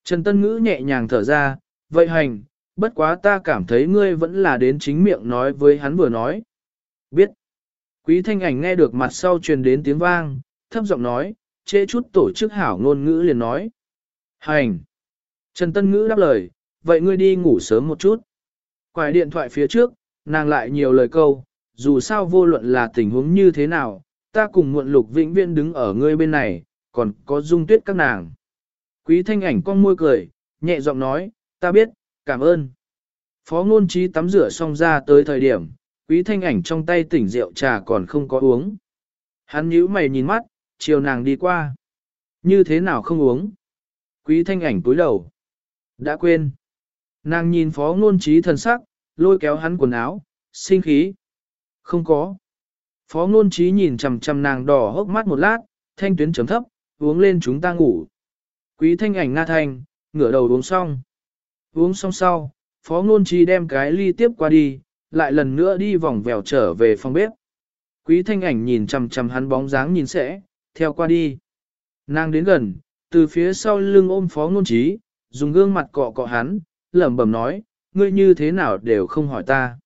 Trần Tân Ngữ nhẹ nhàng thở ra, vậy hành, bất quá ta cảm thấy ngươi vẫn là đến chính miệng nói với hắn vừa nói. Biết. Quý thanh ảnh nghe được mặt sau truyền đến tiếng vang, thấp giọng nói, chê chút tổ chức hảo ngôn ngữ liền nói. Hành! Trần Tân Ngữ đáp lời, vậy ngươi đi ngủ sớm một chút. Quài điện thoại phía trước, nàng lại nhiều lời câu, dù sao vô luận là tình huống như thế nào, ta cùng muộn lục vĩnh viên đứng ở ngươi bên này, còn có dung tuyết các nàng. Quý thanh ảnh con môi cười, nhẹ giọng nói, ta biết, cảm ơn. Phó ngôn trí tắm rửa xong ra tới thời điểm, quý thanh ảnh trong tay tỉnh rượu trà còn không có uống. Hắn nhíu mày nhìn mắt, chiều nàng đi qua. Như thế nào không uống? Quý thanh ảnh túi đầu. Đã quên. Nàng nhìn phó ngôn trí thần sắc, lôi kéo hắn quần áo, sinh khí. Không có. Phó ngôn trí nhìn chằm chằm nàng đỏ hốc mắt một lát, thanh tuyến chấm thấp, uống lên chúng ta ngủ. Quý thanh ảnh nga thanh, ngửa đầu uống xong. Uống xong sau, phó ngôn trí đem cái ly tiếp qua đi, lại lần nữa đi vòng vèo trở về phòng bếp. Quý thanh ảnh nhìn chằm chằm hắn bóng dáng nhìn sẽ, theo qua đi. Nàng đến gần, từ phía sau lưng ôm phó ngôn trí, dùng gương mặt cọ cọ hắn, lẩm bẩm nói, ngươi như thế nào đều không hỏi ta.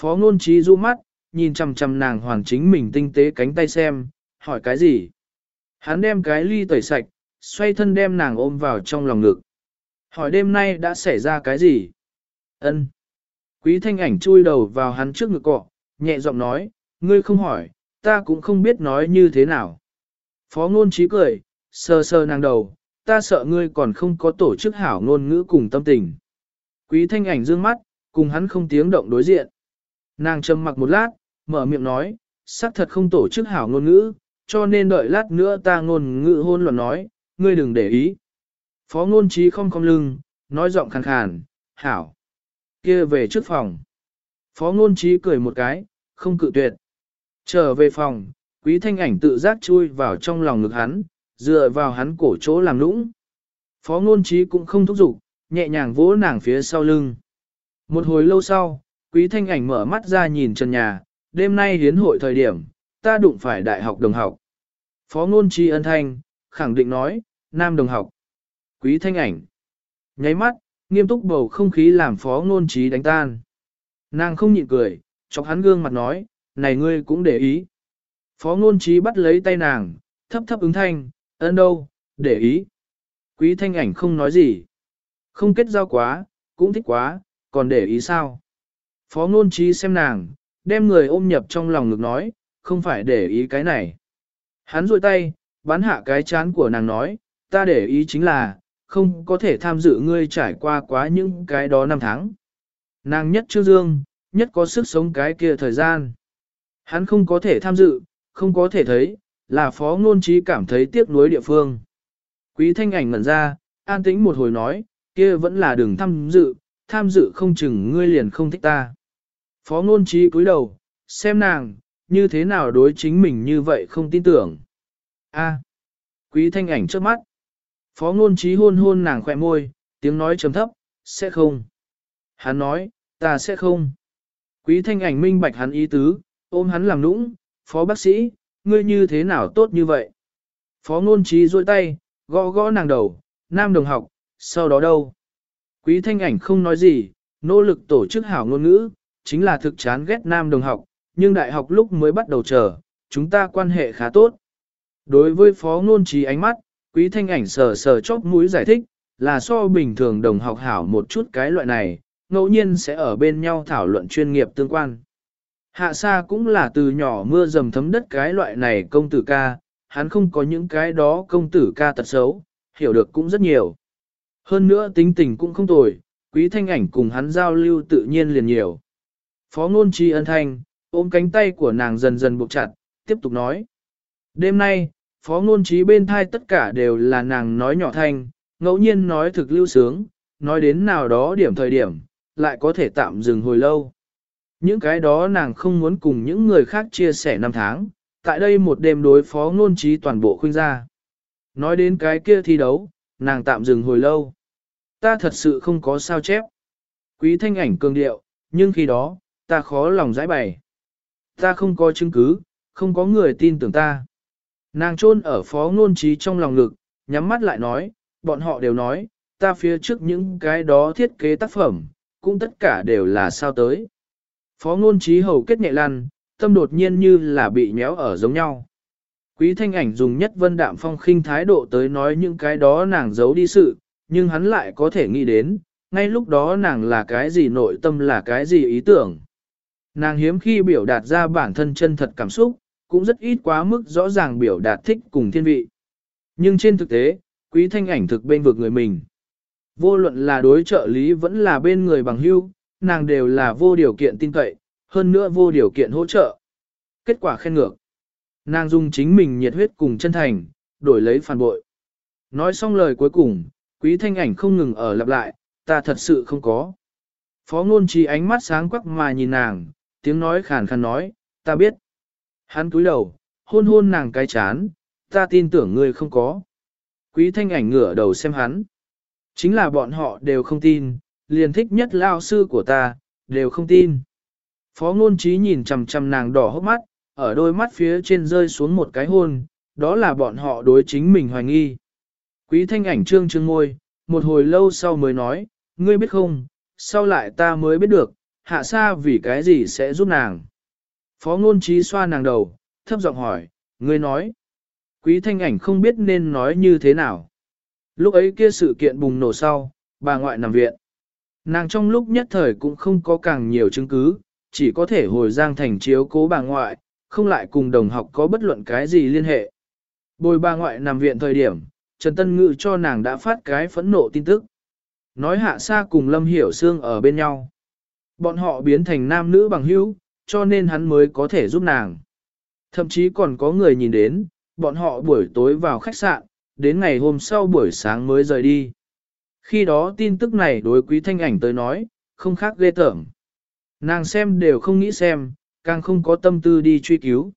Phó ngôn trí du mắt, nhìn chằm chằm nàng hoàn chính mình tinh tế cánh tay xem, hỏi cái gì. Hắn đem cái ly tẩy sạch, xoay thân đem nàng ôm vào trong lòng ngực. Hỏi đêm nay đã xảy ra cái gì? Ân. Quý thanh ảnh chui đầu vào hắn trước ngực cọ, nhẹ giọng nói, ngươi không hỏi, ta cũng không biết nói như thế nào. Phó ngôn trí cười, sơ sơ nàng đầu, ta sợ ngươi còn không có tổ chức hảo ngôn ngữ cùng tâm tình. Quý thanh ảnh dương mắt, cùng hắn không tiếng động đối diện. Nàng trầm mặc một lát, mở miệng nói, xác thật không tổ chức hảo ngôn ngữ, cho nên đợi lát nữa ta ngôn ngữ hôn luận nói, ngươi đừng để ý. Phó ngôn trí không cong lưng, nói giọng khàn khàn, hảo. kia về trước phòng. Phó ngôn trí cười một cái, không cự tuyệt. Trở về phòng, quý thanh ảnh tự giác chui vào trong lòng ngực hắn, dựa vào hắn cổ chỗ làm lũng. Phó ngôn trí cũng không thúc giục, nhẹ nhàng vỗ nàng phía sau lưng. Một hồi lâu sau, quý thanh ảnh mở mắt ra nhìn trần nhà, đêm nay hiến hội thời điểm, ta đụng phải đại học đồng học. Phó ngôn tri ân thanh, khẳng định nói, nam đồng học. Quý thanh ảnh. Nháy mắt, nghiêm túc bầu không khí làm phó ngôn trí đánh tan. Nàng không nhịn cười, chọc hắn gương mặt nói, này ngươi cũng để ý. Phó ngôn trí bắt lấy tay nàng, thấp thấp ứng thanh, ân đâu, để ý. Quý thanh ảnh không nói gì. Không kết giao quá, cũng thích quá, còn để ý sao? Phó ngôn trí xem nàng, đem người ôm nhập trong lòng ngực nói, không phải để ý cái này. Hắn rôi tay, bắn hạ cái chán của nàng nói, ta để ý chính là, không có thể tham dự ngươi trải qua quá những cái đó năm tháng. Nàng nhất chưa dương, nhất có sức sống cái kia thời gian. Hắn không có thể tham dự, không có thể thấy, là phó ngôn trí cảm thấy tiếc nuối địa phương. Quý thanh ảnh ngẩn ra, an tĩnh một hồi nói, kia vẫn là đừng tham dự, tham dự không chừng ngươi liền không thích ta. Phó ngôn trí cúi đầu, xem nàng, như thế nào đối chính mình như vậy không tin tưởng. A. À, quý thanh ảnh trước mắt. Phó ngôn trí hôn hôn nàng khỏe môi, tiếng nói trầm thấp, sẽ không. Hắn nói, ta sẽ không. Quý thanh ảnh minh bạch hắn ý tứ, ôm hắn làm nũng, phó bác sĩ, ngươi như thế nào tốt như vậy? Phó ngôn trí duỗi tay, gõ gõ nàng đầu, nam đồng học, sau đó đâu? Quý thanh ảnh không nói gì, nỗ lực tổ chức hảo ngôn ngữ, chính là thực chán ghét nam đồng học, nhưng đại học lúc mới bắt đầu chờ, chúng ta quan hệ khá tốt. Đối với phó ngôn trí ánh mắt, quý thanh ảnh sờ sờ chóp mũi giải thích, là so bình thường đồng học hảo một chút cái loại này, ngẫu nhiên sẽ ở bên nhau thảo luận chuyên nghiệp tương quan. Hạ sa cũng là từ nhỏ mưa dầm thấm đất cái loại này công tử ca, hắn không có những cái đó công tử ca tật xấu, hiểu được cũng rất nhiều. Hơn nữa tính tình cũng không tồi, quý thanh ảnh cùng hắn giao lưu tự nhiên liền nhiều. Phó ngôn chi ân thanh, ôm cánh tay của nàng dần dần buộc chặt, tiếp tục nói. Đêm nay, phó ngôn trí bên thai tất cả đều là nàng nói nhỏ thanh, ngẫu nhiên nói thực lưu sướng, nói đến nào đó điểm thời điểm, lại có thể tạm dừng hồi lâu. Những cái đó nàng không muốn cùng những người khác chia sẻ năm tháng, tại đây một đêm đối phó ngôn trí toàn bộ khuynh ra. Nói đến cái kia thi đấu, nàng tạm dừng hồi lâu. Ta thật sự không có sao chép. Quý thanh ảnh cường điệu, nhưng khi đó, ta khó lòng giải bày. Ta không có chứng cứ, không có người tin tưởng ta. Nàng chôn ở phó ngôn trí trong lòng ngực, nhắm mắt lại nói, bọn họ đều nói, ta phía trước những cái đó thiết kế tác phẩm, cũng tất cả đều là sao tới. Phó ngôn trí hầu kết nhẹ lăn, tâm đột nhiên như là bị nhéo ở giống nhau. Quý thanh ảnh dùng nhất vân đạm phong khinh thái độ tới nói những cái đó nàng giấu đi sự, nhưng hắn lại có thể nghĩ đến, ngay lúc đó nàng là cái gì nội tâm là cái gì ý tưởng. Nàng hiếm khi biểu đạt ra bản thân chân thật cảm xúc, cũng rất ít quá mức rõ ràng biểu đạt thích cùng thiên vị. Nhưng trên thực tế, quý thanh ảnh thực bên vực người mình. Vô luận là đối trợ lý vẫn là bên người bằng hưu, nàng đều là vô điều kiện tin cậy, hơn nữa vô điều kiện hỗ trợ. Kết quả khen ngược. Nàng dùng chính mình nhiệt huyết cùng chân thành, đổi lấy phản bội. Nói xong lời cuối cùng, quý thanh ảnh không ngừng ở lặp lại, ta thật sự không có. Phó ngôn trí ánh mắt sáng quắc mà nhìn nàng, tiếng nói khàn khàn nói, ta biết. Hắn cúi đầu, hôn hôn nàng cái chán, ta tin tưởng ngươi không có. Quý thanh ảnh ngửa đầu xem hắn. Chính là bọn họ đều không tin, liền thích nhất lao sư của ta, đều không tin. Phó ngôn trí nhìn chằm chằm nàng đỏ hốc mắt, ở đôi mắt phía trên rơi xuống một cái hôn, đó là bọn họ đối chính mình hoài nghi. Quý thanh ảnh trương trương môi, một hồi lâu sau mới nói, ngươi biết không, sau lại ta mới biết được, hạ sa vì cái gì sẽ giúp nàng. Phó ngôn trí xoa nàng đầu, thấp giọng hỏi, ngươi nói. Quý thanh ảnh không biết nên nói như thế nào. Lúc ấy kia sự kiện bùng nổ sau, bà ngoại nằm viện. Nàng trong lúc nhất thời cũng không có càng nhiều chứng cứ, chỉ có thể hồi giang thành chiếu cố bà ngoại, không lại cùng đồng học có bất luận cái gì liên hệ. Bồi bà ngoại nằm viện thời điểm, Trần Tân Ngự cho nàng đã phát cái phẫn nộ tin tức. Nói hạ xa cùng Lâm Hiểu Sương ở bên nhau. Bọn họ biến thành nam nữ bằng hữu, cho nên hắn mới có thể giúp nàng. Thậm chí còn có người nhìn đến, bọn họ buổi tối vào khách sạn, đến ngày hôm sau buổi sáng mới rời đi. Khi đó tin tức này đối quý thanh ảnh tới nói, không khác ghê tởm. Nàng xem đều không nghĩ xem, càng không có tâm tư đi truy cứu.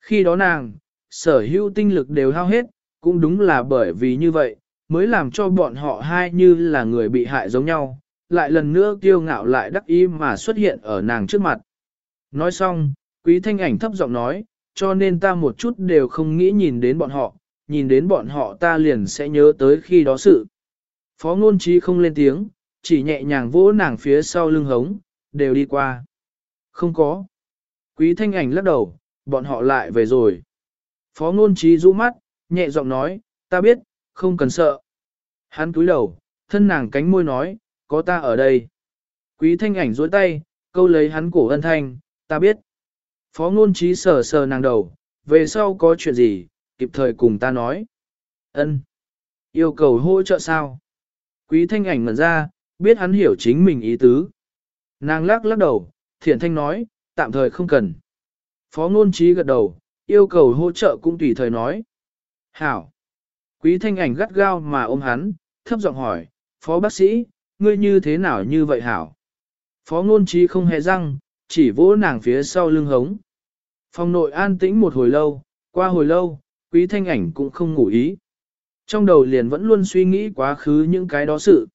Khi đó nàng, sở hữu tinh lực đều hao hết, cũng đúng là bởi vì như vậy, mới làm cho bọn họ hai như là người bị hại giống nhau, lại lần nữa kiêu ngạo lại đắc ý mà xuất hiện ở nàng trước mặt. Nói xong, quý thanh ảnh thấp giọng nói, cho nên ta một chút đều không nghĩ nhìn đến bọn họ, nhìn đến bọn họ ta liền sẽ nhớ tới khi đó sự. Phó ngôn trí không lên tiếng, chỉ nhẹ nhàng vỗ nàng phía sau lưng hống, đều đi qua. Không có. Quý thanh ảnh lắc đầu, bọn họ lại về rồi. Phó ngôn trí rũ mắt, nhẹ giọng nói, ta biết, không cần sợ. Hắn cúi đầu, thân nàng cánh môi nói, có ta ở đây. Quý thanh ảnh dối tay, câu lấy hắn cổ ân thanh, ta biết. Phó ngôn trí sờ sờ nàng đầu, về sau có chuyện gì, kịp thời cùng ta nói. ân Yêu cầu hỗ trợ sao? Quý thanh ảnh ngẩn ra, biết hắn hiểu chính mình ý tứ. Nàng lắc lắc đầu, thiện thanh nói, tạm thời không cần. Phó ngôn trí gật đầu, yêu cầu hỗ trợ cũng tùy thời nói. Hảo. Quý thanh ảnh gắt gao mà ôm hắn, thấp giọng hỏi, phó bác sĩ, ngươi như thế nào như vậy hảo? Phó ngôn trí không hề răng, chỉ vỗ nàng phía sau lưng hống. Phòng nội an tĩnh một hồi lâu, qua hồi lâu, quý thanh ảnh cũng không ngủ ý. Trong đầu liền vẫn luôn suy nghĩ quá khứ những cái đó sự.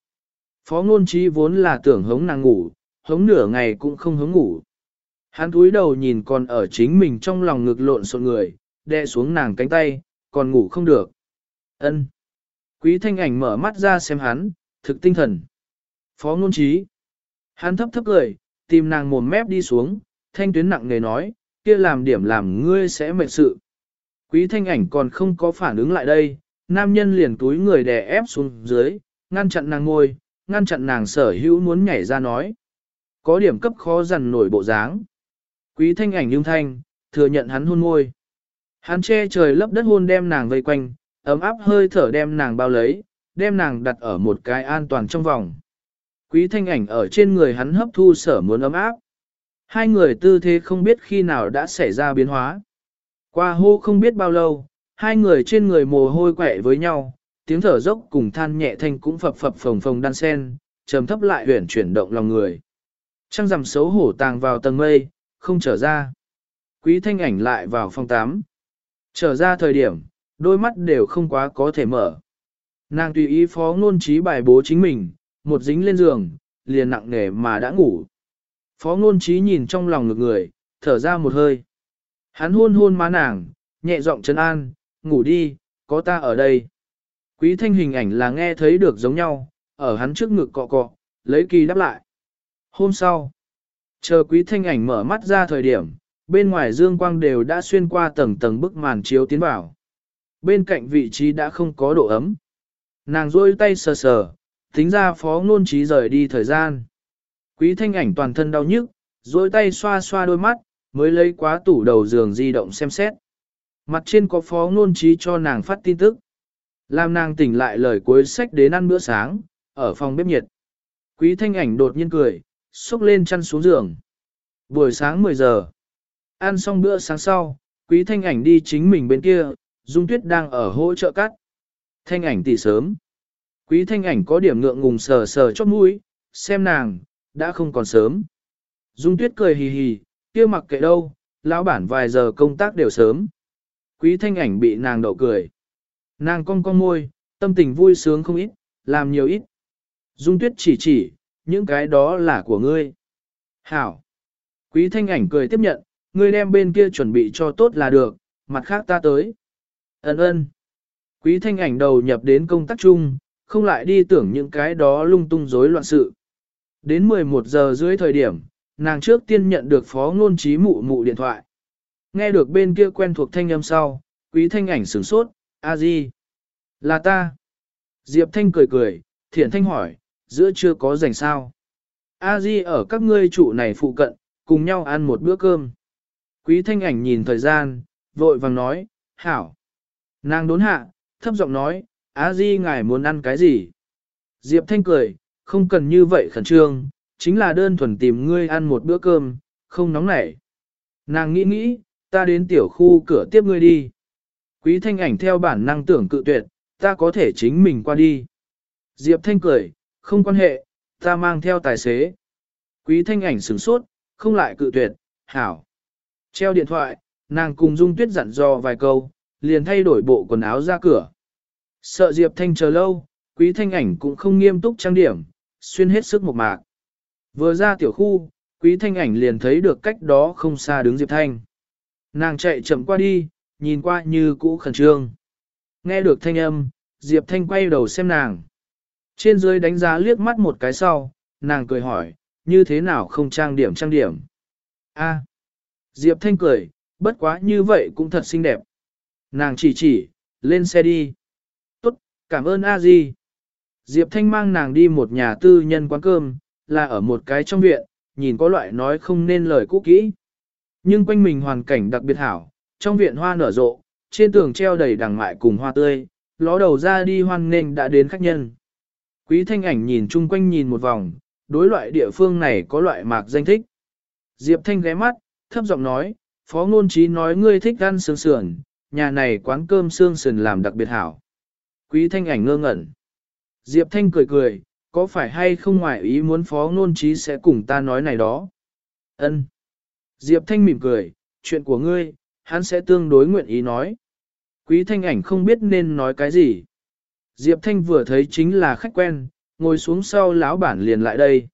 Phó ngôn trí vốn là tưởng hống nàng ngủ, hống nửa ngày cũng không hống ngủ. Hắn túi đầu nhìn còn ở chính mình trong lòng ngực lộn xộn người, đè xuống nàng cánh tay, còn ngủ không được. Ân. Quý thanh ảnh mở mắt ra xem hắn, thực tinh thần. Phó ngôn trí. Hắn thấp thấp cười, tìm nàng mồm mép đi xuống, thanh tuyến nặng nề nói, kia làm điểm làm ngươi sẽ mệt sự. Quý thanh ảnh còn không có phản ứng lại đây, nam nhân liền túi người đè ép xuống dưới, ngăn chặn nàng ngôi, ngăn chặn nàng sở hữu muốn nhảy ra nói. Có điểm cấp khó dằn nổi bộ dáng. Quý thanh ảnh nhưng thanh, thừa nhận hắn hôn môi. Hắn che trời lấp đất hôn đem nàng vây quanh, ấm áp hơi thở đem nàng bao lấy, đem nàng đặt ở một cái an toàn trong vòng. Quý thanh ảnh ở trên người hắn hấp thu sở muốn ấm áp. Hai người tư thế không biết khi nào đã xảy ra biến hóa. Qua hô không biết bao lâu, hai người trên người mồ hôi quẹ với nhau, tiếng thở dốc cùng than nhẹ thanh cũng phập phập phồng phồng đan sen, trầm thấp lại huyển chuyển động lòng người. Trăng rằm xấu hổ tàng vào tầng mây, không trở ra. Quý thanh ảnh lại vào phòng 8. Trở ra thời điểm, đôi mắt đều không quá có thể mở. Nàng tùy ý phó ngôn trí bài bố chính mình, một dính lên giường, liền nặng nề mà đã ngủ. Phó ngôn trí nhìn trong lòng ngực người, thở ra một hơi. Hắn hôn hôn má nàng, nhẹ giọng chân an, ngủ đi, có ta ở đây. Quý thanh hình ảnh là nghe thấy được giống nhau, ở hắn trước ngực cọ cọ, lấy kỳ đáp lại. Hôm sau, chờ quý thanh ảnh mở mắt ra thời điểm, bên ngoài dương quang đều đã xuyên qua tầng tầng bức màn chiếu tiến vào. Bên cạnh vị trí đã không có độ ấm. Nàng rôi tay sờ sờ, tính ra phó ngôn trí rời đi thời gian. Quý thanh ảnh toàn thân đau nhức, dối tay xoa xoa đôi mắt, mới lấy quá tủ đầu giường di động xem xét. Mặt trên có phó ngôn trí cho nàng phát tin tức. Làm nàng tỉnh lại lời cuối sách đến ăn bữa sáng, ở phòng bếp nhiệt. Quý thanh ảnh đột nhiên cười, xúc lên chăn xuống giường. Buổi sáng 10 giờ. Ăn xong bữa sáng sau, quý thanh ảnh đi chính mình bên kia, Dung Tuyết đang ở hỗ trợ cắt. Thanh ảnh tỷ sớm. Quý thanh ảnh có điểm ngượng ngùng sờ sờ chót mũi, xem nàng, đã không còn sớm. Dung Tuyết cười hì hì, kia mặc kệ đâu, lão bản vài giờ công tác đều sớm. Quý thanh ảnh bị nàng đậu cười. Nàng cong cong môi, tâm tình vui sướng không ít, làm nhiều ít. Dung Tuyết chỉ chỉ, những cái đó là của ngươi. Hảo. Quý thanh ảnh cười tiếp nhận, ngươi đem bên kia chuẩn bị cho tốt là được, mặt khác ta tới. Ấn ơn. Quý thanh ảnh đầu nhập đến công tác chung, không lại đi tưởng những cái đó lung tung rối loạn sự. Đến 11 giờ dưới thời điểm, nàng trước tiên nhận được phó ngôn trí mụ mụ điện thoại. Nghe được bên kia quen thuộc thanh âm sau, quý thanh ảnh sửng sốt, a di, Là ta. Diệp thanh cười cười, thiện thanh hỏi, giữa chưa có rảnh sao. a di ở các ngươi trụ này phụ cận, cùng nhau ăn một bữa cơm. Quý thanh ảnh nhìn thời gian, vội vàng nói, hảo. Nàng đốn hạ, thấp giọng nói, a di ngài muốn ăn cái gì? Diệp thanh cười, không cần như vậy khẩn trương, chính là đơn thuần tìm ngươi ăn một bữa cơm, không nóng nảy. Nàng nghĩ nghĩ, ta đến tiểu khu cửa tiếp ngươi đi. Quý thanh ảnh theo bản năng tưởng cự tuyệt, ta có thể chính mình qua đi. Diệp thanh cười, không quan hệ, ta mang theo tài xế. Quý thanh ảnh sửng sốt, không lại cự tuyệt, hảo. Treo điện thoại, nàng cùng Dung Tuyết dặn dò vài câu, liền thay đổi bộ quần áo ra cửa. Sợ Diệp Thanh chờ lâu, quý thanh ảnh cũng không nghiêm túc trang điểm, xuyên hết sức một mạc. Vừa ra tiểu khu, quý thanh ảnh liền thấy được cách đó không xa đứng Diệp Thanh. Nàng chạy chậm qua đi, nhìn qua như cũ khẩn trương. Nghe được thanh âm, Diệp Thanh quay đầu xem nàng. Trên dưới đánh giá liếc mắt một cái sau, nàng cười hỏi, như thế nào không trang điểm trang điểm. A. Diệp Thanh cười, bất quá như vậy cũng thật xinh đẹp. Nàng chỉ chỉ, lên xe đi. Cảm ơn a di. Diệp Thanh mang nàng đi một nhà tư nhân quán cơm, là ở một cái trong viện, nhìn có loại nói không nên lời cũ kỹ. Nhưng quanh mình hoàn cảnh đặc biệt hảo, trong viện hoa nở rộ, trên tường treo đầy đằng mại cùng hoa tươi, ló đầu ra đi hoan nghênh đã đến khách nhân. Quý thanh ảnh nhìn chung quanh nhìn một vòng, đối loại địa phương này có loại mạc danh thích. Diệp thanh ghé mắt, thấp giọng nói, phó ngôn trí nói ngươi thích ăn sương sườn, nhà này quán cơm sương sườn làm đặc biệt hảo. Quý thanh ảnh ngơ ngẩn. Diệp thanh cười cười, có phải hay không ngoại ý muốn phó ngôn trí sẽ cùng ta nói này đó? Ân. Diệp thanh mỉm cười, chuyện của ngươi, hắn sẽ tương đối nguyện ý nói. Quý thanh ảnh không biết nên nói cái gì. Diệp thanh vừa thấy chính là khách quen, ngồi xuống sau lão bản liền lại đây.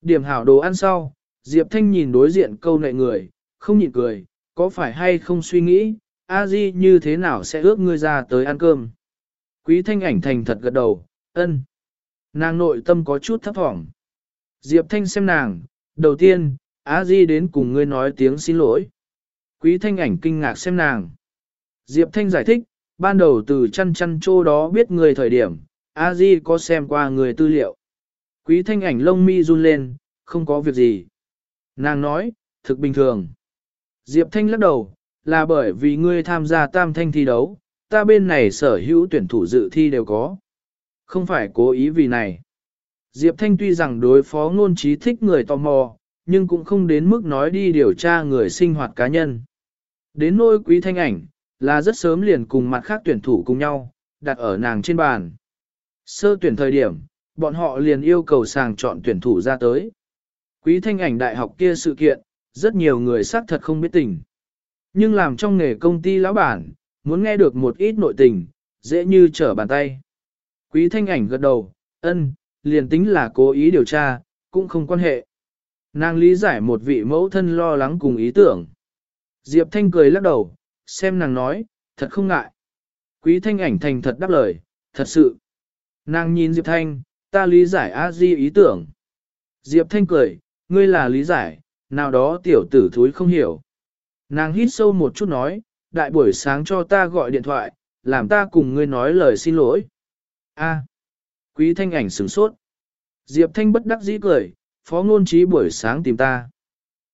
Điểm hảo đồ ăn sau, Diệp thanh nhìn đối diện câu nệ người, không nhịn cười, có phải hay không suy nghĩ, a di như thế nào sẽ ước ngươi ra tới ăn cơm. Quý thanh ảnh thành thật gật đầu, ân. Nàng nội tâm có chút thấp thỏm. Diệp thanh xem nàng, đầu tiên, a di đến cùng ngươi nói tiếng xin lỗi. Quý thanh ảnh kinh ngạc xem nàng. Diệp Thanh giải thích, ban đầu từ chăn chăn chỗ đó biết người thời điểm, a di có xem qua người tư liệu. Quý thanh ảnh lông mi run lên, không có việc gì. Nàng nói, thực bình thường. Diệp Thanh lắc đầu, là bởi vì ngươi tham gia tam thanh thi đấu, ta bên này sở hữu tuyển thủ dự thi đều có. Không phải cố ý vì này. Diệp Thanh tuy rằng đối phó ngôn trí thích người tò mò, nhưng cũng không đến mức nói đi điều tra người sinh hoạt cá nhân. Đến nôi quý thanh ảnh, là rất sớm liền cùng mặt khác tuyển thủ cùng nhau, đặt ở nàng trên bàn. Sơ tuyển thời điểm, bọn họ liền yêu cầu sàng chọn tuyển thủ ra tới. Quý thanh ảnh đại học kia sự kiện, rất nhiều người xác thật không biết tình. Nhưng làm trong nghề công ty lão bản, muốn nghe được một ít nội tình, dễ như trở bàn tay. Quý thanh ảnh gật đầu, ân, liền tính là cố ý điều tra, cũng không quan hệ. Nàng lý giải một vị mẫu thân lo lắng cùng ý tưởng. Diệp Thanh cười lắc đầu, xem nàng nói, thật không ngại. Quý Thanh ảnh thành thật đáp lời, thật sự. Nàng nhìn Diệp Thanh, ta lý giải a di ý tưởng. Diệp Thanh cười, ngươi là lý giải, nào đó tiểu tử thúi không hiểu. Nàng hít sâu một chút nói, đại buổi sáng cho ta gọi điện thoại, làm ta cùng ngươi nói lời xin lỗi. A. Quý thanh ảnh sửng sốt. Diệp thanh bất đắc dĩ cười, phó ngôn trí buổi sáng tìm ta.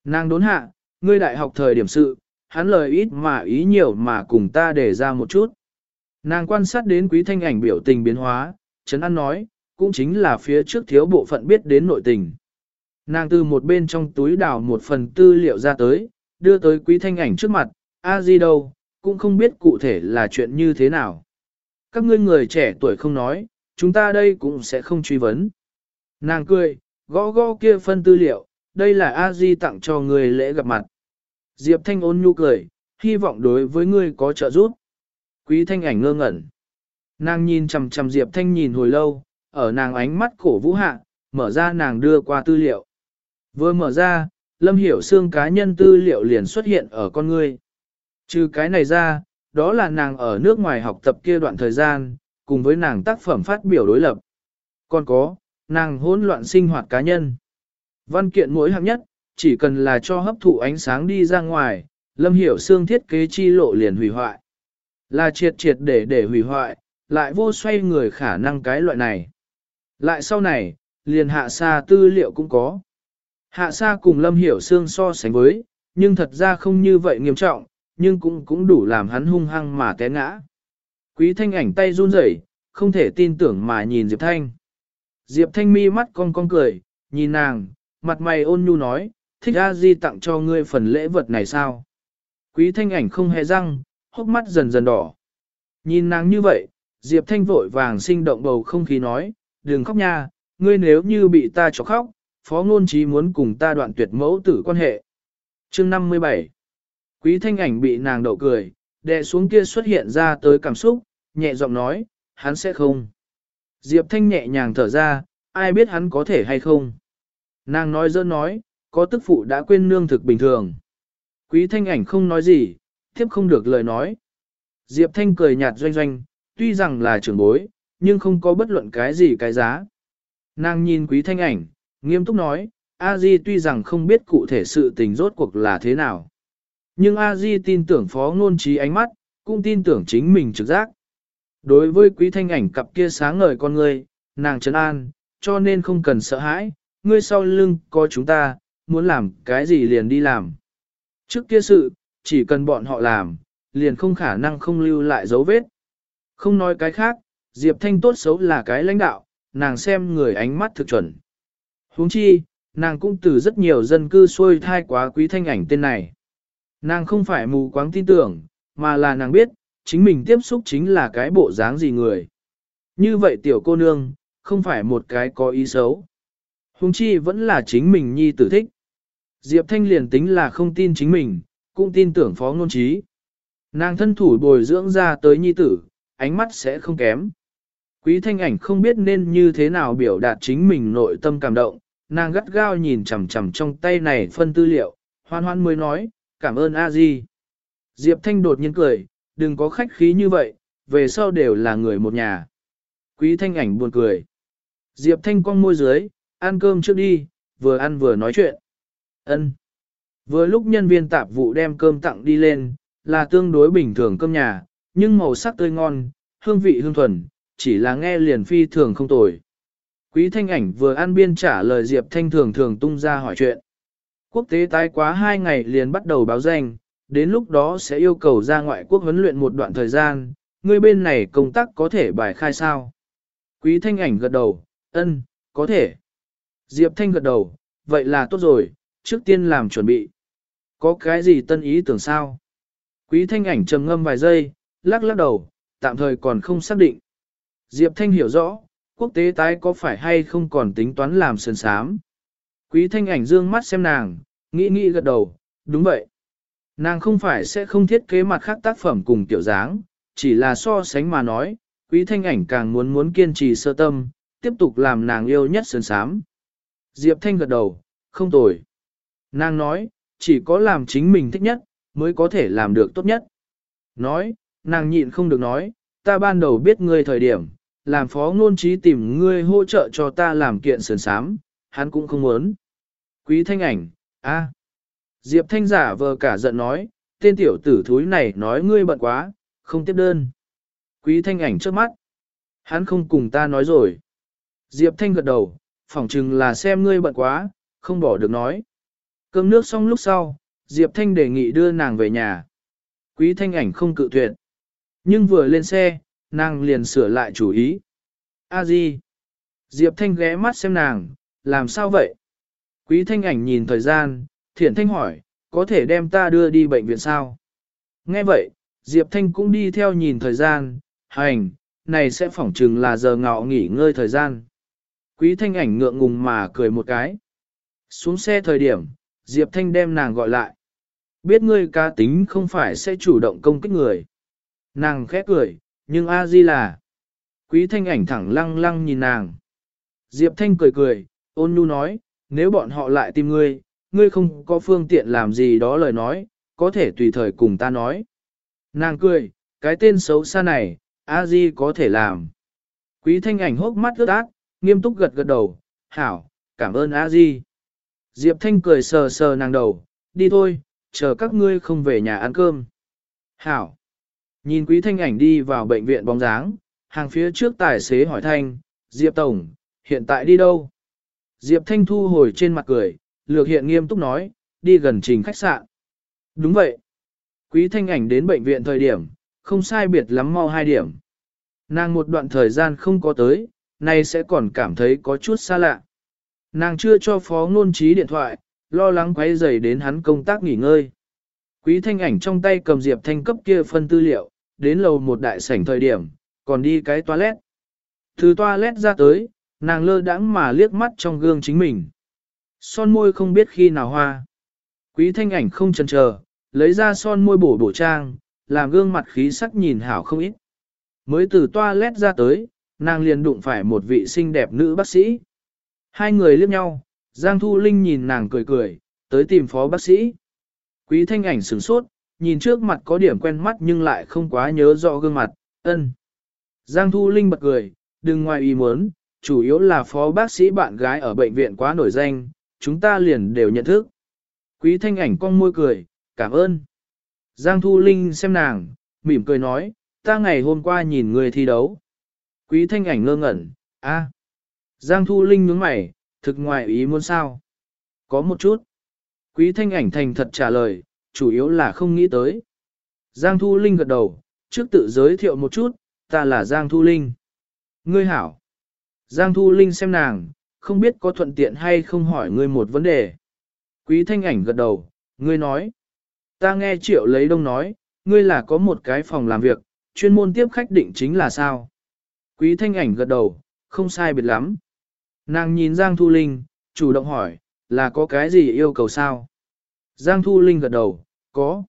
Nàng đốn hạ, ngươi đại học thời điểm sự, hắn lời ít mà ý nhiều mà cùng ta để ra một chút. Nàng quan sát đến quý thanh ảnh biểu tình biến hóa, Trấn An nói, cũng chính là phía trước thiếu bộ phận biết đến nội tình. Nàng từ một bên trong túi đào một phần tư liệu ra tới, đưa tới quý thanh ảnh trước mặt, a di đâu, cũng không biết cụ thể là chuyện như thế nào. Các ngươi người trẻ tuổi không nói, chúng ta đây cũng sẽ không truy vấn. Nàng cười, gõ gõ kia phân tư liệu, đây là a di tặng cho người lễ gặp mặt. Diệp Thanh ôn nhu cười, hy vọng đối với ngươi có trợ giúp. Quý Thanh ảnh ngơ ngẩn. Nàng nhìn chằm chằm Diệp Thanh nhìn hồi lâu, ở nàng ánh mắt cổ vũ hạ, mở ra nàng đưa qua tư liệu. Vừa mở ra, Lâm Hiểu Sương cá nhân tư liệu liền xuất hiện ở con ngươi. Trừ cái này ra, đó là nàng ở nước ngoài học tập kia đoạn thời gian, cùng với nàng tác phẩm phát biểu đối lập. Còn có, nàng hỗn loạn sinh hoạt cá nhân. Văn kiện mỗi hạng nhất, chỉ cần là cho hấp thụ ánh sáng đi ra ngoài, Lâm Hiểu Sương thiết kế chi lộ liền hủy hoại. Là triệt triệt để để hủy hoại, lại vô xoay người khả năng cái loại này. Lại sau này, liền hạ xa tư liệu cũng có. Hạ xa cùng Lâm Hiểu Sương so sánh với, nhưng thật ra không như vậy nghiêm trọng, nhưng cũng cũng đủ làm hắn hung hăng mà té ngã. Quý thanh ảnh tay run rẩy, không thể tin tưởng mà nhìn Diệp Thanh. Diệp Thanh mi mắt cong cong cười, nhìn nàng, mặt mày ôn nhu nói, thích A Di tặng cho ngươi phần lễ vật này sao? Quý thanh ảnh không hề răng, hốc mắt dần dần đỏ. Nhìn nàng như vậy, Diệp Thanh vội vàng sinh động bầu không khí nói, đừng khóc nha, ngươi nếu như bị ta cho khóc, phó ngôn trí muốn cùng ta đoạn tuyệt mẫu tử quan hệ. Chương 57 Quý thanh ảnh bị nàng đậu cười, đè xuống kia xuất hiện ra tới cảm xúc, nhẹ giọng nói, hắn sẽ không. Diệp Thanh nhẹ nhàng thở ra, ai biết hắn có thể hay không. Nàng nói dơ nói, có tức phụ đã quên nương thực bình thường. Quý thanh ảnh không nói gì, tiếp không được lời nói. Diệp Thanh cười nhạt doanh doanh, tuy rằng là trưởng bối, nhưng không có bất luận cái gì cái giá. Nàng nhìn quý thanh ảnh, nghiêm túc nói, A Di tuy rằng không biết cụ thể sự tình rốt cuộc là thế nào. Nhưng A Di tin tưởng phó ngôn trí ánh mắt, cũng tin tưởng chính mình trực giác. Đối với quý thanh ảnh cặp kia sáng ngời con ngươi, nàng trấn an, cho nên không cần sợ hãi, ngươi sau lưng có chúng ta, muốn làm cái gì liền đi làm. Trước kia sự, chỉ cần bọn họ làm, liền không khả năng không lưu lại dấu vết. Không nói cái khác, Diệp Thanh tốt xấu là cái lãnh đạo, nàng xem người ánh mắt thực chuẩn. huống chi, nàng cũng từ rất nhiều dân cư xuôi thai quá quý thanh ảnh tên này. Nàng không phải mù quáng tin tưởng, mà là nàng biết, chính mình tiếp xúc chính là cái bộ dáng gì người. Như vậy tiểu cô nương, không phải một cái có ý xấu. Hùng chi vẫn là chính mình nhi tử thích. Diệp Thanh liền tính là không tin chính mình, cũng tin tưởng phó ngôn trí. Nàng thân thủ bồi dưỡng ra tới nhi tử, ánh mắt sẽ không kém. Quý thanh ảnh không biết nên như thế nào biểu đạt chính mình nội tâm cảm động, nàng gắt gao nhìn chằm chằm trong tay này phân tư liệu, hoan hoan mới nói, cảm ơn a di. Diệp Thanh đột nhiên cười, đừng có khách khí như vậy, về sau đều là người một nhà. Quý thanh ảnh buồn cười. Diệp Thanh cong môi dưới, ăn cơm trước đi, vừa ăn vừa nói chuyện. Ân. Vừa lúc nhân viên tạp vụ đem cơm tặng đi lên, là tương đối bình thường cơm nhà, nhưng màu sắc tươi ngon, hương vị hương thuần, chỉ là nghe liền phi thường không tồi. Quý thanh ảnh vừa ăn biên trả lời Diệp Thanh thường thường tung ra hỏi chuyện. Quốc tế tái quá hai ngày liền bắt đầu báo danh, đến lúc đó sẽ yêu cầu ra ngoại quốc huấn luyện một đoạn thời gian, người bên này công tác có thể bài khai sao. Quý thanh ảnh gật đầu, ân, có thể. Diệp Thanh gật đầu, vậy là tốt rồi, trước tiên làm chuẩn bị. Có cái gì tân ý tưởng sao? Quý thanh ảnh trầm ngâm vài giây, lắc lắc đầu, tạm thời còn không xác định. Diệp Thanh hiểu rõ, quốc tế tái có phải hay không còn tính toán làm sơn sám. Quý thanh ảnh dương mắt xem nàng, nghĩ nghĩ gật đầu, đúng vậy. Nàng không phải sẽ không thiết kế mặt khác tác phẩm cùng tiểu dáng, chỉ là so sánh mà nói, quý thanh ảnh càng muốn muốn kiên trì sơ tâm, tiếp tục làm nàng yêu nhất sơn sám. Diệp Thanh gật đầu, không tồi. Nàng nói, chỉ có làm chính mình thích nhất, mới có thể làm được tốt nhất. Nói, nàng nhịn không được nói, ta ban đầu biết ngươi thời điểm, làm phó ngôn trí tìm ngươi hỗ trợ cho ta làm kiện sườn sám, hắn cũng không muốn. Quý thanh ảnh, a Diệp thanh giả vờ cả giận nói, tên tiểu tử thúi này nói ngươi bận quá, không tiếp đơn. Quý thanh ảnh trước mắt. Hắn không cùng ta nói rồi. Diệp Thanh gật đầu, phỏng chừng là xem ngươi bận quá, không bỏ được nói. Cơm nước xong lúc sau, Diệp Thanh đề nghị đưa nàng về nhà. Quý thanh ảnh không cự tuyệt. Nhưng vừa lên xe, nàng liền sửa lại chủ ý. A Di. Diệp Thanh ghé mắt xem nàng, làm sao vậy? Quý thanh ảnh nhìn thời gian, thiện thanh hỏi, có thể đem ta đưa đi bệnh viện sao? Nghe vậy, Diệp Thanh cũng đi theo nhìn thời gian, hành, này sẽ phỏng chừng là giờ ngọ nghỉ ngơi thời gian. Quý thanh ảnh ngượng ngùng mà cười một cái. Xuống xe thời điểm, Diệp Thanh đem nàng gọi lại. Biết ngươi cá tính không phải sẽ chủ động công kích người. Nàng khẽ cười, nhưng a di là. Quý thanh ảnh thẳng lăng lăng nhìn nàng. Diệp Thanh cười cười, ôn nhu nói, nếu bọn họ lại tìm ngươi, ngươi không có phương tiện làm gì đó lời nói, có thể tùy thời cùng ta nói. Nàng cười, cái tên xấu xa này, a di có thể làm. Quý thanh ảnh hốc mắt ướt át, nghiêm túc gật gật đầu, hảo, cảm ơn a di. Diệp Thanh cười sờ sờ nàng đầu, đi thôi, chờ các ngươi không về nhà ăn cơm. Hảo. Nhìn quý thanh ảnh đi vào bệnh viện bóng dáng, hàng phía trước tài xế hỏi thanh, Diệp Tổng, hiện tại đi đâu? Diệp Thanh thu hồi trên mặt cười, lược hiện nghiêm túc nói, đi gần trình khách sạn. Đúng vậy. Quý thanh ảnh đến bệnh viện thời điểm, không sai biệt lắm mau hai điểm. Nàng một đoạn thời gian không có tới, nay sẽ còn cảm thấy có chút xa lạ. Nàng chưa cho phó ngôn trí điện thoại, lo lắng quấy rầy đến hắn công tác nghỉ ngơi. Quý thanh ảnh trong tay cầm Diệp Thanh cấp kia phân tư liệu, đến lầu một đại sảnh thời điểm, còn đi cái toilet. Từ toilet ra tới, nàng lơ đãng mà liếc mắt trong gương chính mình. Son môi không biết khi nào hoa. Quý thanh ảnh không chần chờ, lấy ra son môi bổ bổ trang, làm gương mặt khí sắc nhìn hảo không ít. Mới từ toilet ra tới, nàng liền đụng phải một vị xinh đẹp nữ bác sĩ. Hai người liếc nhau, Giang Thu Linh nhìn nàng cười cười, tới tìm phó bác sĩ. Quý thanh ảnh sửng sốt, nhìn trước mặt có điểm quen mắt nhưng lại không quá nhớ rõ gương mặt, ân. Giang Thu Linh bật cười, đừng ngoài ý muốn, chủ yếu là phó bác sĩ bạn gái ở bệnh viện quá nổi danh, chúng ta liền đều nhận thức. Quý thanh ảnh cong môi cười, cảm ơn. Giang Thu Linh xem nàng, mỉm cười nói, ta ngày hôm qua nhìn người thi đấu. Quý thanh ảnh ngơ ngẩn, a. Giang Thu Linh nhướng mày, thực ngoài ý muốn sao? Có một chút. Quý thanh ảnh thành thật trả lời, chủ yếu là không nghĩ tới. Giang Thu Linh gật đầu, trước tự giới thiệu một chút, ta là Giang Thu Linh. Ngươi hảo. Giang Thu Linh xem nàng, không biết có thuận tiện hay không hỏi ngươi một vấn đề. Quý thanh ảnh gật đầu, ngươi nói. Ta nghe triệu lấy đông nói, ngươi là có một cái phòng làm việc, chuyên môn tiếp khách định chính là sao. Quý thanh ảnh gật đầu, không sai biệt lắm. Nàng nhìn Giang Thu Linh, chủ động hỏi, là có cái gì yêu cầu sao? Giang Thu Linh gật đầu, có.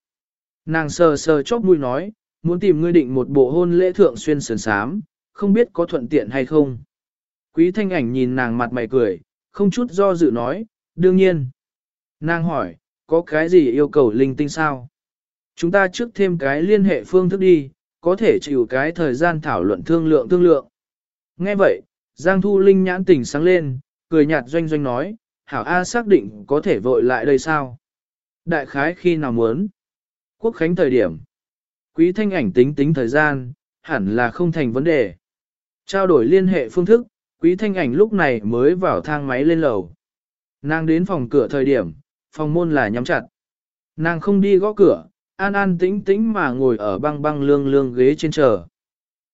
Nàng sờ sờ chóp mũi nói, muốn tìm ngươi định một bộ hôn lễ thượng xuyên sườn sám, không biết có thuận tiện hay không. Quý thanh ảnh nhìn nàng mặt mày cười, không chút do dự nói, đương nhiên. Nàng hỏi, có cái gì yêu cầu linh tinh sao? Chúng ta trước thêm cái liên hệ phương thức đi, có thể chịu cái thời gian thảo luận thương lượng thương lượng. Nghe vậy, Giang Thu Linh nhãn tỉnh sáng lên, cười nhạt doanh doanh nói, Hảo A xác định có thể vội lại đây sao? Đại khái khi nào muốn? Quốc khánh thời điểm. Quý thanh ảnh tính tính thời gian, hẳn là không thành vấn đề. Trao đổi liên hệ phương thức, quý thanh ảnh lúc này mới vào thang máy lên lầu. Nàng đến phòng cửa thời điểm, phòng môn là nhắm chặt. Nàng không đi gõ cửa, an an tĩnh tĩnh mà ngồi ở băng băng lương lương ghế trên chờ.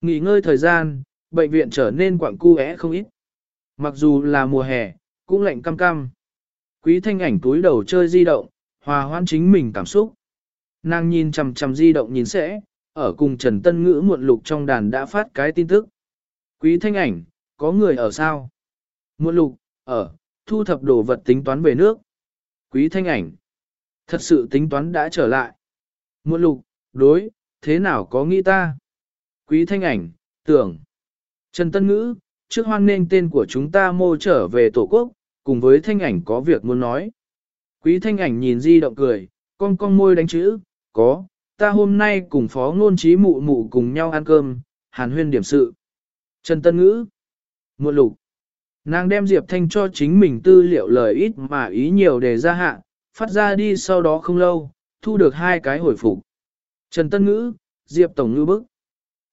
Nghỉ ngơi thời gian, bệnh viện trở nên quặng cu é không ít. Mặc dù là mùa hè, cũng lạnh cam cam. Quý thanh ảnh túi đầu chơi di động, hòa hoãn chính mình cảm xúc. Nàng nhìn chằm chằm di động nhìn sẽ, ở cùng Trần Tân Ngữ muộn lục trong đàn đã phát cái tin tức. Quý thanh ảnh, có người ở sao? Muộn lục, ở, thu thập đồ vật tính toán về nước. Quý thanh ảnh, thật sự tính toán đã trở lại. Muộn lục, đối, thế nào có nghĩ ta? Quý thanh ảnh, tưởng. Trần Tân Ngữ, trước hoan nên tên của chúng ta mô trở về Tổ quốc, cùng với thanh ảnh có việc muốn nói. Quý thanh ảnh nhìn di động cười, con con môi đánh chữ, có, ta hôm nay cùng phó ngôn trí mụ mụ cùng nhau ăn cơm, hàn huyên điểm sự. Trần Tân Ngữ, muộn lục, nàng đem Diệp Thanh cho chính mình tư liệu lời ít mà ý nhiều để ra hạ, phát ra đi sau đó không lâu, thu được hai cái hồi phục. Trần Tân Ngữ, Diệp Tổng Ngư bức.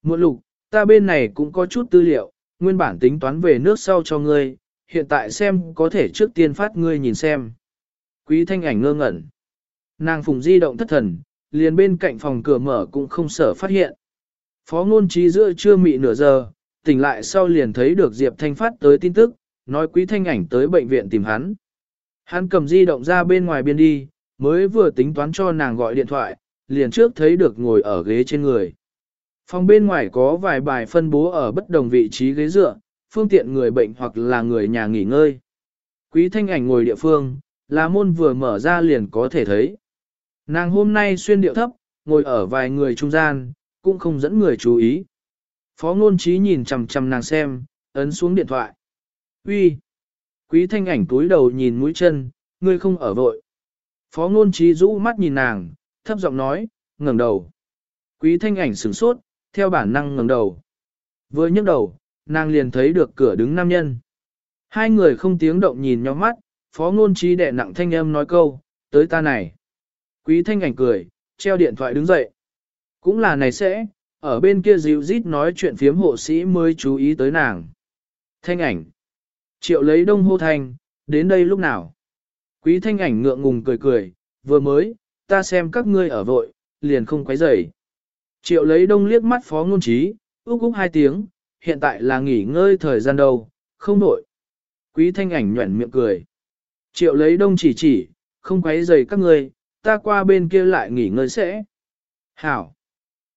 Muộn lục, ta bên này cũng có chút tư liệu, nguyên bản tính toán về nước sau cho ngươi, hiện tại xem có thể trước tiên phát ngươi nhìn xem. Quý thanh ảnh ngơ ngẩn. Nàng phùng di động thất thần, liền bên cạnh phòng cửa mở cũng không sợ phát hiện. Phó ngôn trí giữa chưa mị nửa giờ, tỉnh lại sau liền thấy được Diệp Thanh phát tới tin tức, nói quý thanh ảnh tới bệnh viện tìm hắn. Hắn cầm di động ra bên ngoài biên đi, mới vừa tính toán cho nàng gọi điện thoại, liền trước thấy được ngồi ở ghế trên người. Phòng bên ngoài có vài bài phân bố ở bất đồng vị trí ghế dựa, phương tiện người bệnh hoặc là người nhà nghỉ ngơi. Quý thanh ảnh ngồi địa phương, là môn vừa mở ra liền có thể thấy. Nàng hôm nay xuyên điệu thấp, ngồi ở vài người trung gian, cũng không dẫn người chú ý. Phó ngôn trí nhìn chằm chằm nàng xem, ấn xuống điện thoại. Uy, Quý thanh ảnh túi đầu nhìn mũi chân, ngươi không ở vội. Phó ngôn trí rũ mắt nhìn nàng, thấp giọng nói, ngẩng đầu. Quý thanh ảnh sửng sốt, theo bản năng ngẩng đầu. Vừa nhấc đầu, nàng liền thấy được cửa đứng nam nhân. Hai người không tiếng động nhìn nhau mắt, phó ngôn trí đẻ nặng thanh âm nói câu, tới ta này. Quý thanh ảnh cười, treo điện thoại đứng dậy. Cũng là này sẽ, ở bên kia dịu rít nói chuyện phiếm hộ sĩ mới chú ý tới nàng. Thanh ảnh. Triệu lấy đông hô thanh, đến đây lúc nào? Quý thanh ảnh ngượng ngùng cười cười, vừa mới, ta xem các ngươi ở vội, liền không quấy rầy. Triệu lấy đông liếc mắt phó ngôn trí, úc úc hai tiếng, hiện tại là nghỉ ngơi thời gian đâu, không nổi. Quý thanh ảnh nhuẩn miệng cười. Triệu lấy đông chỉ chỉ, không quấy rầy các ngươi, ta qua bên kia lại nghỉ ngơi sẽ. Hảo.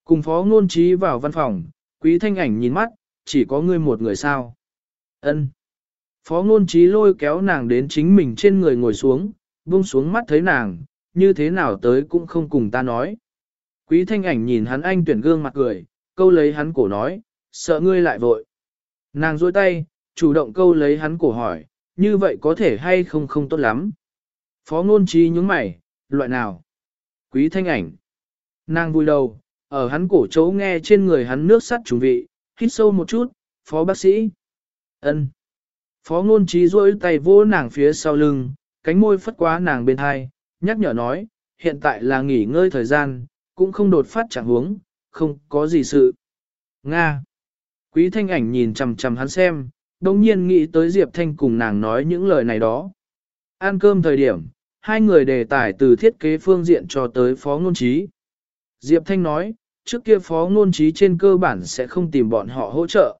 Cùng phó ngôn trí vào văn phòng, quý thanh ảnh nhìn mắt, chỉ có ngươi một người sao. ân Phó ngôn trí lôi kéo nàng đến chính mình trên người ngồi xuống, buông xuống mắt thấy nàng, như thế nào tới cũng không cùng ta nói. Quý thanh ảnh nhìn hắn anh tuyển gương mặt cười, câu lấy hắn cổ nói, sợ ngươi lại vội. Nàng dôi tay, chủ động câu lấy hắn cổ hỏi, như vậy có thể hay không không tốt lắm. Phó ngôn trí nhướng mày, loại nào? Quý thanh ảnh. Nàng vui đầu, ở hắn cổ chỗ nghe trên người hắn nước sắt trùng vị, hít sâu một chút, phó bác sĩ. ân Phó ngôn trí rỗi tay vỗ nàng phía sau lưng, cánh môi phất quá nàng bên thai, nhắc nhở nói, hiện tại là nghỉ ngơi thời gian, cũng không đột phát chẳng huống, không có gì sự. Nga. Quý thanh ảnh nhìn chằm chằm hắn xem, đồng nhiên nghĩ tới Diệp Thanh cùng nàng nói những lời này đó. Ăn cơm thời điểm, hai người đề tài từ thiết kế phương diện cho tới phó ngôn trí. Diệp Thanh nói, trước kia phó ngôn trí trên cơ bản sẽ không tìm bọn họ hỗ trợ.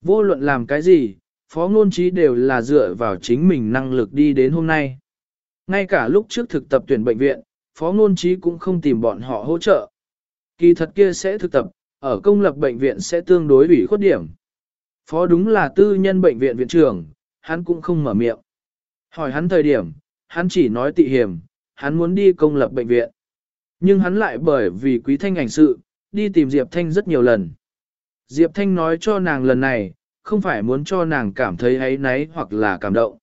Vô luận làm cái gì, phó ngôn trí đều là dựa vào chính mình năng lực đi đến hôm nay. Ngay cả lúc trước thực tập tuyển bệnh viện, phó ngôn trí cũng không tìm bọn họ hỗ trợ. Kỳ thật kia sẽ thực tập, ở công lập bệnh viện sẽ tương đối ủy khuất điểm. Phó đúng là tư nhân bệnh viện viện trưởng, hắn cũng không mở miệng. Hỏi hắn thời điểm, hắn chỉ nói tị hiểm, hắn muốn đi công lập bệnh viện. Nhưng hắn lại bởi vì quý thanh ảnh sự, đi tìm Diệp Thanh rất nhiều lần. Diệp Thanh nói cho nàng lần này, không phải muốn cho nàng cảm thấy ấy náy hoặc là cảm động.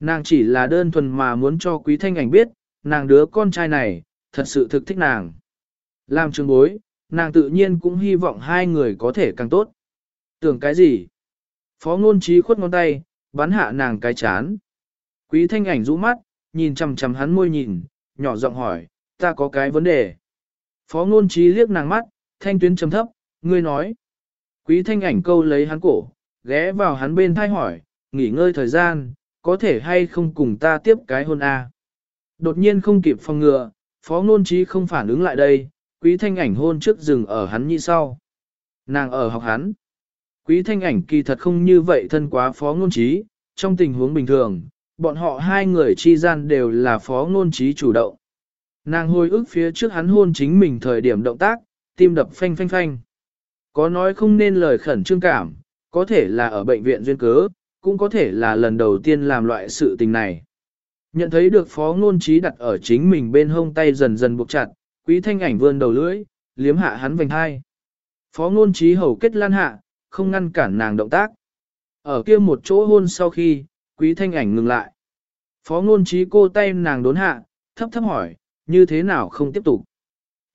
Nàng chỉ là đơn thuần mà muốn cho quý thanh ảnh biết, nàng đứa con trai này, thật sự thực thích nàng. Làm trường bối, nàng tự nhiên cũng hy vọng hai người có thể càng tốt. Tưởng cái gì? Phó ngôn trí khuất ngón tay, bắn hạ nàng cái chán. Quý thanh ảnh rũ mắt, nhìn chằm chằm hắn môi nhìn, nhỏ giọng hỏi, ta có cái vấn đề. Phó ngôn trí liếc nàng mắt, thanh tuyến trầm thấp, ngươi nói. Quý thanh ảnh câu lấy hắn cổ, ghé vào hắn bên thai hỏi, nghỉ ngơi thời gian, có thể hay không cùng ta tiếp cái hôn A. Đột nhiên không kịp phòng ngừa, phó ngôn trí không phản ứng lại đây, quý thanh ảnh hôn trước rừng ở hắn như sau. Nàng ở học hắn. Quý thanh ảnh kỳ thật không như vậy thân quá phó ngôn trí, trong tình huống bình thường, bọn họ hai người chi gian đều là phó ngôn trí chủ động. Nàng hồi ức phía trước hắn hôn chính mình thời điểm động tác, tim đập phanh phanh phanh. Có nói không nên lời khẩn trương cảm, có thể là ở bệnh viện duyên cớ, cũng có thể là lần đầu tiên làm loại sự tình này. Nhận thấy được phó ngôn trí đặt ở chính mình bên hông tay dần dần buộc chặt, quý thanh ảnh vươn đầu lưỡi, liếm hạ hắn vành hai. Phó ngôn trí hầu kết lan hạ, không ngăn cản nàng động tác. Ở kia một chỗ hôn sau khi, quý thanh ảnh ngừng lại. Phó ngôn trí cô tay nàng đốn hạ, thấp thấp hỏi, như thế nào không tiếp tục.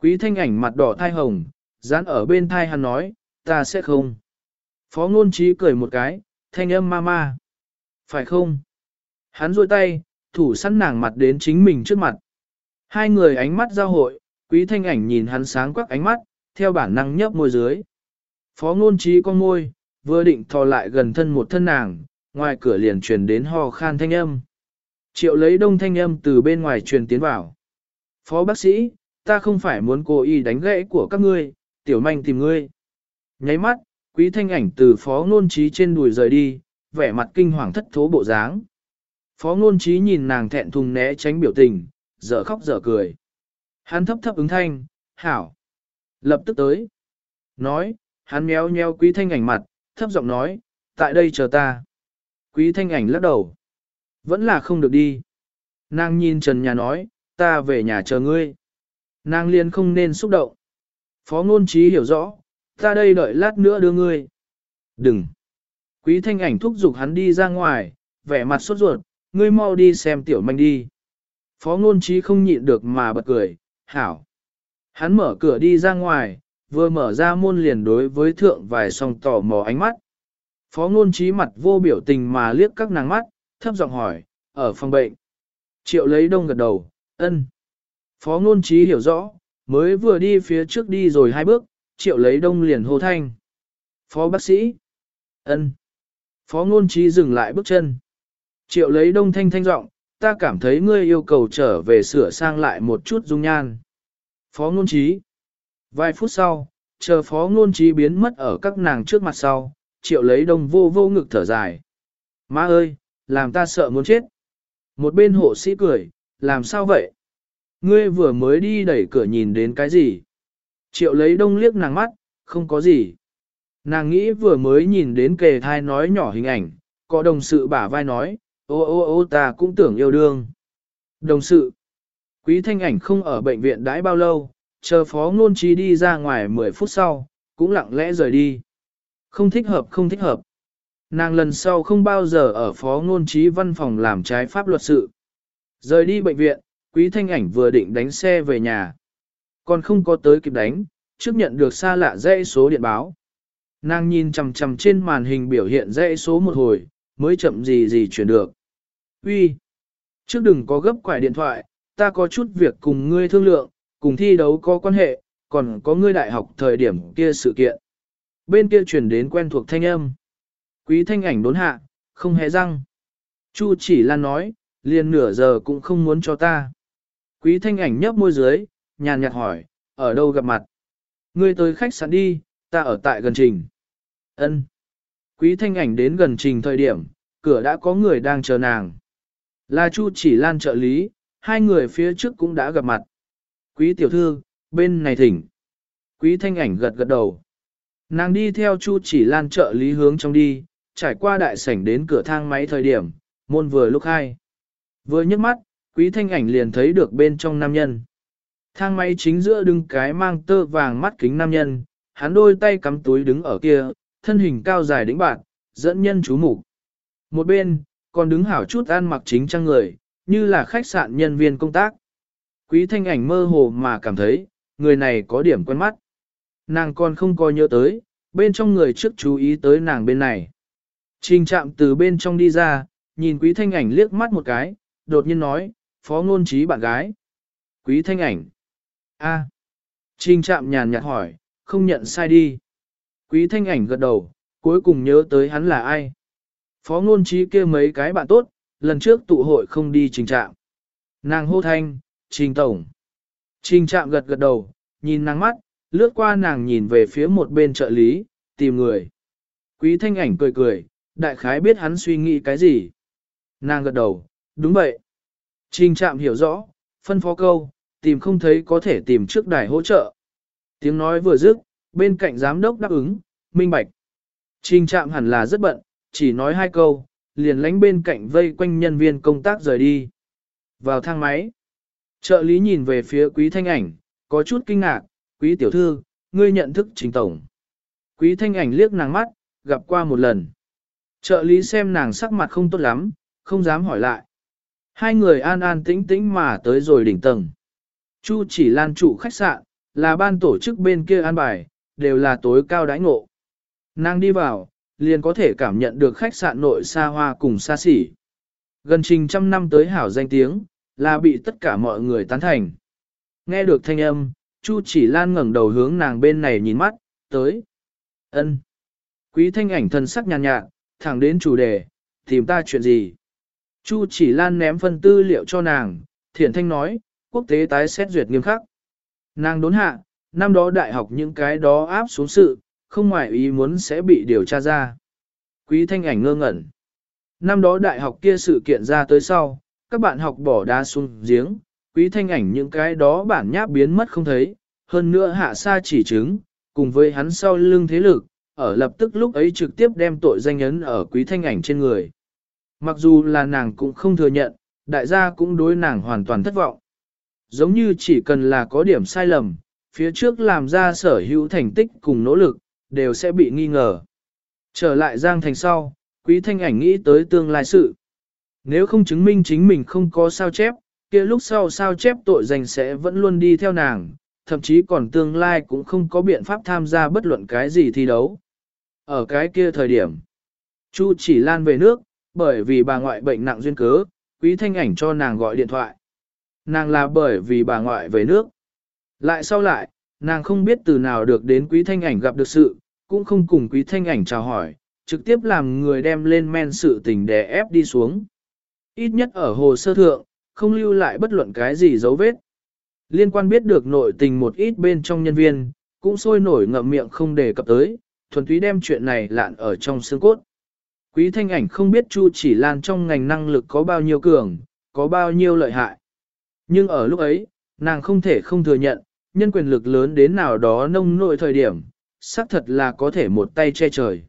Quý thanh ảnh mặt đỏ thai hồng, dán ở bên thai hắn nói, ta sẽ không. Phó ngôn trí cười một cái, thanh âm ma ma. Phải không? Hắn rôi tay, thủ sẵn nàng mặt đến chính mình trước mặt. Hai người ánh mắt giao hội, quý thanh ảnh nhìn hắn sáng quắc ánh mắt, theo bản năng nhấp môi dưới. Phó ngôn trí con môi, vừa định thò lại gần thân một thân nàng, ngoài cửa liền truyền đến ho khan thanh âm. Triệu lấy đông thanh âm từ bên ngoài truyền tiến vào. Phó bác sĩ, ta không phải muốn cố ý đánh gãy của các ngươi, tiểu manh tìm ngươi. Nháy mắt, quý thanh ảnh từ phó ngôn trí trên đùi rời đi, vẻ mặt kinh hoàng thất thố bộ dáng. Phó ngôn trí nhìn nàng thẹn thùng né tránh biểu tình, dở khóc dở cười. Hắn thấp thấp ứng thanh, hảo. Lập tức tới. Nói, hắn méo nheo quý thanh ảnh mặt, thấp giọng nói, tại đây chờ ta. Quý thanh ảnh lắc đầu. Vẫn là không được đi. Nàng nhìn Trần Nhà nói, ta về nhà chờ ngươi. Nàng liền không nên xúc động. Phó ngôn trí hiểu rõ, ta đây đợi lát nữa đưa ngươi. Đừng. Quý thanh ảnh thúc giục hắn đi ra ngoài, vẻ mặt sốt ruột, ngươi mau đi xem tiểu manh đi. Phó ngôn trí không nhịn được mà bật cười, hảo. Hắn mở cửa đi ra ngoài, vừa mở ra môn liền đối với thượng vài song tò mò ánh mắt. Phó ngôn trí mặt vô biểu tình mà liếc các nàng mắt, thấp giọng hỏi, ở phòng bệnh. Triệu lấy đông gật đầu, ân. Phó ngôn trí hiểu rõ, mới vừa đi phía trước đi rồi hai bước, triệu lấy đông liền hô thanh. Phó bác sĩ. ân. Phó ngôn trí dừng lại bước chân. Triệu lấy đông thanh thanh giọng, ta cảm thấy ngươi yêu cầu trở về sửa sang lại một chút dung nhan. Phó ngôn trí. Vài phút sau, chờ phó ngôn trí biến mất ở các nàng trước mặt sau, triệu lấy đông vô vô ngực thở dài. Má ơi, làm ta sợ muốn chết. Một bên hộ sĩ cười, làm sao vậy? Ngươi vừa mới đi đẩy cửa nhìn đến cái gì? Triệu lấy đông liếc nàng mắt, không có gì. Nàng nghĩ vừa mới nhìn đến kề thai nói nhỏ hình ảnh, có đồng sự bả vai nói, ô ô ô ta cũng tưởng yêu đương. Đồng sự, quý thanh ảnh không ở bệnh viện đãi bao lâu, chờ phó ngôn trí đi ra ngoài 10 phút sau, cũng lặng lẽ rời đi. Không thích hợp không thích hợp. Nàng lần sau không bao giờ ở phó ngôn trí văn phòng làm trái pháp luật sự. Rời đi bệnh viện, quý thanh ảnh vừa định đánh xe về nhà. Còn không có tới kịp đánh, trước nhận được xa lạ dãy số điện báo. Nàng nhìn chằm chằm trên màn hình biểu hiện dãy số một hồi, mới chậm gì gì chuyển được. Uy, Trước đừng có gấp quải điện thoại, ta có chút việc cùng ngươi thương lượng, cùng thi đấu có quan hệ, còn có ngươi đại học thời điểm kia sự kiện. Bên kia chuyển đến quen thuộc thanh âm. Quý thanh ảnh đốn hạ, không hề răng. Chu chỉ lan nói, liền nửa giờ cũng không muốn cho ta. Quý thanh ảnh nhấp môi dưới, nhàn nhạt hỏi, ở đâu gặp mặt? Ngươi tới khách sạn đi, ta ở tại gần trình. Ân. Quý thanh ảnh đến gần trình thời điểm, cửa đã có người đang chờ nàng. Là Chu chỉ lan trợ lý, hai người phía trước cũng đã gặp mặt. Quý tiểu thư, bên này thỉnh. Quý thanh ảnh gật gật đầu. Nàng đi theo Chu chỉ lan trợ lý hướng trong đi, trải qua đại sảnh đến cửa thang máy thời điểm, môn vừa lúc hai. Vừa nhấc mắt, quý thanh ảnh liền thấy được bên trong nam nhân. Thang máy chính giữa đứng cái mang tơ vàng mắt kính nam nhân, hắn đôi tay cắm túi đứng ở kia, thân hình cao dài đĩnh bạn, dẫn nhân chú mục Một bên, còn đứng hảo chút ăn mặc chính trang người, như là khách sạn nhân viên công tác. Quý thanh ảnh mơ hồ mà cảm thấy, người này có điểm quen mắt. Nàng còn không coi nhớ tới, bên trong người trước chú ý tới nàng bên này. Trình chạm từ bên trong đi ra, nhìn quý thanh ảnh liếc mắt một cái, đột nhiên nói, phó ngôn trí bạn gái. Quý thanh ảnh. a Trình chạm nhàn nhạt hỏi, không nhận sai đi. Quý thanh ảnh gật đầu, cuối cùng nhớ tới hắn là ai. Phó ngôn trí kia mấy cái bạn tốt, lần trước tụ hội không đi trình trạm. Nàng hô thanh, trình tổng. Trình trạm gật gật đầu, nhìn nàng mắt, lướt qua nàng nhìn về phía một bên trợ lý, tìm người. Quý thanh ảnh cười cười, đại khái biết hắn suy nghĩ cái gì. Nàng gật đầu, đúng vậy. Trình trạm hiểu rõ, phân phó câu, tìm không thấy có thể tìm trước đài hỗ trợ. Tiếng nói vừa dứt, bên cạnh giám đốc đáp ứng, minh bạch. Trình trạm hẳn là rất bận, chỉ nói hai câu, liền lánh bên cạnh vây quanh nhân viên công tác rời đi. Vào thang máy, trợ lý nhìn về phía quý thanh ảnh, có chút kinh ngạc, quý tiểu thư, ngươi nhận thức trình tổng. Quý thanh ảnh liếc nàng mắt, gặp qua một lần. Trợ lý xem nàng sắc mặt không tốt lắm, không dám hỏi lại. Hai người an an tĩnh tĩnh mà tới rồi đỉnh tầng. Chu chỉ lan chủ khách sạn, là ban tổ chức bên kia an bài, đều là tối cao đãi ngộ. Nàng đi vào, liền có thể cảm nhận được khách sạn nội xa hoa cùng xa xỉ. Gần trình trăm năm tới hảo danh tiếng, là bị tất cả mọi người tán thành. Nghe được thanh âm, Chu chỉ lan ngẩng đầu hướng nàng bên này nhìn mắt, tới. ân Quý thanh ảnh thân sắc nhàn nhạt, thẳng đến chủ đề, tìm ta chuyện gì. Chu chỉ lan ném phân tư liệu cho nàng, thiện thanh nói, quốc tế tái xét duyệt nghiêm khắc. Nàng đốn hạ, năm đó đại học những cái đó áp xuống sự, không ngoài ý muốn sẽ bị điều tra ra. Quý thanh ảnh ngơ ngẩn. Năm đó đại học kia sự kiện ra tới sau, các bạn học bỏ đá xuống giếng, quý thanh ảnh những cái đó bản nháp biến mất không thấy, hơn nữa hạ sa chỉ chứng, cùng với hắn sau lưng thế lực, ở lập tức lúc ấy trực tiếp đem tội danh ấn ở quý thanh ảnh trên người. Mặc dù là nàng cũng không thừa nhận, đại gia cũng đối nàng hoàn toàn thất vọng. Giống như chỉ cần là có điểm sai lầm, phía trước làm ra sở hữu thành tích cùng nỗ lực, đều sẽ bị nghi ngờ. Trở lại Giang Thành sau, quý thanh ảnh nghĩ tới tương lai sự. Nếu không chứng minh chính mình không có sao chép, kia lúc sau sao chép tội danh sẽ vẫn luôn đi theo nàng, thậm chí còn tương lai cũng không có biện pháp tham gia bất luận cái gì thi đấu. Ở cái kia thời điểm, Chu chỉ lan về nước, bởi vì bà ngoại bệnh nặng duyên cớ, quý thanh ảnh cho nàng gọi điện thoại. Nàng là bởi vì bà ngoại về nước. Lại sau lại, nàng không biết từ nào được đến quý thanh ảnh gặp được sự, cũng không cùng quý thanh ảnh chào hỏi, trực tiếp làm người đem lên men sự tình đè ép đi xuống. Ít nhất ở hồ sơ thượng, không lưu lại bất luận cái gì dấu vết. Liên quan biết được nội tình một ít bên trong nhân viên, cũng sôi nổi ngậm miệng không đề cập tới, thuần túy đem chuyện này lạn ở trong xương cốt. Quý thanh ảnh không biết Chu chỉ lan trong ngành năng lực có bao nhiêu cường, có bao nhiêu lợi hại. Nhưng ở lúc ấy, nàng không thể không thừa nhận, nhân quyền lực lớn đến nào đó nông nội thời điểm, xác thật là có thể một tay che trời.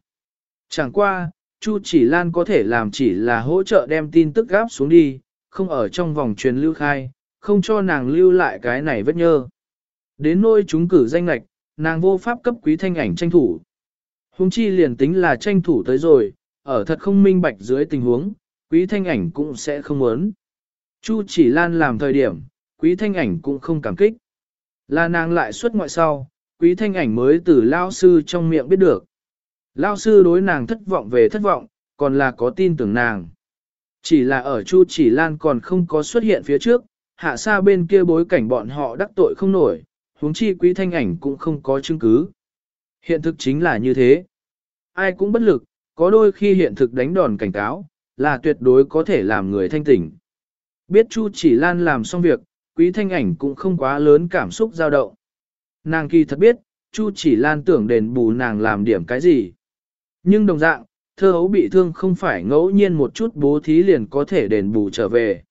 Chẳng qua, Chu chỉ lan có thể làm chỉ là hỗ trợ đem tin tức gáp xuống đi, không ở trong vòng truyền lưu khai, không cho nàng lưu lại cái này vết nhơ. Đến nôi chúng cử danh lạch, nàng vô pháp cấp quý thanh ảnh tranh thủ. Hùng chi liền tính là tranh thủ tới rồi, ở thật không minh bạch dưới tình huống, quý thanh ảnh cũng sẽ không muốn. Chu chỉ lan làm thời điểm, quý thanh ảnh cũng không cảm kích. Là nàng lại xuất ngoại sau, quý thanh ảnh mới từ lao sư trong miệng biết được. Lao sư đối nàng thất vọng về thất vọng, còn là có tin tưởng nàng. Chỉ là ở Chu chỉ lan còn không có xuất hiện phía trước, hạ xa bên kia bối cảnh bọn họ đắc tội không nổi, huống chi quý thanh ảnh cũng không có chứng cứ. Hiện thực chính là như thế. Ai cũng bất lực, có đôi khi hiện thực đánh đòn cảnh cáo, là tuyệt đối có thể làm người thanh tỉnh. Biết Chu chỉ lan làm xong việc, quý thanh ảnh cũng không quá lớn cảm xúc dao động. Nàng kỳ thật biết, Chu chỉ lan tưởng đền bù nàng làm điểm cái gì. Nhưng đồng dạng, thơ hấu bị thương không phải ngẫu nhiên một chút bố thí liền có thể đền bù trở về.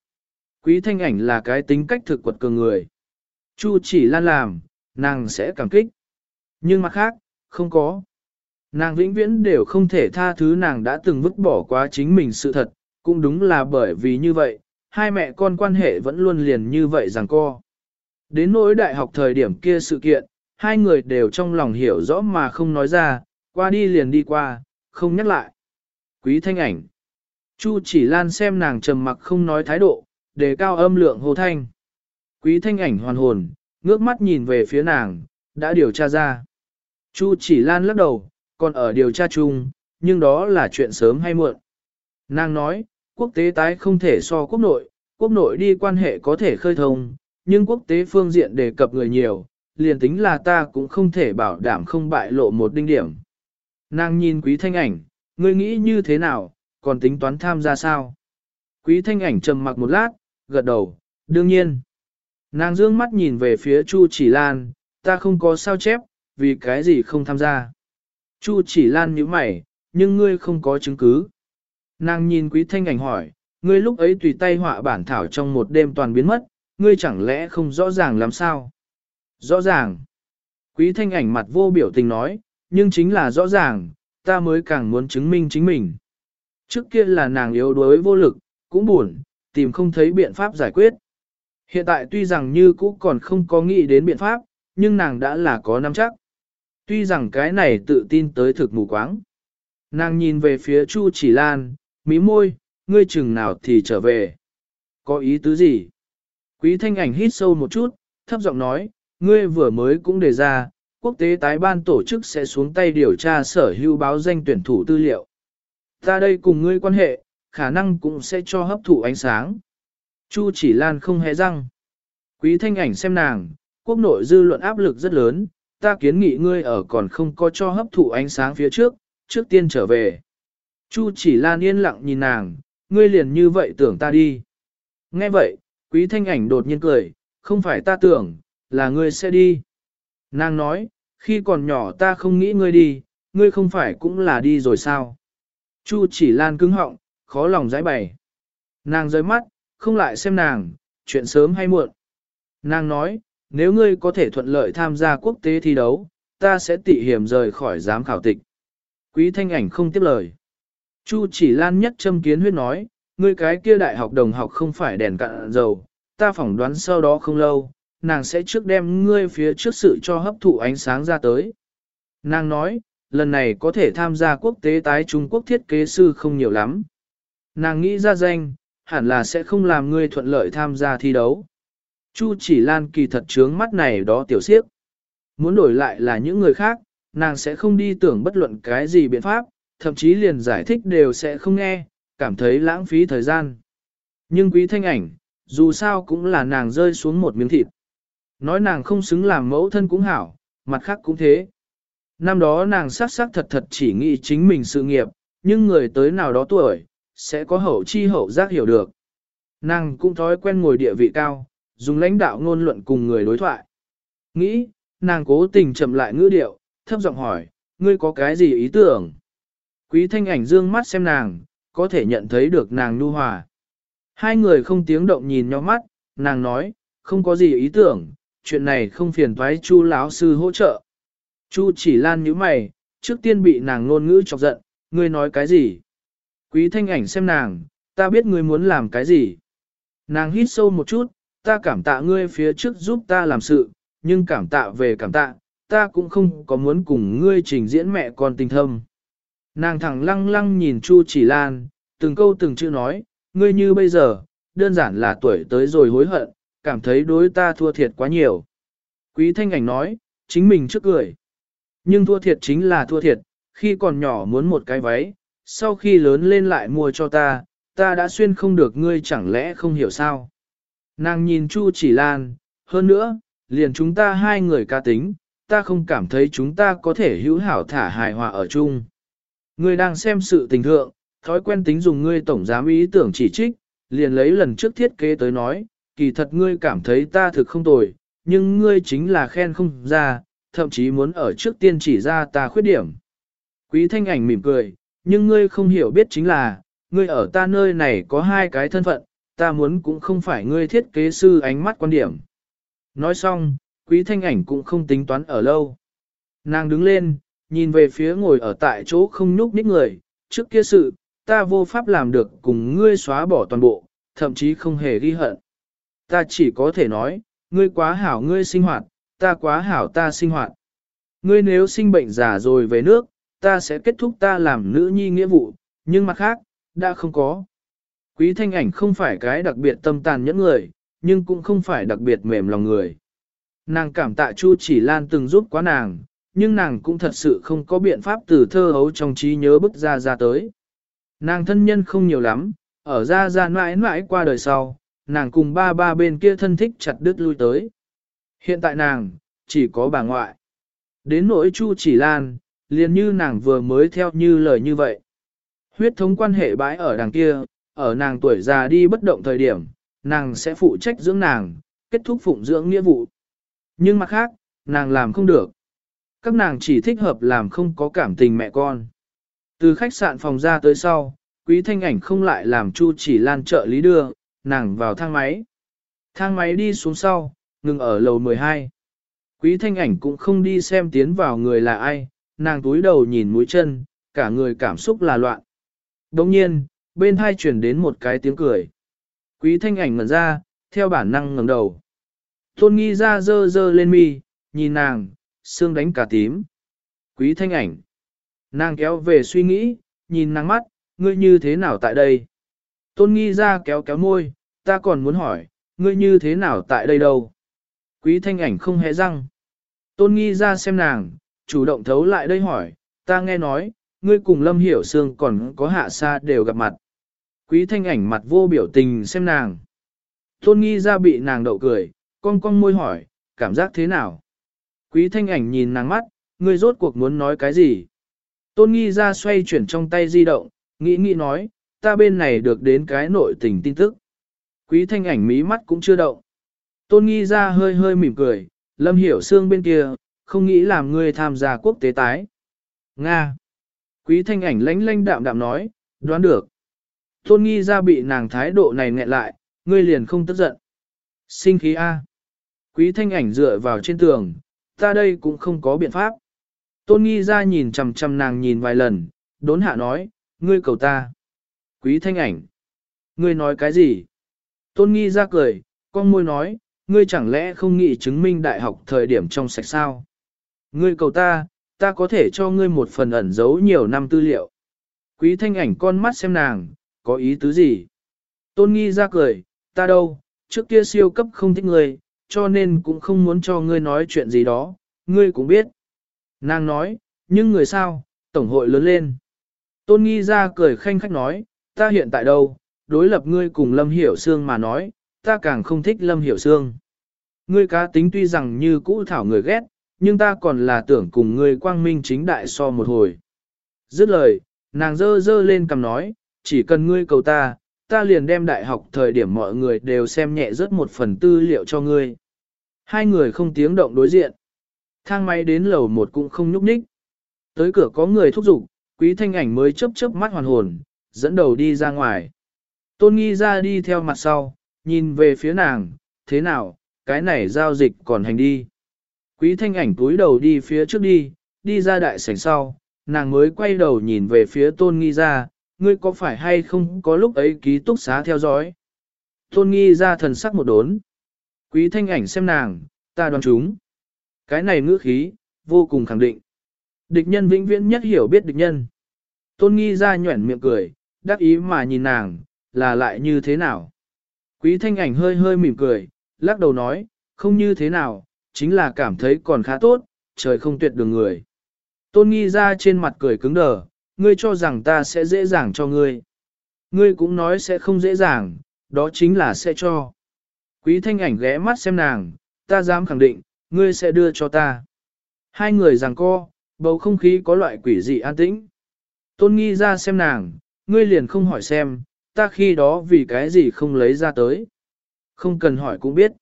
Quý thanh ảnh là cái tính cách thực quật cường người. Chu chỉ lan làm, nàng sẽ cảm kích. Nhưng mặt khác, không có. Nàng vĩnh viễn đều không thể tha thứ nàng đã từng vứt bỏ quá chính mình sự thật, cũng đúng là bởi vì như vậy, hai mẹ con quan hệ vẫn luôn liền như vậy rằng co. Đến nỗi đại học thời điểm kia sự kiện, hai người đều trong lòng hiểu rõ mà không nói ra, qua đi liền đi qua, không nhắc lại. Quý thanh ảnh. Chu chỉ lan xem nàng trầm mặc không nói thái độ, đề cao âm lượng hồ thanh. Quý thanh ảnh hoàn hồn, ngước mắt nhìn về phía nàng, đã điều tra ra. Chu chỉ lan lắc đầu, còn ở điều tra chung, nhưng đó là chuyện sớm hay muộn. Nàng nói, quốc tế tái không thể so quốc nội, quốc nội đi quan hệ có thể khơi thông, nhưng quốc tế phương diện đề cập người nhiều, liền tính là ta cũng không thể bảo đảm không bại lộ một đinh điểm. Nàng nhìn quý thanh ảnh, ngươi nghĩ như thế nào, còn tính toán tham gia sao? Quý thanh ảnh trầm mặc một lát, gật đầu, đương nhiên. Nàng dương mắt nhìn về phía Chu chỉ lan, ta không có sao chép, vì cái gì không tham gia. Chu chỉ lan nhíu mày, nhưng ngươi không có chứng cứ. Nàng nhìn quý thanh ảnh hỏi, ngươi lúc ấy tùy tay họa bản thảo trong một đêm toàn biến mất, ngươi chẳng lẽ không rõ ràng làm sao? Rõ ràng. Quý thanh ảnh mặt vô biểu tình nói, nhưng chính là rõ ràng, ta mới càng muốn chứng minh chính mình. Trước kia là nàng yếu đuối vô lực, cũng buồn, tìm không thấy biện pháp giải quyết. Hiện tại tuy rằng như cũ còn không có nghĩ đến biện pháp, nhưng nàng đã là có nắm chắc. Tuy rằng cái này tự tin tới thực mù quáng. Nàng nhìn về phía Chu chỉ lan, mí môi, ngươi chừng nào thì trở về. Có ý tứ gì? Quý thanh ảnh hít sâu một chút, thấp giọng nói, ngươi vừa mới cũng đề ra, quốc tế tái ban tổ chức sẽ xuống tay điều tra sở hữu báo danh tuyển thủ tư liệu. Ta đây cùng ngươi quan hệ, khả năng cũng sẽ cho hấp thụ ánh sáng. Chu chỉ lan không hề răng. Quý thanh ảnh xem nàng, quốc nội dư luận áp lực rất lớn, ta kiến nghị ngươi ở còn không có cho hấp thụ ánh sáng phía trước, trước tiên trở về. Chu chỉ lan yên lặng nhìn nàng, ngươi liền như vậy tưởng ta đi. Nghe vậy, quý thanh ảnh đột nhiên cười, không phải ta tưởng, là ngươi sẽ đi. Nàng nói, khi còn nhỏ ta không nghĩ ngươi đi, ngươi không phải cũng là đi rồi sao. Chu chỉ lan cứng họng, khó lòng giải bày. Nàng rơi mắt, không lại xem nàng, chuyện sớm hay muộn. Nàng nói, nếu ngươi có thể thuận lợi tham gia quốc tế thi đấu, ta sẽ tị hiểm rời khỏi giám khảo tịch. Quý thanh ảnh không tiếp lời. Chu chỉ lan nhất châm kiến huyết nói, ngươi cái kia đại học đồng học không phải đèn cạn dầu, ta phỏng đoán sau đó không lâu, nàng sẽ trước đem ngươi phía trước sự cho hấp thụ ánh sáng ra tới. Nàng nói, lần này có thể tham gia quốc tế tái Trung Quốc thiết kế sư không nhiều lắm. Nàng nghĩ ra danh, hẳn là sẽ không làm ngươi thuận lợi tham gia thi đấu. Chu chỉ lan kỳ thật trướng mắt này đó tiểu siếp. Muốn đổi lại là những người khác, nàng sẽ không đi tưởng bất luận cái gì biện pháp, thậm chí liền giải thích đều sẽ không nghe, cảm thấy lãng phí thời gian. Nhưng quý thanh ảnh, dù sao cũng là nàng rơi xuống một miếng thịt. Nói nàng không xứng làm mẫu thân cũng hảo, mặt khác cũng thế. Năm đó nàng sắc sắc thật thật chỉ nghĩ chính mình sự nghiệp, nhưng người tới nào đó tuổi, sẽ có hậu chi hậu giác hiểu được. Nàng cũng thói quen ngồi địa vị cao, dùng lãnh đạo ngôn luận cùng người đối thoại. Nghĩ, nàng cố tình chậm lại ngữ điệu, thấp giọng hỏi, ngươi có cái gì ý tưởng? Quý thanh ảnh dương mắt xem nàng, có thể nhận thấy được nàng nu hòa. Hai người không tiếng động nhìn nhau mắt, nàng nói, không có gì ý tưởng, chuyện này không phiền thoái chu lão sư hỗ trợ. Chu chỉ lan nhíu mày, trước tiên bị nàng ngôn ngữ chọc giận, ngươi nói cái gì? Quý thanh ảnh xem nàng, ta biết ngươi muốn làm cái gì. Nàng hít sâu một chút, ta cảm tạ ngươi phía trước giúp ta làm sự, nhưng cảm tạ về cảm tạ, ta cũng không có muốn cùng ngươi trình diễn mẹ con tình thâm. Nàng thẳng lăng lăng nhìn Chu chỉ lan, từng câu từng chữ nói, ngươi như bây giờ, đơn giản là tuổi tới rồi hối hận, cảm thấy đối ta thua thiệt quá nhiều. Quý thanh ảnh nói, chính mình trước cười. Nhưng thua thiệt chính là thua thiệt, khi còn nhỏ muốn một cái váy, sau khi lớn lên lại mua cho ta, ta đã xuyên không được ngươi chẳng lẽ không hiểu sao. Nàng nhìn Chu chỉ lan, hơn nữa, liền chúng ta hai người ca tính, ta không cảm thấy chúng ta có thể hữu hảo thả hài hòa ở chung. Ngươi đang xem sự tình thượng, thói quen tính dùng ngươi tổng giám ý tưởng chỉ trích, liền lấy lần trước thiết kế tới nói, kỳ thật ngươi cảm thấy ta thực không tồi, nhưng ngươi chính là khen không ra, thậm chí muốn ở trước tiên chỉ ra ta khuyết điểm. Quý thanh ảnh mỉm cười, nhưng ngươi không hiểu biết chính là, ngươi ở ta nơi này có hai cái thân phận, ta muốn cũng không phải ngươi thiết kế sư ánh mắt quan điểm. Nói xong, quý thanh ảnh cũng không tính toán ở lâu. Nàng đứng lên, nhìn về phía ngồi ở tại chỗ không nhúc nhích người, trước kia sự, ta vô pháp làm được cùng ngươi xóa bỏ toàn bộ, thậm chí không hề ghi hận. Ta chỉ có thể nói, ngươi quá hảo ngươi sinh hoạt, ta quá hảo ta sinh hoạt. Ngươi nếu sinh bệnh già rồi về nước, ta sẽ kết thúc ta làm nữ nhi nghĩa vụ, nhưng mặt khác, đã không có. Quý thanh ảnh không phải cái đặc biệt tâm tàn nhẫn người, nhưng cũng không phải đặc biệt mềm lòng người. Nàng cảm tạ Chu chỉ lan từng giúp quá nàng, nhưng nàng cũng thật sự không có biện pháp từ thơ hấu trong trí nhớ bức ra ra tới. Nàng thân nhân không nhiều lắm, ở ra ra mãi mãi qua đời sau, nàng cùng ba ba bên kia thân thích chặt đứt lui tới. Hiện tại nàng, chỉ có bà ngoại. Đến nỗi Chu chỉ lan, liền như nàng vừa mới theo như lời như vậy. Huyết thống quan hệ bãi ở đằng kia, ở nàng tuổi già đi bất động thời điểm, nàng sẽ phụ trách dưỡng nàng, kết thúc phụng dưỡng nghĩa vụ. Nhưng mặt khác, nàng làm không được. Các nàng chỉ thích hợp làm không có cảm tình mẹ con. Từ khách sạn phòng ra tới sau, quý thanh ảnh không lại làm chu chỉ lan trợ lý đưa, nàng vào thang máy. Thang máy đi xuống sau, ngừng ở lầu 12. Quý thanh ảnh cũng không đi xem tiến vào người là ai, nàng túi đầu nhìn mũi chân, cả người cảm xúc là loạn. Đồng nhiên, bên hai chuyển đến một cái tiếng cười. Quý thanh ảnh ngẩn ra, theo bản năng ngẩng đầu. Tôn nghi ra dơ dơ lên mi, nhìn nàng, xương đánh cả tím. Quý thanh ảnh. Nàng kéo về suy nghĩ, nhìn nàng mắt, ngươi như thế nào tại đây? Tôn nghi ra kéo kéo môi, ta còn muốn hỏi, ngươi như thế nào tại đây đâu? Quý thanh ảnh không hề răng. Tôn nghi ra xem nàng, chủ động thấu lại đây hỏi, ta nghe nói, ngươi cùng Lâm Hiểu Sương còn có hạ xa đều gặp mặt. Quý thanh ảnh mặt vô biểu tình xem nàng. Tôn nghi ra bị nàng đậu cười, cong cong môi hỏi, cảm giác thế nào? Quý thanh ảnh nhìn nàng mắt, ngươi rốt cuộc muốn nói cái gì? Tôn nghi ra xoay chuyển trong tay di động, nghĩ nghĩ nói, ta bên này được đến cái nội tình tin tức. Quý thanh ảnh mí mắt cũng chưa động. Tôn nghi ra hơi hơi mỉm cười, lâm hiểu xương bên kia, không nghĩ làm ngươi tham gia quốc tế tái. Nga. Quý thanh ảnh lánh lánh đạm đạm nói, đoán được. Tôn nghi ra bị nàng thái độ này nghẹn lại, ngươi liền không tức giận. Sinh khí A. Quý thanh ảnh dựa vào trên tường, ta đây cũng không có biện pháp. Tôn nghi ra nhìn chằm chằm nàng nhìn vài lần, đốn hạ nói, ngươi cầu ta. Quý thanh ảnh. Ngươi nói cái gì? Tôn nghi ra cười, con môi nói, ngươi chẳng lẽ không nghĩ chứng minh đại học thời điểm trong sạch sao? Ngươi cầu ta, ta có thể cho ngươi một phần ẩn giấu nhiều năm tư liệu. Quý thanh ảnh con mắt xem nàng, có ý tứ gì? Tôn nghi ra cười, ta đâu, trước kia siêu cấp không thích ngươi, cho nên cũng không muốn cho ngươi nói chuyện gì đó, ngươi cũng biết. Nàng nói, nhưng người sao, tổng hội lớn lên. Tôn nghi ra cười khanh khách nói, ta hiện tại đâu, đối lập ngươi cùng Lâm Hiểu Sương mà nói, ta càng không thích Lâm Hiểu Sương. Ngươi cá tính tuy rằng như cũ thảo người ghét, nhưng ta còn là tưởng cùng ngươi quang minh chính đại so một hồi. Dứt lời, nàng dơ dơ lên cầm nói, chỉ cần ngươi cầu ta, ta liền đem đại học thời điểm mọi người đều xem nhẹ rất một phần tư liệu cho ngươi. Hai người không tiếng động đối diện. Thang máy đến lầu một cũng không nhúc nhích. Tới cửa có người thúc giục, quý thanh ảnh mới chớp chớp mắt hoàn hồn, dẫn đầu đi ra ngoài. Tôn nghi ra đi theo mặt sau, nhìn về phía nàng, thế nào, cái này giao dịch còn hành đi. Quý thanh ảnh túi đầu đi phía trước đi, đi ra đại sảnh sau, nàng mới quay đầu nhìn về phía tôn nghi ra, ngươi có phải hay không có lúc ấy ký túc xá theo dõi. Tôn nghi ra thần sắc một đốn. Quý thanh ảnh xem nàng, ta đoán chúng. Cái này ngữ khí, vô cùng khẳng định. Địch nhân vĩnh viễn nhất hiểu biết địch nhân. Tôn nghi ra nhuẩn miệng cười, đắc ý mà nhìn nàng, là lại như thế nào. Quý thanh ảnh hơi hơi mỉm cười, lắc đầu nói, không như thế nào, chính là cảm thấy còn khá tốt, trời không tuyệt đường người. Tôn nghi ra trên mặt cười cứng đờ, ngươi cho rằng ta sẽ dễ dàng cho ngươi. Ngươi cũng nói sẽ không dễ dàng, đó chính là sẽ cho. Quý thanh ảnh ghé mắt xem nàng, ta dám khẳng định, ngươi sẽ đưa cho ta. Hai người giằng co, bầu không khí có loại quỷ dị an tĩnh. Tôn nghi ra xem nàng, ngươi liền không hỏi xem, ta khi đó vì cái gì không lấy ra tới. Không cần hỏi cũng biết.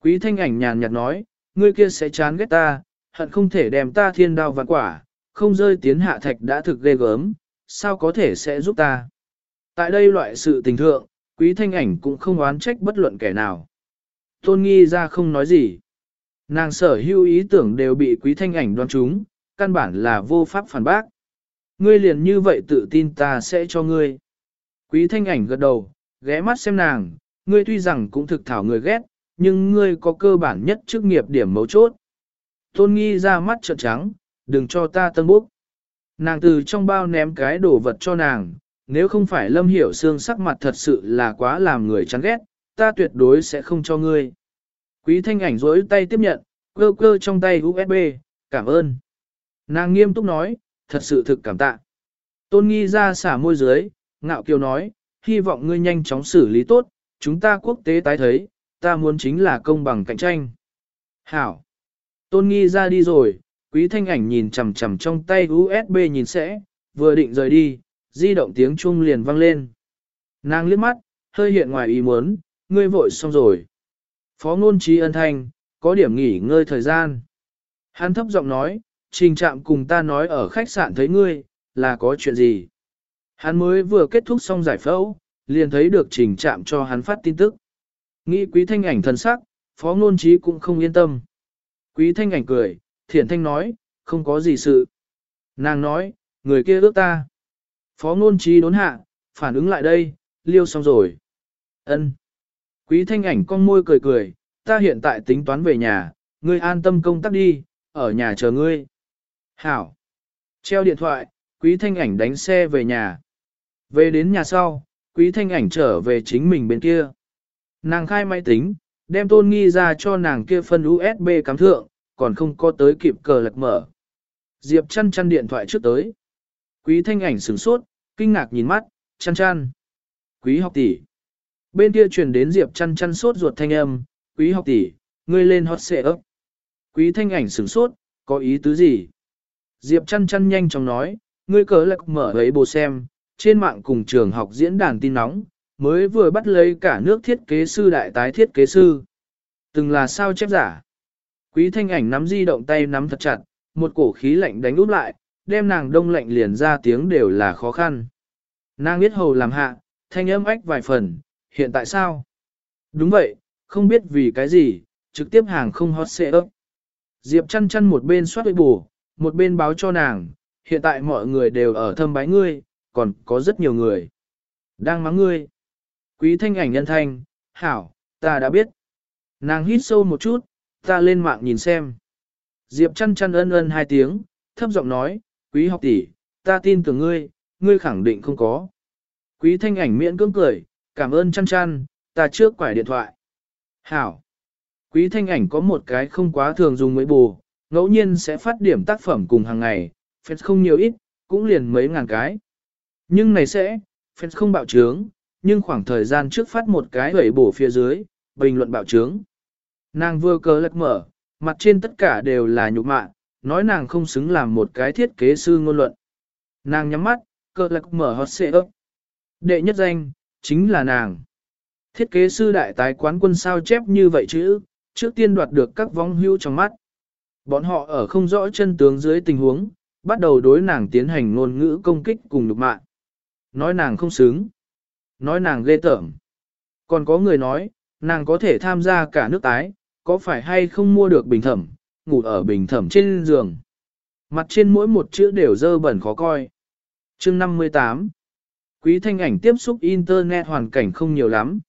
Quý thanh ảnh nhàn nhạt nói, ngươi kia sẽ chán ghét ta, hận không thể đem ta thiên đao vạn quả, không rơi tiến hạ thạch đã thực ghê gớm, sao có thể sẽ giúp ta. Tại đây loại sự tình thượng, quý thanh ảnh cũng không oán trách bất luận kẻ nào. Tôn nghi ra không nói gì. Nàng sở hữu ý tưởng đều bị quý thanh ảnh đoán trúng, căn bản là vô pháp phản bác. Ngươi liền như vậy tự tin ta sẽ cho ngươi. Quý thanh ảnh gật đầu, ghé mắt xem nàng, ngươi tuy rằng cũng thực thảo người ghét, nhưng ngươi có cơ bản nhất chức nghiệp điểm mấu chốt. Tôn nghi ra mắt trợn trắng, đừng cho ta tân bốc. Nàng từ trong bao ném cái đồ vật cho nàng, nếu không phải lâm hiểu xương sắc mặt thật sự là quá làm người chán ghét, ta tuyệt đối sẽ không cho ngươi. Quý thanh ảnh rỗi tay tiếp nhận, cơ cơ trong tay USB, cảm ơn. Nàng nghiêm túc nói, thật sự thực cảm tạ. Tôn nghi ra xả môi dưới, ngạo kiều nói, hy vọng ngươi nhanh chóng xử lý tốt, chúng ta quốc tế tái thấy, ta muốn chính là công bằng cạnh tranh. Hảo. Tôn nghi ra đi rồi, quý thanh ảnh nhìn chằm chằm trong tay USB nhìn sẽ, vừa định rời đi, di động tiếng chuông liền vang lên. Nàng liếc mắt, hơi hiện ngoài ý muốn, ngươi vội xong rồi. Phó ngôn trí ân thanh, có điểm nghỉ ngơi thời gian. Hắn thấp giọng nói, trình trạm cùng ta nói ở khách sạn thấy ngươi, là có chuyện gì. Hắn mới vừa kết thúc xong giải phẫu, liền thấy được trình trạm cho hắn phát tin tức. Nghĩ quý thanh ảnh thần sắc, phó ngôn trí cũng không yên tâm. Quý thanh ảnh cười, thiển thanh nói, không có gì sự. Nàng nói, người kia ước ta. Phó ngôn trí đốn hạ, phản ứng lại đây, liêu xong rồi. ân Quý thanh ảnh con môi cười cười, ta hiện tại tính toán về nhà, ngươi an tâm công tác đi, ở nhà chờ ngươi. Hảo. Treo điện thoại, quý thanh ảnh đánh xe về nhà. Về đến nhà sau, quý thanh ảnh trở về chính mình bên kia. Nàng khai máy tính, đem tôn nghi ra cho nàng kia phân USB cắm thượng, còn không có tới kịp cờ lật mở. Diệp chăn chăn điện thoại trước tới. Quý thanh ảnh sửng sốt, kinh ngạc nhìn mắt, chăn chăn. Quý học tỷ. Bên kia truyền đến Diệp chăn chăn sốt ruột thanh âm, quý học tỷ, ngươi lên hot xệ ấp. Quý thanh ảnh sửng sốt, có ý tứ gì? Diệp chăn chăn nhanh chóng nói, ngươi cờ lạc mở ấy bồ xem, trên mạng cùng trường học diễn đàn tin nóng, mới vừa bắt lấy cả nước thiết kế sư đại tái thiết kế sư. Từng là sao chép giả. Quý thanh ảnh nắm di động tay nắm thật chặt, một cổ khí lạnh đánh úp lại, đem nàng đông lạnh liền ra tiếng đều là khó khăn. Nàng biết hầu làm hạ, thanh âm ách vài phần, hiện tại sao? Đúng vậy, không biết vì cái gì, trực tiếp hàng không hot xệ ấp. Diệp chăn chăn một bên soát bù, một bên báo cho nàng, hiện tại mọi người đều ở thâm bái ngươi, còn có rất nhiều người. Đang mắng ngươi. Quý thanh ảnh nhân thanh, hảo, ta đã biết. Nàng hít sâu một chút, ta lên mạng nhìn xem. Diệp chăn chăn ân ân hai tiếng, thấp giọng nói, quý học tỷ, ta tin tưởng ngươi, ngươi khẳng định không có. Quý thanh ảnh miễn cưỡng cười, cảm ơn chăn chăn, ta trước quải điện thoại. Hảo. Quý thanh ảnh có một cái không quá thường dùng mấy bù, ngẫu nhiên sẽ phát điểm tác phẩm cùng hàng ngày, phép không nhiều ít, cũng liền mấy ngàn cái. Nhưng này sẽ, phép không bạo trướng, nhưng khoảng thời gian trước phát một cái hủy bổ phía dưới, bình luận bạo trướng. Nàng vừa cờ lật mở, mặt trên tất cả đều là nhục mạ, nói nàng không xứng làm một cái thiết kế sư ngôn luận. Nàng nhắm mắt, cờ lật mở hot xệ ấp. Đệ nhất danh, chính là nàng. Thiết kế sư đại tái quán quân sao chép như vậy chứ, trước tiên đoạt được các vong hưu trong mắt. Bọn họ ở không rõ chân tướng dưới tình huống, bắt đầu đối nàng tiến hành ngôn ngữ công kích cùng nhục mạ. Nói nàng không xứng. Nói nàng ghê tởm. Còn có người nói, nàng có thể tham gia cả nước tái, có phải hay không mua được bình thẩm, ngủ ở bình thẩm trên giường. Mặt trên mỗi một chữ đều dơ bẩn khó coi. chương 58 Quý thanh ảnh tiếp xúc Internet hoàn cảnh không nhiều lắm.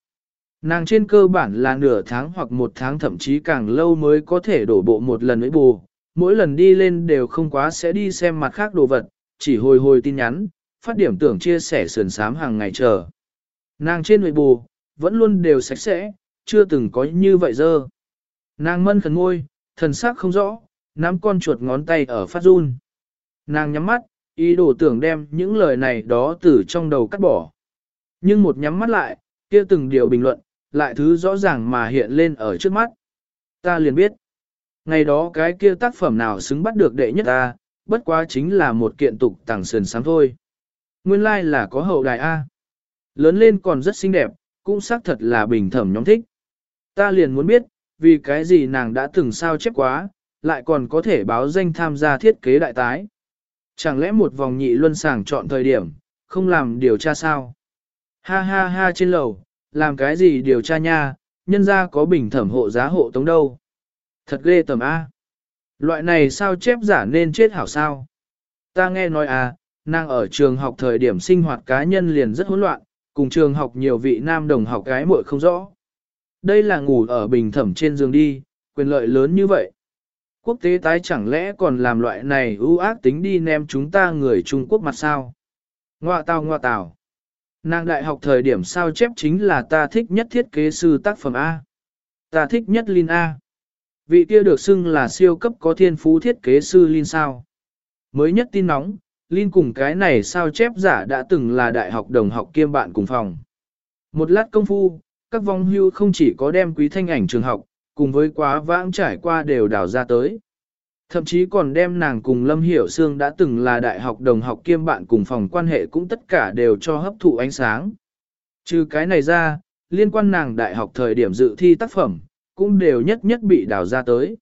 Nàng trên cơ bản là nửa tháng hoặc một tháng thậm chí càng lâu mới có thể đổ bộ một lần với bù. Mỗi lần đi lên đều không quá sẽ đi xem mặt khác đồ vật, chỉ hồi hồi tin nhắn, phát điểm tưởng chia sẻ sườn sám hàng ngày chờ. Nàng trên nội bù, vẫn luôn đều sạch sẽ, chưa từng có như vậy dơ. Nàng mân khẩn ngôi, thần sắc không rõ, nắm con chuột ngón tay ở phát run. Nàng nhắm mắt, ý đồ tưởng đem những lời này đó từ trong đầu cắt bỏ. Nhưng một nhắm mắt lại, kia từng điều bình luận, lại thứ rõ ràng mà hiện lên ở trước mắt. Ta liền biết, ngày đó cái kia tác phẩm nào xứng bắt được đệ nhất ta, bất quá chính là một kiện tục tàng sườn sáng thôi. Nguyên lai like là có hậu đại A. Lớn lên còn rất xinh đẹp, cũng xác thật là bình thẩm nhóm thích. Ta liền muốn biết, vì cái gì nàng đã từng sao chép quá, lại còn có thể báo danh tham gia thiết kế đại tái. Chẳng lẽ một vòng nhị luân sàng chọn thời điểm, không làm điều tra sao? Ha ha ha trên lầu, làm cái gì điều tra nha, nhân ra có bình thẩm hộ giá hộ tống đâu. Thật ghê tầm A. Loại này sao chép giả nên chết hảo sao? Ta nghe nói à, nàng ở trường học thời điểm sinh hoạt cá nhân liền rất hỗn loạn, cùng trường học nhiều vị nam đồng học gái muội không rõ. Đây là ngủ ở bình thẩm trên giường đi, quyền lợi lớn như vậy. Quốc tế tái chẳng lẽ còn làm loại này ưu ác tính đi ném chúng ta người Trung Quốc mặt sao? Ngoạ tào ngoạ tào. Nàng đại học thời điểm sao chép chính là ta thích nhất thiết kế sư tác phẩm A. Ta thích nhất Linh A. Vị kia được xưng là siêu cấp có thiên phú thiết kế sư Linh sao. Mới nhất tin nóng, Linh cùng cái này sao chép giả đã từng là đại học đồng học kiêm bạn cùng phòng. Một lát công phu, các vong hưu không chỉ có đem quý thanh ảnh trường học, cùng với quá vãng trải qua đều đào ra tới. Thậm chí còn đem nàng cùng Lâm Hiểu Sương đã từng là đại học đồng học kiêm bạn cùng phòng quan hệ cũng tất cả đều cho hấp thụ ánh sáng. Trừ cái này ra, liên quan nàng đại học thời điểm dự thi tác phẩm, cũng đều nhất nhất bị đào ra tới.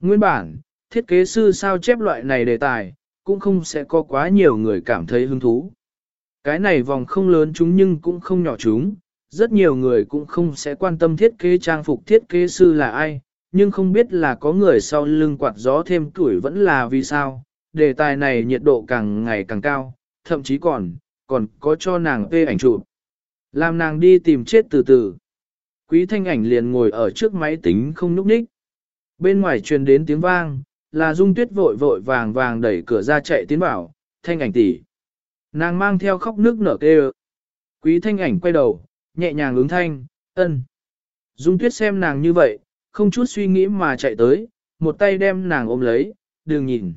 Nguyên bản, thiết kế sư sao chép loại này đề tài, cũng không sẽ có quá nhiều người cảm thấy hứng thú. Cái này vòng không lớn chúng nhưng cũng không nhỏ chúng, rất nhiều người cũng không sẽ quan tâm thiết kế trang phục thiết kế sư là ai, nhưng không biết là có người sau lưng quạt gió thêm tuổi vẫn là vì sao, đề tài này nhiệt độ càng ngày càng cao, thậm chí còn, còn có cho nàng tê ảnh chụp. Làm nàng đi tìm chết từ từ. Quý thanh ảnh liền ngồi ở trước máy tính không núp ních. Bên ngoài truyền đến tiếng vang, là dung tuyết vội vội vàng vàng đẩy cửa ra chạy tiến bảo, thanh ảnh tỷ. Nàng mang theo khóc nước nở kêu. Quý thanh ảnh quay đầu, nhẹ nhàng ứng thanh, ân. Dung tuyết xem nàng như vậy, không chút suy nghĩ mà chạy tới, một tay đem nàng ôm lấy, đừng nhìn.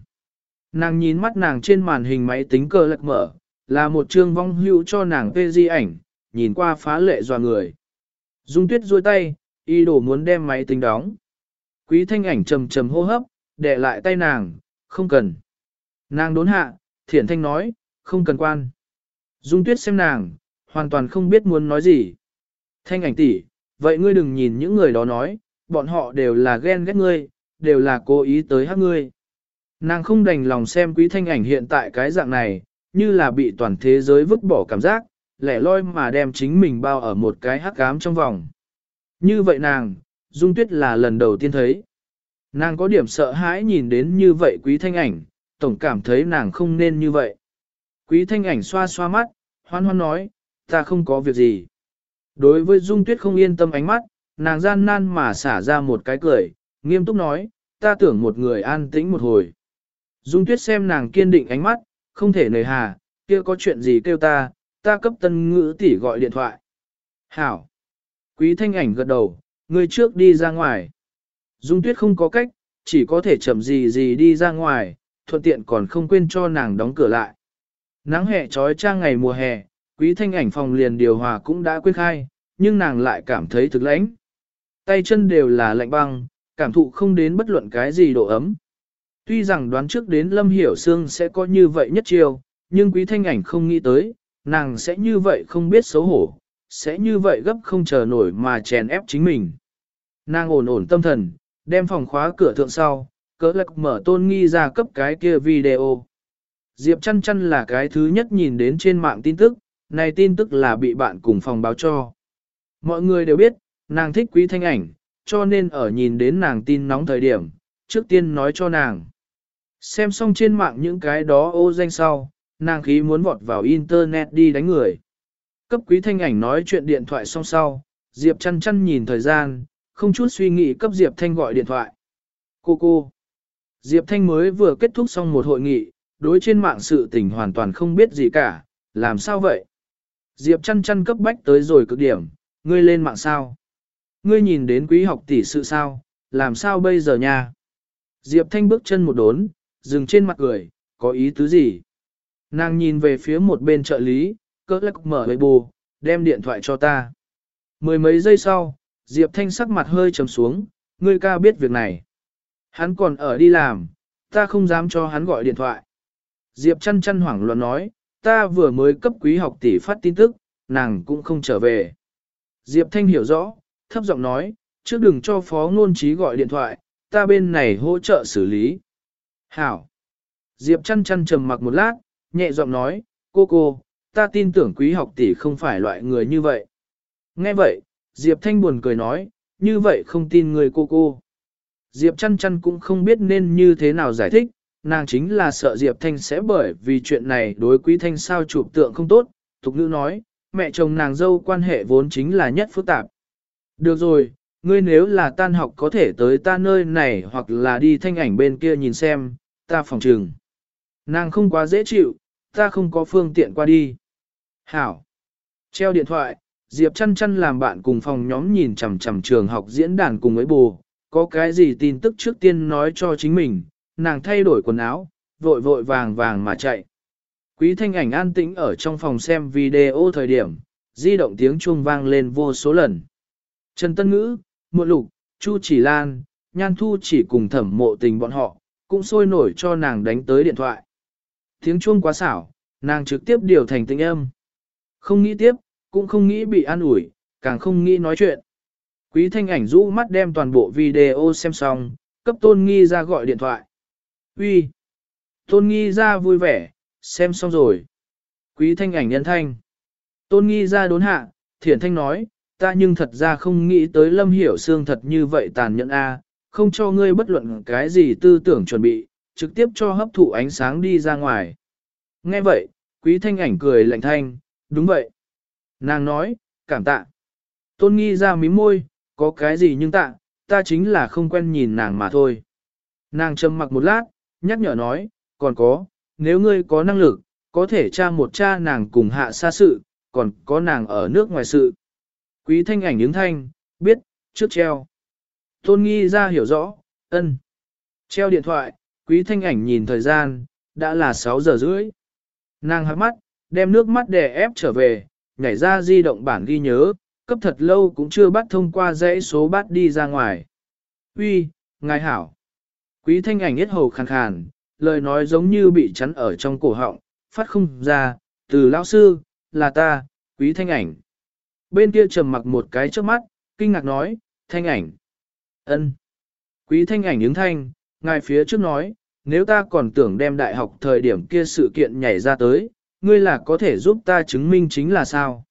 Nàng nhìn mắt nàng trên màn hình máy tính cờ lật mở, là một chương vong hữu cho nàng phê di ảnh, nhìn qua phá lệ dò người. Dung tuyết duỗi tay, y đổ muốn đem máy tính đóng. Quý thanh ảnh trầm trầm hô hấp, để lại tay nàng, không cần. Nàng đốn hạ, thiển thanh nói, không cần quan. Dung tuyết xem nàng, hoàn toàn không biết muốn nói gì. Thanh ảnh tỷ, vậy ngươi đừng nhìn những người đó nói, bọn họ đều là ghen ghét ngươi, đều là cố ý tới hát ngươi. Nàng không đành lòng xem quý thanh ảnh hiện tại cái dạng này, như là bị toàn thế giới vứt bỏ cảm giác, lẻ loi mà đem chính mình bao ở một cái hắc ám trong vòng. Như vậy nàng, Dung Tuyết là lần đầu tiên thấy. Nàng có điểm sợ hãi nhìn đến như vậy quý thanh ảnh, tổng cảm thấy nàng không nên như vậy. Quý thanh ảnh xoa xoa mắt, hoan hoan nói, ta không có việc gì. Đối với Dung Tuyết không yên tâm ánh mắt, nàng gian nan mà xả ra một cái cười, nghiêm túc nói, ta tưởng một người an tĩnh một hồi. Dung Tuyết xem nàng kiên định ánh mắt, không thể nề hà, kia có chuyện gì kêu ta, ta cấp tân ngữ tỷ gọi điện thoại. Hảo. Quý thanh ảnh gật đầu, người trước đi ra ngoài. Dung tuyết không có cách, chỉ có thể chậm gì gì đi ra ngoài, thuận tiện còn không quên cho nàng đóng cửa lại. Nắng hè trói trang ngày mùa hè, quý thanh ảnh phòng liền điều hòa cũng đã quyết khai, nhưng nàng lại cảm thấy thực lãnh. Tay chân đều là lạnh băng, cảm thụ không đến bất luận cái gì độ ấm. Tuy rằng đoán trước đến Lâm Hiểu Sương sẽ có như vậy nhất chiều, nhưng quý thanh ảnh không nghĩ tới, nàng sẽ như vậy không biết xấu hổ, sẽ như vậy gấp không chờ nổi mà chèn ép chính mình. Nàng ổn ổn tâm thần, đem phòng khóa cửa thượng sau, cỡ lạc mở tôn nghi ra cấp cái kia video. Diệp chăn chăn là cái thứ nhất nhìn đến trên mạng tin tức, này tin tức là bị bạn cùng phòng báo cho. Mọi người đều biết, nàng thích quý thanh ảnh, cho nên ở nhìn đến nàng tin nóng thời điểm, trước tiên nói cho nàng. Xem xong trên mạng những cái đó ô danh sau, nàng khí muốn vọt vào internet đi đánh người. Cấp quý thanh ảnh nói chuyện điện thoại xong sau, Diệp chăn chăn nhìn thời gian, không chút suy nghĩ cấp Diệp Thanh gọi điện thoại. Cô cô. Diệp Thanh mới vừa kết thúc xong một hội nghị, đối trên mạng sự tình hoàn toàn không biết gì cả, làm sao vậy? Diệp chăn chăn cấp bách tới rồi cực điểm, ngươi lên mạng sao? Ngươi nhìn đến quý học tỷ sự sao, làm sao bây giờ nha? Diệp Thanh bước chân một đốn, dừng trên mặt cười, có ý tứ gì? Nàng nhìn về phía một bên trợ lý, cỡ lắc mở bầy bù, đem điện thoại cho ta. Mười mấy giây sau, Diệp Thanh sắc mặt hơi trầm xuống, ngươi ca biết việc này. Hắn còn ở đi làm, ta không dám cho hắn gọi điện thoại. Diệp chăn chăn hoảng loạn nói, ta vừa mới cấp quý học tỷ phát tin tức, nàng cũng không trở về. Diệp Thanh hiểu rõ, thấp giọng nói, trước đừng cho phó ngôn trí gọi điện thoại, ta bên này hỗ trợ xử lý. Hảo. Diệp chăn chăn trầm mặc một lát, nhẹ giọng nói, cô cô, ta tin tưởng quý học tỷ không phải loại người như vậy. Nghe vậy, Diệp Thanh buồn cười nói, như vậy không tin người cô cô. Diệp chăn chăn cũng không biết nên như thế nào giải thích, nàng chính là sợ Diệp Thanh sẽ bởi vì chuyện này đối quý thanh sao chụp tượng không tốt, Thục nữ nói, mẹ chồng nàng dâu quan hệ vốn chính là nhất phức tạp. Được rồi, ngươi nếu là tan học có thể tới ta nơi này hoặc là đi thanh ảnh bên kia nhìn xem, ta phòng trừng. Nàng không quá dễ chịu, ta không có phương tiện qua đi. Hảo. Treo điện thoại, Diệp chăn chăn làm bạn cùng phòng nhóm nhìn chằm chằm trường học diễn đàn cùng với bù, có cái gì tin tức trước tiên nói cho chính mình, nàng thay đổi quần áo, vội vội vàng vàng mà chạy. Quý thanh ảnh an tĩnh ở trong phòng xem video thời điểm, di động tiếng chuông vang lên vô số lần. Trần Tân Ngữ, Mộ Lục, Chu Chỉ Lan, Nhan Thu chỉ cùng thẩm mộ tình bọn họ, cũng sôi nổi cho nàng đánh tới điện thoại. Tiếng chuông quá xảo, nàng trực tiếp điều thành tình âm. Không nghĩ tiếp, cũng không nghĩ bị an ủi, càng không nghĩ nói chuyện. Quý thanh ảnh rũ mắt đem toàn bộ video xem xong, cấp tôn nghi ra gọi điện thoại. Uy, Tôn nghi ra vui vẻ, xem xong rồi. Quý thanh ảnh nhân thanh. Tôn nghi ra đốn hạ, thiển thanh nói, ta nhưng thật ra không nghĩ tới lâm hiểu xương thật như vậy tàn nhẫn a, không cho ngươi bất luận cái gì tư tưởng chuẩn bị, trực tiếp cho hấp thụ ánh sáng đi ra ngoài. Nghe vậy, quý thanh ảnh cười lạnh thanh, đúng vậy. Nàng nói, cảm tạ. Tôn nghi ra mím môi, có cái gì nhưng tạ, ta chính là không quen nhìn nàng mà thôi. Nàng trầm mặc một lát, nhắc nhở nói, còn có, nếu ngươi có năng lực, có thể tra một cha nàng cùng hạ xa sự, còn có nàng ở nước ngoài sự. Quý thanh ảnh ứng thanh, biết, trước treo. Tôn nghi ra hiểu rõ, ân. Treo điện thoại, quý thanh ảnh nhìn thời gian, đã là 6 giờ rưỡi. Nàng hắc mắt, đem nước mắt đè ép trở về, nhảy ra di động bản ghi nhớ, cấp thật lâu cũng chưa bắt thông qua dãy số bắt đi ra ngoài. Uy, ngài hảo. Quý thanh ảnh hết hầu khàn khàn, lời nói giống như bị chắn ở trong cổ họng, phát không ra, từ lão sư, là ta, quý thanh ảnh. Bên kia trầm mặc một cái trước mắt, kinh ngạc nói, thanh ảnh. ân. Quý thanh ảnh ứng thanh, ngài phía trước nói, nếu ta còn tưởng đem đại học thời điểm kia sự kiện nhảy ra tới, ngươi là có thể giúp ta chứng minh chính là sao.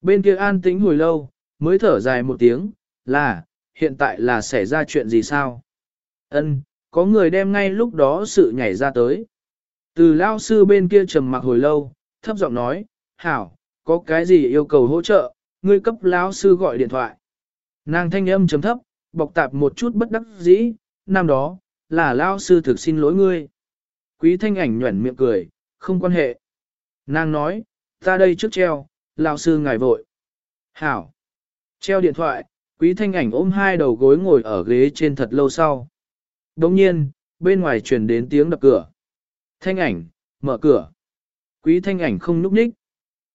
Bên kia an tĩnh hồi lâu, mới thở dài một tiếng, là, hiện tại là xảy ra chuyện gì sao? Ân, có người đem ngay lúc đó sự nhảy ra tới. Từ lao sư bên kia trầm mặc hồi lâu, thấp giọng nói, hảo, có cái gì yêu cầu hỗ trợ, ngươi cấp lao sư gọi điện thoại. Nàng thanh âm chấm thấp, bọc tạp một chút bất đắc dĩ, năm đó, là lao sư thực xin lỗi ngươi. Quý thanh ảnh nhuẩn miệng cười, không quan hệ. Nàng nói, ta đây trước treo, lao sư ngài vội. Hảo. Treo điện thoại, quý thanh ảnh ôm hai đầu gối ngồi ở ghế trên thật lâu sau. Đồng nhiên, bên ngoài truyền đến tiếng đập cửa. Thanh ảnh, mở cửa. Quý thanh ảnh không núp ních.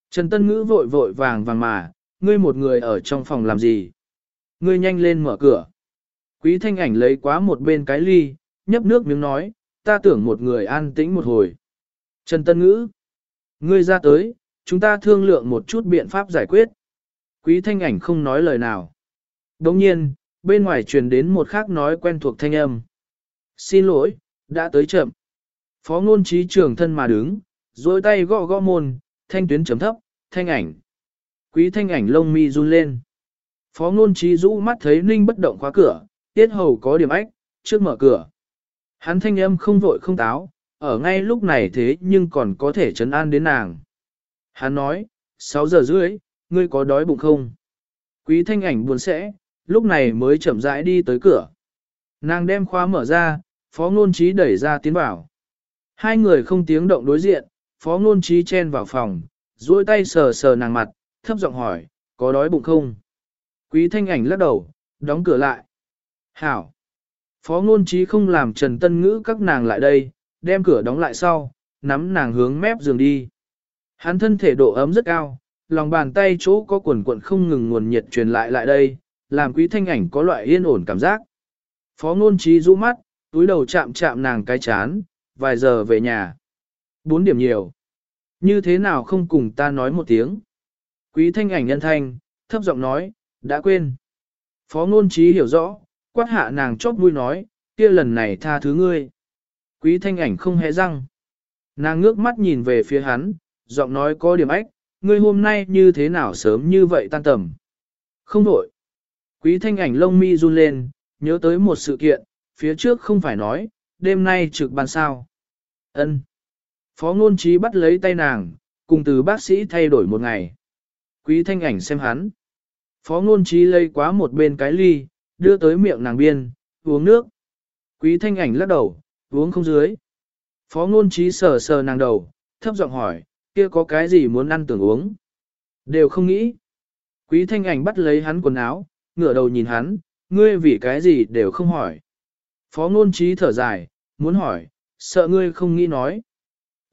Trần Tân Ngữ vội vội vàng vàng mà, ngươi một người ở trong phòng làm gì? Ngươi nhanh lên mở cửa. Quý thanh ảnh lấy quá một bên cái ly, nhấp nước miếng nói, ta tưởng một người an tĩnh một hồi. Trần Tân Ngữ, ngươi ra tới, chúng ta thương lượng một chút biện pháp giải quyết. Quý thanh ảnh không nói lời nào. Đồng nhiên, bên ngoài truyền đến một khác nói quen thuộc thanh âm. Xin lỗi, đã tới chậm. Phó ngôn trí trường thân mà đứng, dôi tay gõ gõ môn, thanh tuyến chấm thấp, thanh ảnh. Quý thanh ảnh lông mi run lên. Phó ngôn trí rũ mắt thấy ninh bất động khóa cửa, tiết hầu có điểm ách, trước mở cửa. Hắn thanh âm không vội không táo, ở ngay lúc này thế nhưng còn có thể chấn an đến nàng. Hắn nói, 6 giờ rưỡi, ngươi có đói bụng không? Quý thanh ảnh buồn sẽ, lúc này mới chậm rãi đi tới cửa. Nàng đem khóa mở ra, phó ngôn trí đẩy ra tiến vào. Hai người không tiếng động đối diện, phó ngôn trí chen vào phòng, duỗi tay sờ sờ nàng mặt, thấp giọng hỏi, có đói bụng không? Quý thanh ảnh lắc đầu, đóng cửa lại. Hảo! Phó ngôn trí không làm trần tân ngữ các nàng lại đây, đem cửa đóng lại sau, nắm nàng hướng mép giường đi. Hắn thân thể độ ấm rất cao, lòng bàn tay chỗ có quần quận không ngừng nguồn nhiệt truyền lại lại đây, làm quý thanh ảnh có loại yên ổn cảm giác. Phó ngôn trí rũ mắt, túi đầu chạm chạm nàng cái chán, vài giờ về nhà. Bốn điểm nhiều. Như thế nào không cùng ta nói một tiếng. Quý thanh ảnh nhân thanh, thấp giọng nói, đã quên. Phó ngôn trí hiểu rõ, quát hạ nàng chót vui nói, kia lần này tha thứ ngươi. Quý thanh ảnh không hề răng. Nàng ngước mắt nhìn về phía hắn, giọng nói có điểm ách, ngươi hôm nay như thế nào sớm như vậy tan tầm. Không đổi. Quý thanh ảnh lông mi run lên, nhớ tới một sự kiện, phía trước không phải nói, đêm nay trực ban sao. Ân. Phó ngôn trí bắt lấy tay nàng, cùng từ bác sĩ thay đổi một ngày. Quý thanh ảnh xem hắn. Phó ngôn trí lấy quá một bên cái ly, đưa tới miệng nàng biên, uống nước. Quý thanh ảnh lắc đầu, uống không dưới. Phó ngôn trí sờ sờ nàng đầu, thấp giọng hỏi, kia có cái gì muốn ăn tưởng uống? Đều không nghĩ. Quý thanh ảnh bắt lấy hắn quần áo, ngửa đầu nhìn hắn, ngươi vì cái gì đều không hỏi. Phó ngôn trí thở dài, muốn hỏi, sợ ngươi không nghĩ nói.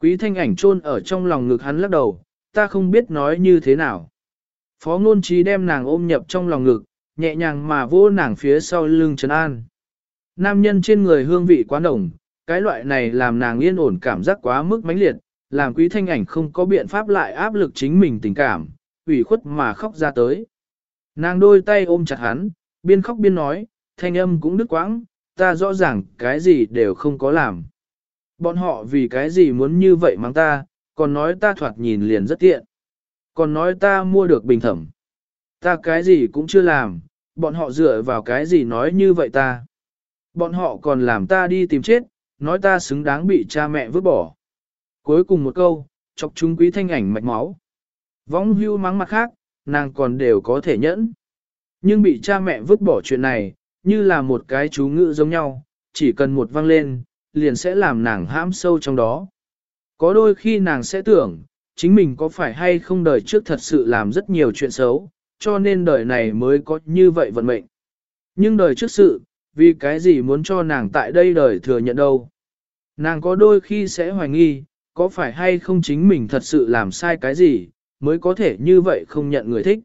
Quý thanh ảnh chôn ở trong lòng ngực hắn lắc đầu, ta không biết nói như thế nào. Phó ngôn trí đem nàng ôm nhập trong lòng ngực, nhẹ nhàng mà vỗ nàng phía sau lưng trấn an. Nam nhân trên người hương vị quá nồng, cái loại này làm nàng yên ổn cảm giác quá mức mãnh liệt, làm quý thanh ảnh không có biện pháp lại áp lực chính mình tình cảm, ủy khuất mà khóc ra tới. Nàng đôi tay ôm chặt hắn, biên khóc biên nói, thanh âm cũng đứt quãng, ta rõ ràng cái gì đều không có làm. Bọn họ vì cái gì muốn như vậy mang ta, còn nói ta thoạt nhìn liền rất tiện. Còn nói ta mua được bình thẩm. Ta cái gì cũng chưa làm, bọn họ dựa vào cái gì nói như vậy ta. Bọn họ còn làm ta đi tìm chết, nói ta xứng đáng bị cha mẹ vứt bỏ. Cuối cùng một câu, chọc chúng quý thanh ảnh mạch máu. Vong hưu mắng mặt khác, nàng còn đều có thể nhẫn. Nhưng bị cha mẹ vứt bỏ chuyện này, như là một cái chú ngữ giống nhau, chỉ cần một văng lên, liền sẽ làm nàng hãm sâu trong đó. Có đôi khi nàng sẽ tưởng, chính mình có phải hay không đời trước thật sự làm rất nhiều chuyện xấu, cho nên đời này mới có như vậy vận mệnh. Nhưng đời trước sự, vì cái gì muốn cho nàng tại đây đời thừa nhận đâu. Nàng có đôi khi sẽ hoài nghi, có phải hay không chính mình thật sự làm sai cái gì, mới có thể như vậy không nhận người thích.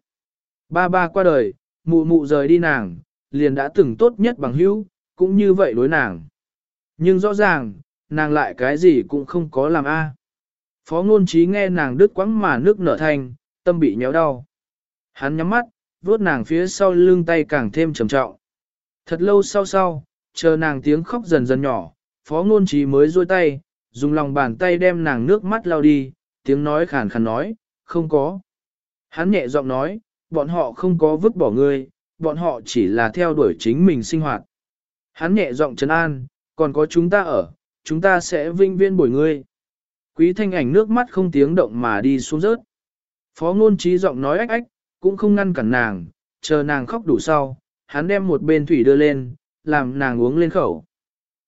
Ba ba qua đời, mụ mụ rời đi nàng, liền đã từng tốt nhất bằng hữu, cũng như vậy đối nàng. Nhưng rõ ràng, nàng lại cái gì cũng không có làm a. À. Phó ngôn trí nghe nàng đứt quãng mà nước nở thành, tâm bị nhéo đau. Hắn nhắm mắt, vuốt nàng phía sau lưng tay càng thêm trầm trọng. Thật lâu sau sau, chờ nàng tiếng khóc dần dần nhỏ, phó ngôn trí mới duỗi tay, dùng lòng bàn tay đem nàng nước mắt lau đi, tiếng nói khàn khàn nói, không có. Hắn nhẹ giọng nói, bọn họ không có vứt bỏ ngươi, bọn họ chỉ là theo đuổi chính mình sinh hoạt. Hắn nhẹ giọng trấn an, còn có chúng ta ở, chúng ta sẽ vinh viên bồi ngươi. Quý thanh ảnh nước mắt không tiếng động mà đi xuống rớt. Phó ngôn trí giọng nói ách ách, cũng không ngăn cản nàng, chờ nàng khóc đủ sau, hắn đem một bên thủy đưa lên, làm nàng uống lên khẩu.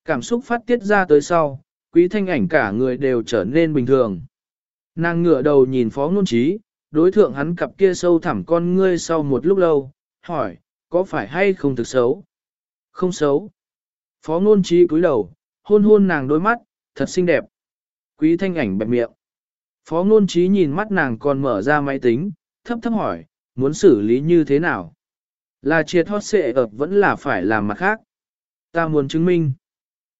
Cảm xúc phát tiết ra tới sau, quý thanh ảnh cả người đều trở nên bình thường. Nàng ngửa đầu nhìn phó ngôn trí, đối thượng hắn cặp kia sâu thẳm con ngươi sau một lúc lâu, hỏi, có phải hay không thực xấu? Không xấu. Phó ngôn trí cúi đầu, hôn hôn nàng đôi mắt, thật xinh đẹp. Quý thanh ảnh bẹp miệng. Phó ngôn trí nhìn mắt nàng còn mở ra máy tính, thấp thấp hỏi, muốn xử lý như thế nào? Là triệt hót xệ ập vẫn là phải làm mặt khác. Ta muốn chứng minh.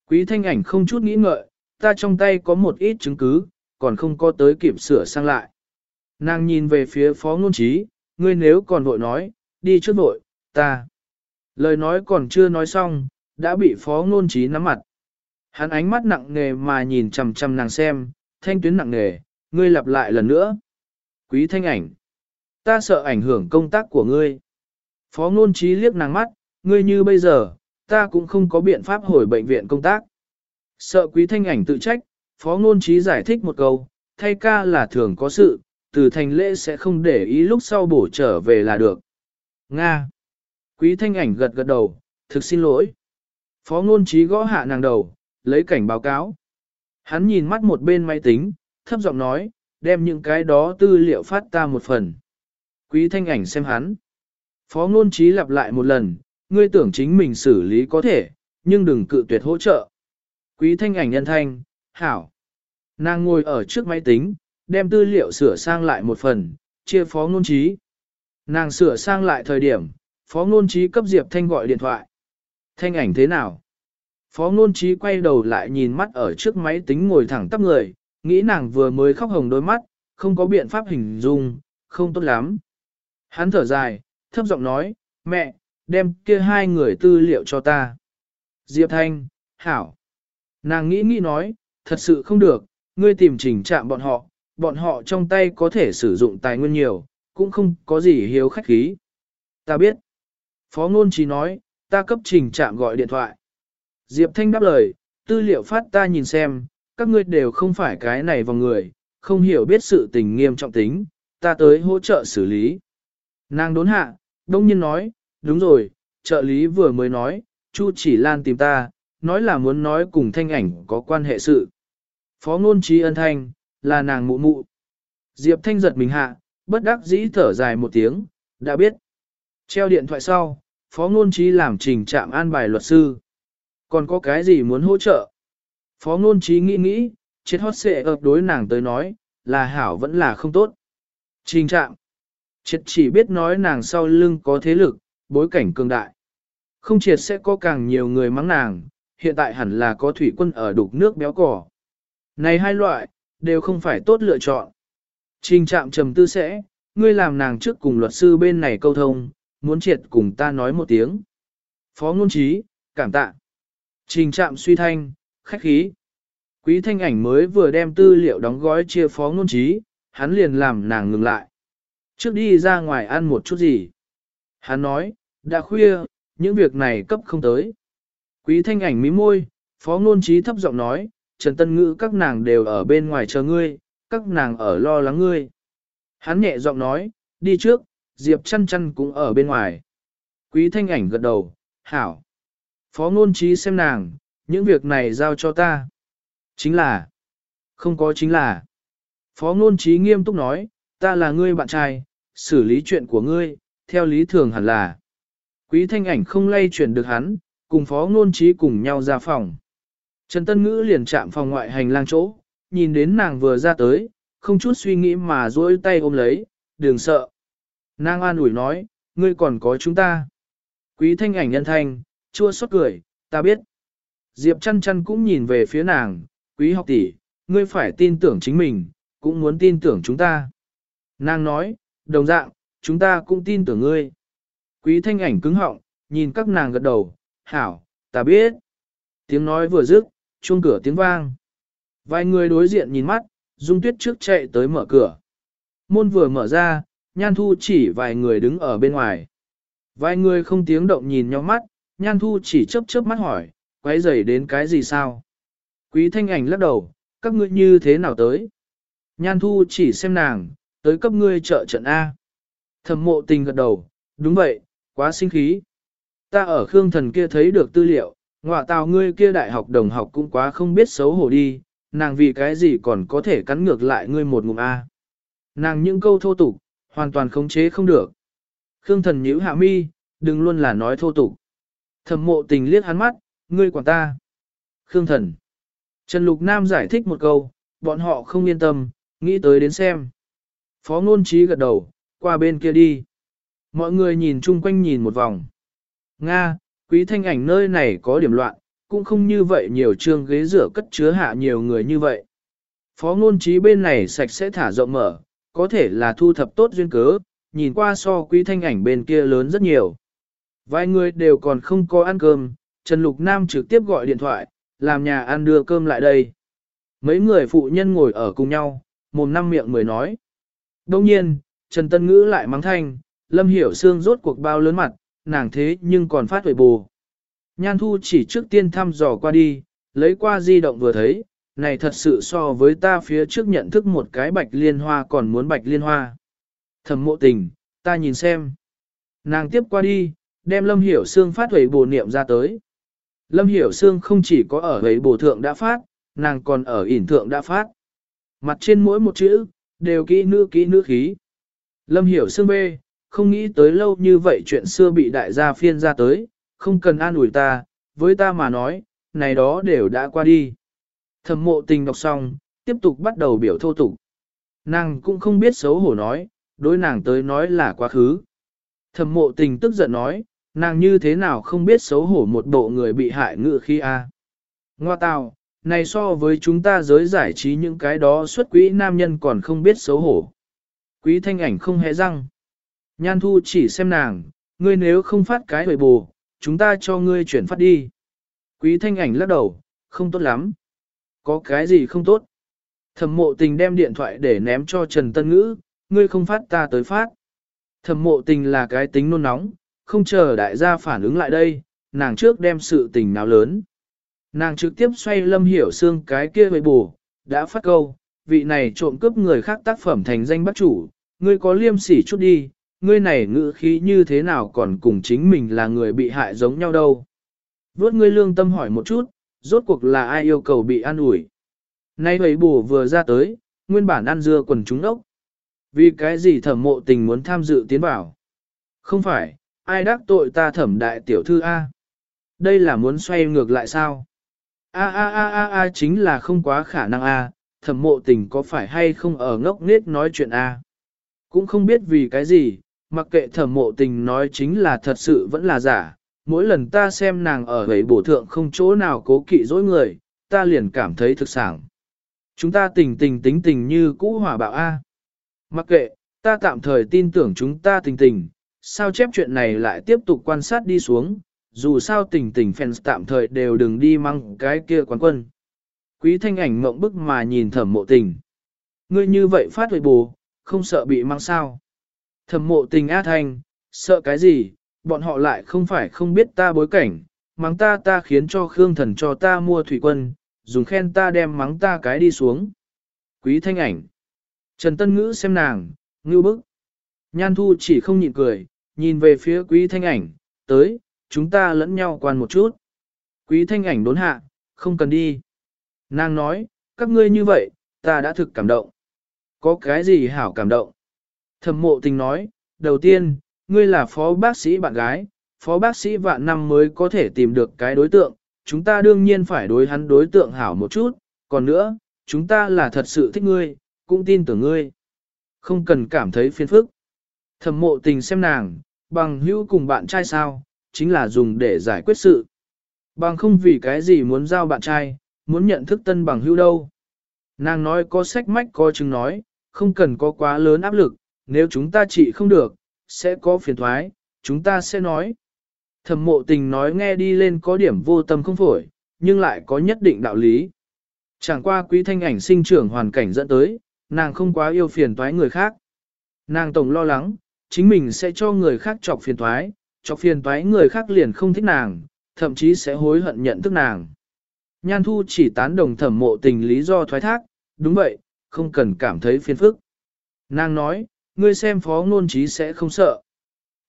Quý thanh ảnh không chút nghĩ ngợi, ta trong tay có một ít chứng cứ, còn không có tới kịp sửa sang lại. Nàng nhìn về phía phó ngôn trí, ngươi nếu còn vội nói, đi trước vội, ta. Lời nói còn chưa nói xong, đã bị phó ngôn trí nắm mặt. Hắn ánh mắt nặng nề mà nhìn chằm chằm nàng xem, thanh tuyến nặng nề, ngươi lặp lại lần nữa. Quý thanh ảnh, ta sợ ảnh hưởng công tác của ngươi. Phó ngôn trí liếc nàng mắt, ngươi như bây giờ, ta cũng không có biện pháp hồi bệnh viện công tác. Sợ quý thanh ảnh tự trách, phó ngôn trí giải thích một câu, thay ca là thường có sự, từ thành lễ sẽ không để ý lúc sau bổ trở về là được. Nga. Quý thanh ảnh gật gật đầu, thực xin lỗi. Phó ngôn trí gõ hạ nàng đầu, lấy cảnh báo cáo. Hắn nhìn mắt một bên máy tính, thấp giọng nói, đem những cái đó tư liệu phát ta một phần. Quý thanh ảnh xem hắn. Phó ngôn trí lặp lại một lần, ngươi tưởng chính mình xử lý có thể, nhưng đừng cự tuyệt hỗ trợ. Quý thanh ảnh nhân thanh, hảo. Nàng ngồi ở trước máy tính, đem tư liệu sửa sang lại một phần, chia phó ngôn trí. Nàng sửa sang lại thời điểm, phó ngôn trí cấp Diệp Thanh gọi điện thoại. Thanh ảnh thế nào? Phó ngôn trí quay đầu lại nhìn mắt ở trước máy tính ngồi thẳng tắp người, nghĩ nàng vừa mới khóc hồng đôi mắt, không có biện pháp hình dung, không tốt lắm. Hắn thở dài, thấp giọng nói, mẹ, đem kia hai người tư liệu cho ta. Diệp Thanh, Hảo. Nàng nghĩ nghĩ nói, thật sự không được, ngươi tìm trình trạm bọn họ, bọn họ trong tay có thể sử dụng tài nguyên nhiều, cũng không có gì hiếu khách khí. Ta biết. Phó ngôn trí nói, ta cấp trình trạm gọi điện thoại. Diệp Thanh đáp lời, tư liệu phát ta nhìn xem, các ngươi đều không phải cái này vào người, không hiểu biết sự tình nghiêm trọng tính, ta tới hỗ trợ xử lý. Nàng đốn hạ, đông nhiên nói, đúng rồi, trợ lý vừa mới nói, Chu chỉ lan tìm ta, nói là muốn nói cùng thanh ảnh có quan hệ sự. Phó ngôn trí ân thanh, là nàng mụ mụ. Diệp thanh giật mình hạ, bất đắc dĩ thở dài một tiếng, đã biết. Treo điện thoại sau, phó ngôn trí làm trình trạm an bài luật sư. Còn có cái gì muốn hỗ trợ? Phó ngôn trí nghĩ nghĩ, chết hót xệ ập đối nàng tới nói, là hảo vẫn là không tốt. Trình trạm. Chết chỉ biết nói nàng sau lưng có thế lực, bối cảnh cường đại. Không triệt sẽ có càng nhiều người mắng nàng, hiện tại hẳn là có thủy quân ở đục nước béo cỏ. Này hai loại, đều không phải tốt lựa chọn. Trình trạm trầm tư sẽ, ngươi làm nàng trước cùng luật sư bên này câu thông, muốn triệt cùng ta nói một tiếng. Phó ngôn trí, cảm tạ. Trình trạm suy thanh, khách khí. Quý thanh ảnh mới vừa đem tư liệu đóng gói chia phó ngôn trí, hắn liền làm nàng ngừng lại. Trước đi ra ngoài ăn một chút gì. Hắn nói, đã khuya, những việc này cấp không tới. Quý thanh ảnh mí môi, phó ngôn trí thấp giọng nói, Trần Tân Ngữ các nàng đều ở bên ngoài chờ ngươi, các nàng ở lo lắng ngươi. Hắn nhẹ giọng nói, đi trước, Diệp chăn chăn cũng ở bên ngoài. Quý thanh ảnh gật đầu, hảo. Phó ngôn trí xem nàng, những việc này giao cho ta. Chính là, không có chính là. Phó ngôn trí nghiêm túc nói, ta là ngươi bạn trai, xử lý chuyện của ngươi, theo lý thường hẳn là. Quý thanh ảnh không lay chuyển được hắn, cùng phó ngôn trí cùng nhau ra phòng. Trần Tân Ngữ liền chạm phòng ngoại hành lang chỗ, nhìn đến nàng vừa ra tới, không chút suy nghĩ mà duỗi tay ôm lấy, đừng sợ. Nàng an ủi nói, ngươi còn có chúng ta. Quý thanh ảnh nhân thanh, chua xót cười, ta biết. Diệp chăn chăn cũng nhìn về phía nàng, quý học tỷ, ngươi phải tin tưởng chính mình, cũng muốn tin tưởng chúng ta. Nàng nói, đồng dạng, chúng ta cũng tin tưởng ngươi. Quý thanh ảnh cứng họng, nhìn các nàng gật đầu, hảo, ta biết. Tiếng nói vừa dứt, chuông cửa tiếng vang. Vài người đối diện nhìn mắt, Dung Tuyết trước chạy tới mở cửa. Môn vừa mở ra, Nhan Thu chỉ vài người đứng ở bên ngoài. Vài người không tiếng động nhìn nhau mắt, Nhan Thu chỉ chớp chớp mắt hỏi, quấy rầy đến cái gì sao? Quý thanh ảnh lắc đầu, các ngươi như thế nào tới? Nhan Thu chỉ xem nàng, tới cấp ngươi trợ trận A. Thẩm mộ tình gật đầu, đúng vậy, quá sinh khí. Ta ở Khương Thần kia thấy được tư liệu, ngoạ tào ngươi kia đại học đồng học cũng quá không biết xấu hổ đi, nàng vì cái gì còn có thể cắn ngược lại ngươi một ngụm A. Nàng những câu thô tục, hoàn toàn khống chế không được. Khương Thần nhíu hạ mi, đừng luôn là nói thô tục. Thẩm mộ tình liếc hắn mắt, ngươi quản ta. Khương Thần. Trần Lục Nam giải thích một câu, bọn họ không yên tâm, nghĩ tới đến xem. Phó ngôn trí gật đầu, qua bên kia đi. Mọi người nhìn chung quanh nhìn một vòng. Nga, quý thanh ảnh nơi này có điểm loạn, cũng không như vậy nhiều trương ghế rửa cất chứa hạ nhiều người như vậy. Phó ngôn trí bên này sạch sẽ thả rộng mở, có thể là thu thập tốt duyên cớ, nhìn qua so quý thanh ảnh bên kia lớn rất nhiều. Vài người đều còn không có ăn cơm, Trần Lục Nam trực tiếp gọi điện thoại, làm nhà ăn đưa cơm lại đây. Mấy người phụ nhân ngồi ở cùng nhau, mồm năm miệng mới nói. Đông nhiên, Trần Tân Ngữ lại mắng thanh, Lâm Hiểu Sương rốt cuộc bao lớn mặt, nàng thế nhưng còn phát huệ bù. Nhan Thu chỉ trước tiên thăm dò qua đi, lấy qua di động vừa thấy, này thật sự so với ta phía trước nhận thức một cái bạch liên hoa còn muốn bạch liên hoa. Thẩm mộ tình, ta nhìn xem. Nàng tiếp qua đi, đem Lâm Hiểu Sương phát huệ bù niệm ra tới. Lâm Hiểu Sương không chỉ có ở huệ bù thượng đã phát, nàng còn ở ỉn thượng đã phát. Mặt trên mỗi một chữ, đều kỹ nữ kỹ nữ khí. Lâm Hiểu Sương bê, không nghĩ tới lâu như vậy chuyện xưa bị đại gia phiên ra tới, không cần an ủi ta, với ta mà nói, này đó đều đã qua đi. Thẩm mộ tình đọc xong, tiếp tục bắt đầu biểu thô tục. Nàng cũng không biết xấu hổ nói, đối nàng tới nói là quá khứ. Thẩm mộ tình tức giận nói, nàng như thế nào không biết xấu hổ một bộ người bị hại ngự khi a Ngoa tào, này so với chúng ta giới giải trí những cái đó xuất quỹ nam nhân còn không biết xấu hổ. Quý thanh ảnh không hề răng. Nhan thu chỉ xem nàng, ngươi nếu không phát cái hồi bù, chúng ta cho ngươi chuyển phát đi. Quý thanh ảnh lắc đầu, không tốt lắm. Có cái gì không tốt? Thẩm mộ tình đem điện thoại để ném cho Trần Tân Ngữ, ngươi không phát ta tới phát. Thẩm mộ tình là cái tính nôn nóng, không chờ đại gia phản ứng lại đây, nàng trước đem sự tình nào lớn. Nàng trực tiếp xoay lâm hiểu xương cái kia với bù, đã phát câu, vị này trộm cướp người khác tác phẩm thành danh bắt chủ, ngươi có liêm sỉ chút đi, ngươi này ngữ khí như thế nào còn cùng chính mình là người bị hại giống nhau đâu. Vốt ngươi lương tâm hỏi một chút, rốt cuộc là ai yêu cầu bị an ủi. Nay ấy bù vừa ra tới, nguyên bản ăn dưa quần chúng ốc. Vì cái gì thẩm mộ tình muốn tham dự tiến bảo? Không phải, ai đắc tội ta thẩm đại tiểu thư A? Đây là muốn xoay ngược lại sao? A a a a a chính là không quá khả năng A, thẩm mộ tình có phải hay không ở ngốc nết nói chuyện A? Cũng không biết vì cái gì, mặc kệ thẩm mộ tình nói chính là thật sự vẫn là giả, mỗi lần ta xem nàng ở ấy bổ thượng không chỗ nào cố kỵ dối người, ta liền cảm thấy thực sản. Chúng ta tình tình tính tình như cũ hỏa bạo A. Mặc kệ, ta tạm thời tin tưởng chúng ta tình tình, sao chép chuyện này lại tiếp tục quan sát đi xuống, dù sao tình tình fans tạm thời đều đừng đi mang cái kia quán quân. Quý thanh ảnh mộng bức mà nhìn thẩm mộ tình. Ngươi như vậy phát huệ bù, không sợ bị mang sao thầm mộ tình A thanh, sợ cái gì, bọn họ lại không phải không biết ta bối cảnh, mắng ta ta khiến cho Khương Thần cho ta mua thủy quân, dùng khen ta đem mắng ta cái đi xuống. Quý thanh ảnh. Trần Tân Ngữ xem nàng, ngưu bức. Nhan Thu chỉ không nhịn cười, nhìn về phía quý thanh ảnh, tới, chúng ta lẫn nhau quan một chút. Quý thanh ảnh đốn hạ, không cần đi. Nàng nói, các ngươi như vậy, ta đã thực cảm động. Có cái gì hảo cảm động? Thẩm mộ tình nói, đầu tiên, ngươi là phó bác sĩ bạn gái, phó bác sĩ vạn năm mới có thể tìm được cái đối tượng, chúng ta đương nhiên phải đối hắn đối tượng hảo một chút, còn nữa, chúng ta là thật sự thích ngươi, cũng tin tưởng ngươi. Không cần cảm thấy phiền phức. Thẩm mộ tình xem nàng, bằng hữu cùng bạn trai sao, chính là dùng để giải quyết sự. Bằng không vì cái gì muốn giao bạn trai, muốn nhận thức tân bằng hữu đâu. Nàng nói có sách mách có chứng nói, không cần có quá lớn áp lực, nếu chúng ta trị không được, sẽ có phiền thoái, chúng ta sẽ nói. Thẩm mộ tình nói nghe đi lên có điểm vô tâm không phổi, nhưng lại có nhất định đạo lý. Chẳng qua quý thanh ảnh sinh trưởng hoàn cảnh dẫn tới, nàng không quá yêu phiền toái người khác. Nàng tổng lo lắng, chính mình sẽ cho người khác chọc phiền toái, chọc phiền toái người khác liền không thích nàng, thậm chí sẽ hối hận nhận thức nàng. Nhan thu chỉ tán đồng thẩm mộ tình lý do thoái thác, đúng vậy, không cần cảm thấy phiền phức. Nàng nói, ngươi xem phó ngôn trí sẽ không sợ.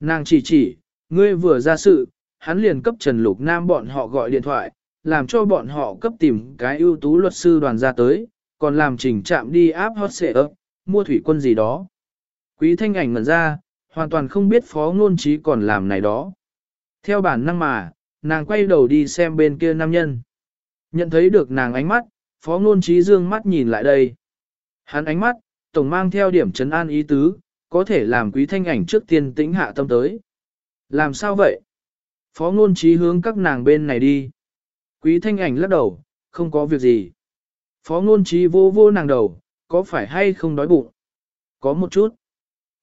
Nàng chỉ chỉ, ngươi vừa ra sự, hắn liền cấp Trần Lục Nam bọn họ gọi điện thoại, làm cho bọn họ cấp tìm cái ưu tú luật sư đoàn ra tới, còn làm trình chạm đi áp hot xệ ấp, mua thủy quân gì đó. Quý thanh ảnh ngẩn ra, hoàn toàn không biết phó ngôn trí còn làm này đó. Theo bản năng mà, nàng quay đầu đi xem bên kia nam nhân. Nhận thấy được nàng ánh mắt, phó ngôn trí dương mắt nhìn lại đây. Hắn ánh mắt, tổng mang theo điểm chấn an ý tứ, có thể làm quý thanh ảnh trước tiên tĩnh hạ tâm tới. Làm sao vậy? Phó ngôn trí hướng các nàng bên này đi. Quý thanh ảnh lắc đầu, không có việc gì. Phó ngôn trí vô vô nàng đầu, có phải hay không đói bụng? Có một chút.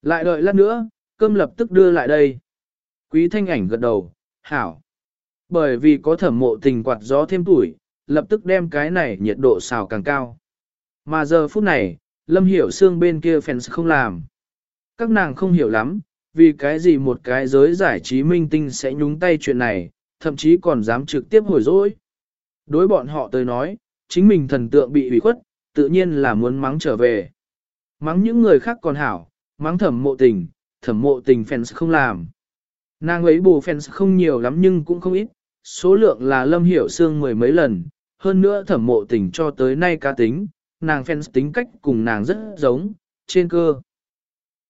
Lại đợi lát nữa, cơm lập tức đưa lại đây. Quý thanh ảnh gật đầu, hảo. Bởi vì có thẩm mộ tình quạt gió thêm tuổi, lập tức đem cái này nhiệt độ xào càng cao. Mà giờ phút này, Lâm Hiểu Sương bên kia fans không làm. Các nàng không hiểu lắm, vì cái gì một cái giới giải trí minh tinh sẽ nhúng tay chuyện này, thậm chí còn dám trực tiếp hồi dỗi. Đối bọn họ tới nói, chính mình thần tượng bị hủy khuất, tự nhiên là muốn mắng trở về. Mắng những người khác còn hảo, mắng thẩm mộ tình, thẩm mộ tình fans không làm. Nàng ấy bù fans không nhiều lắm nhưng cũng không ít, số lượng là lâm hiểu xương mười mấy lần, hơn nữa thẩm mộ tình cho tới nay ca tính, nàng fans tính cách cùng nàng rất giống, trên cơ.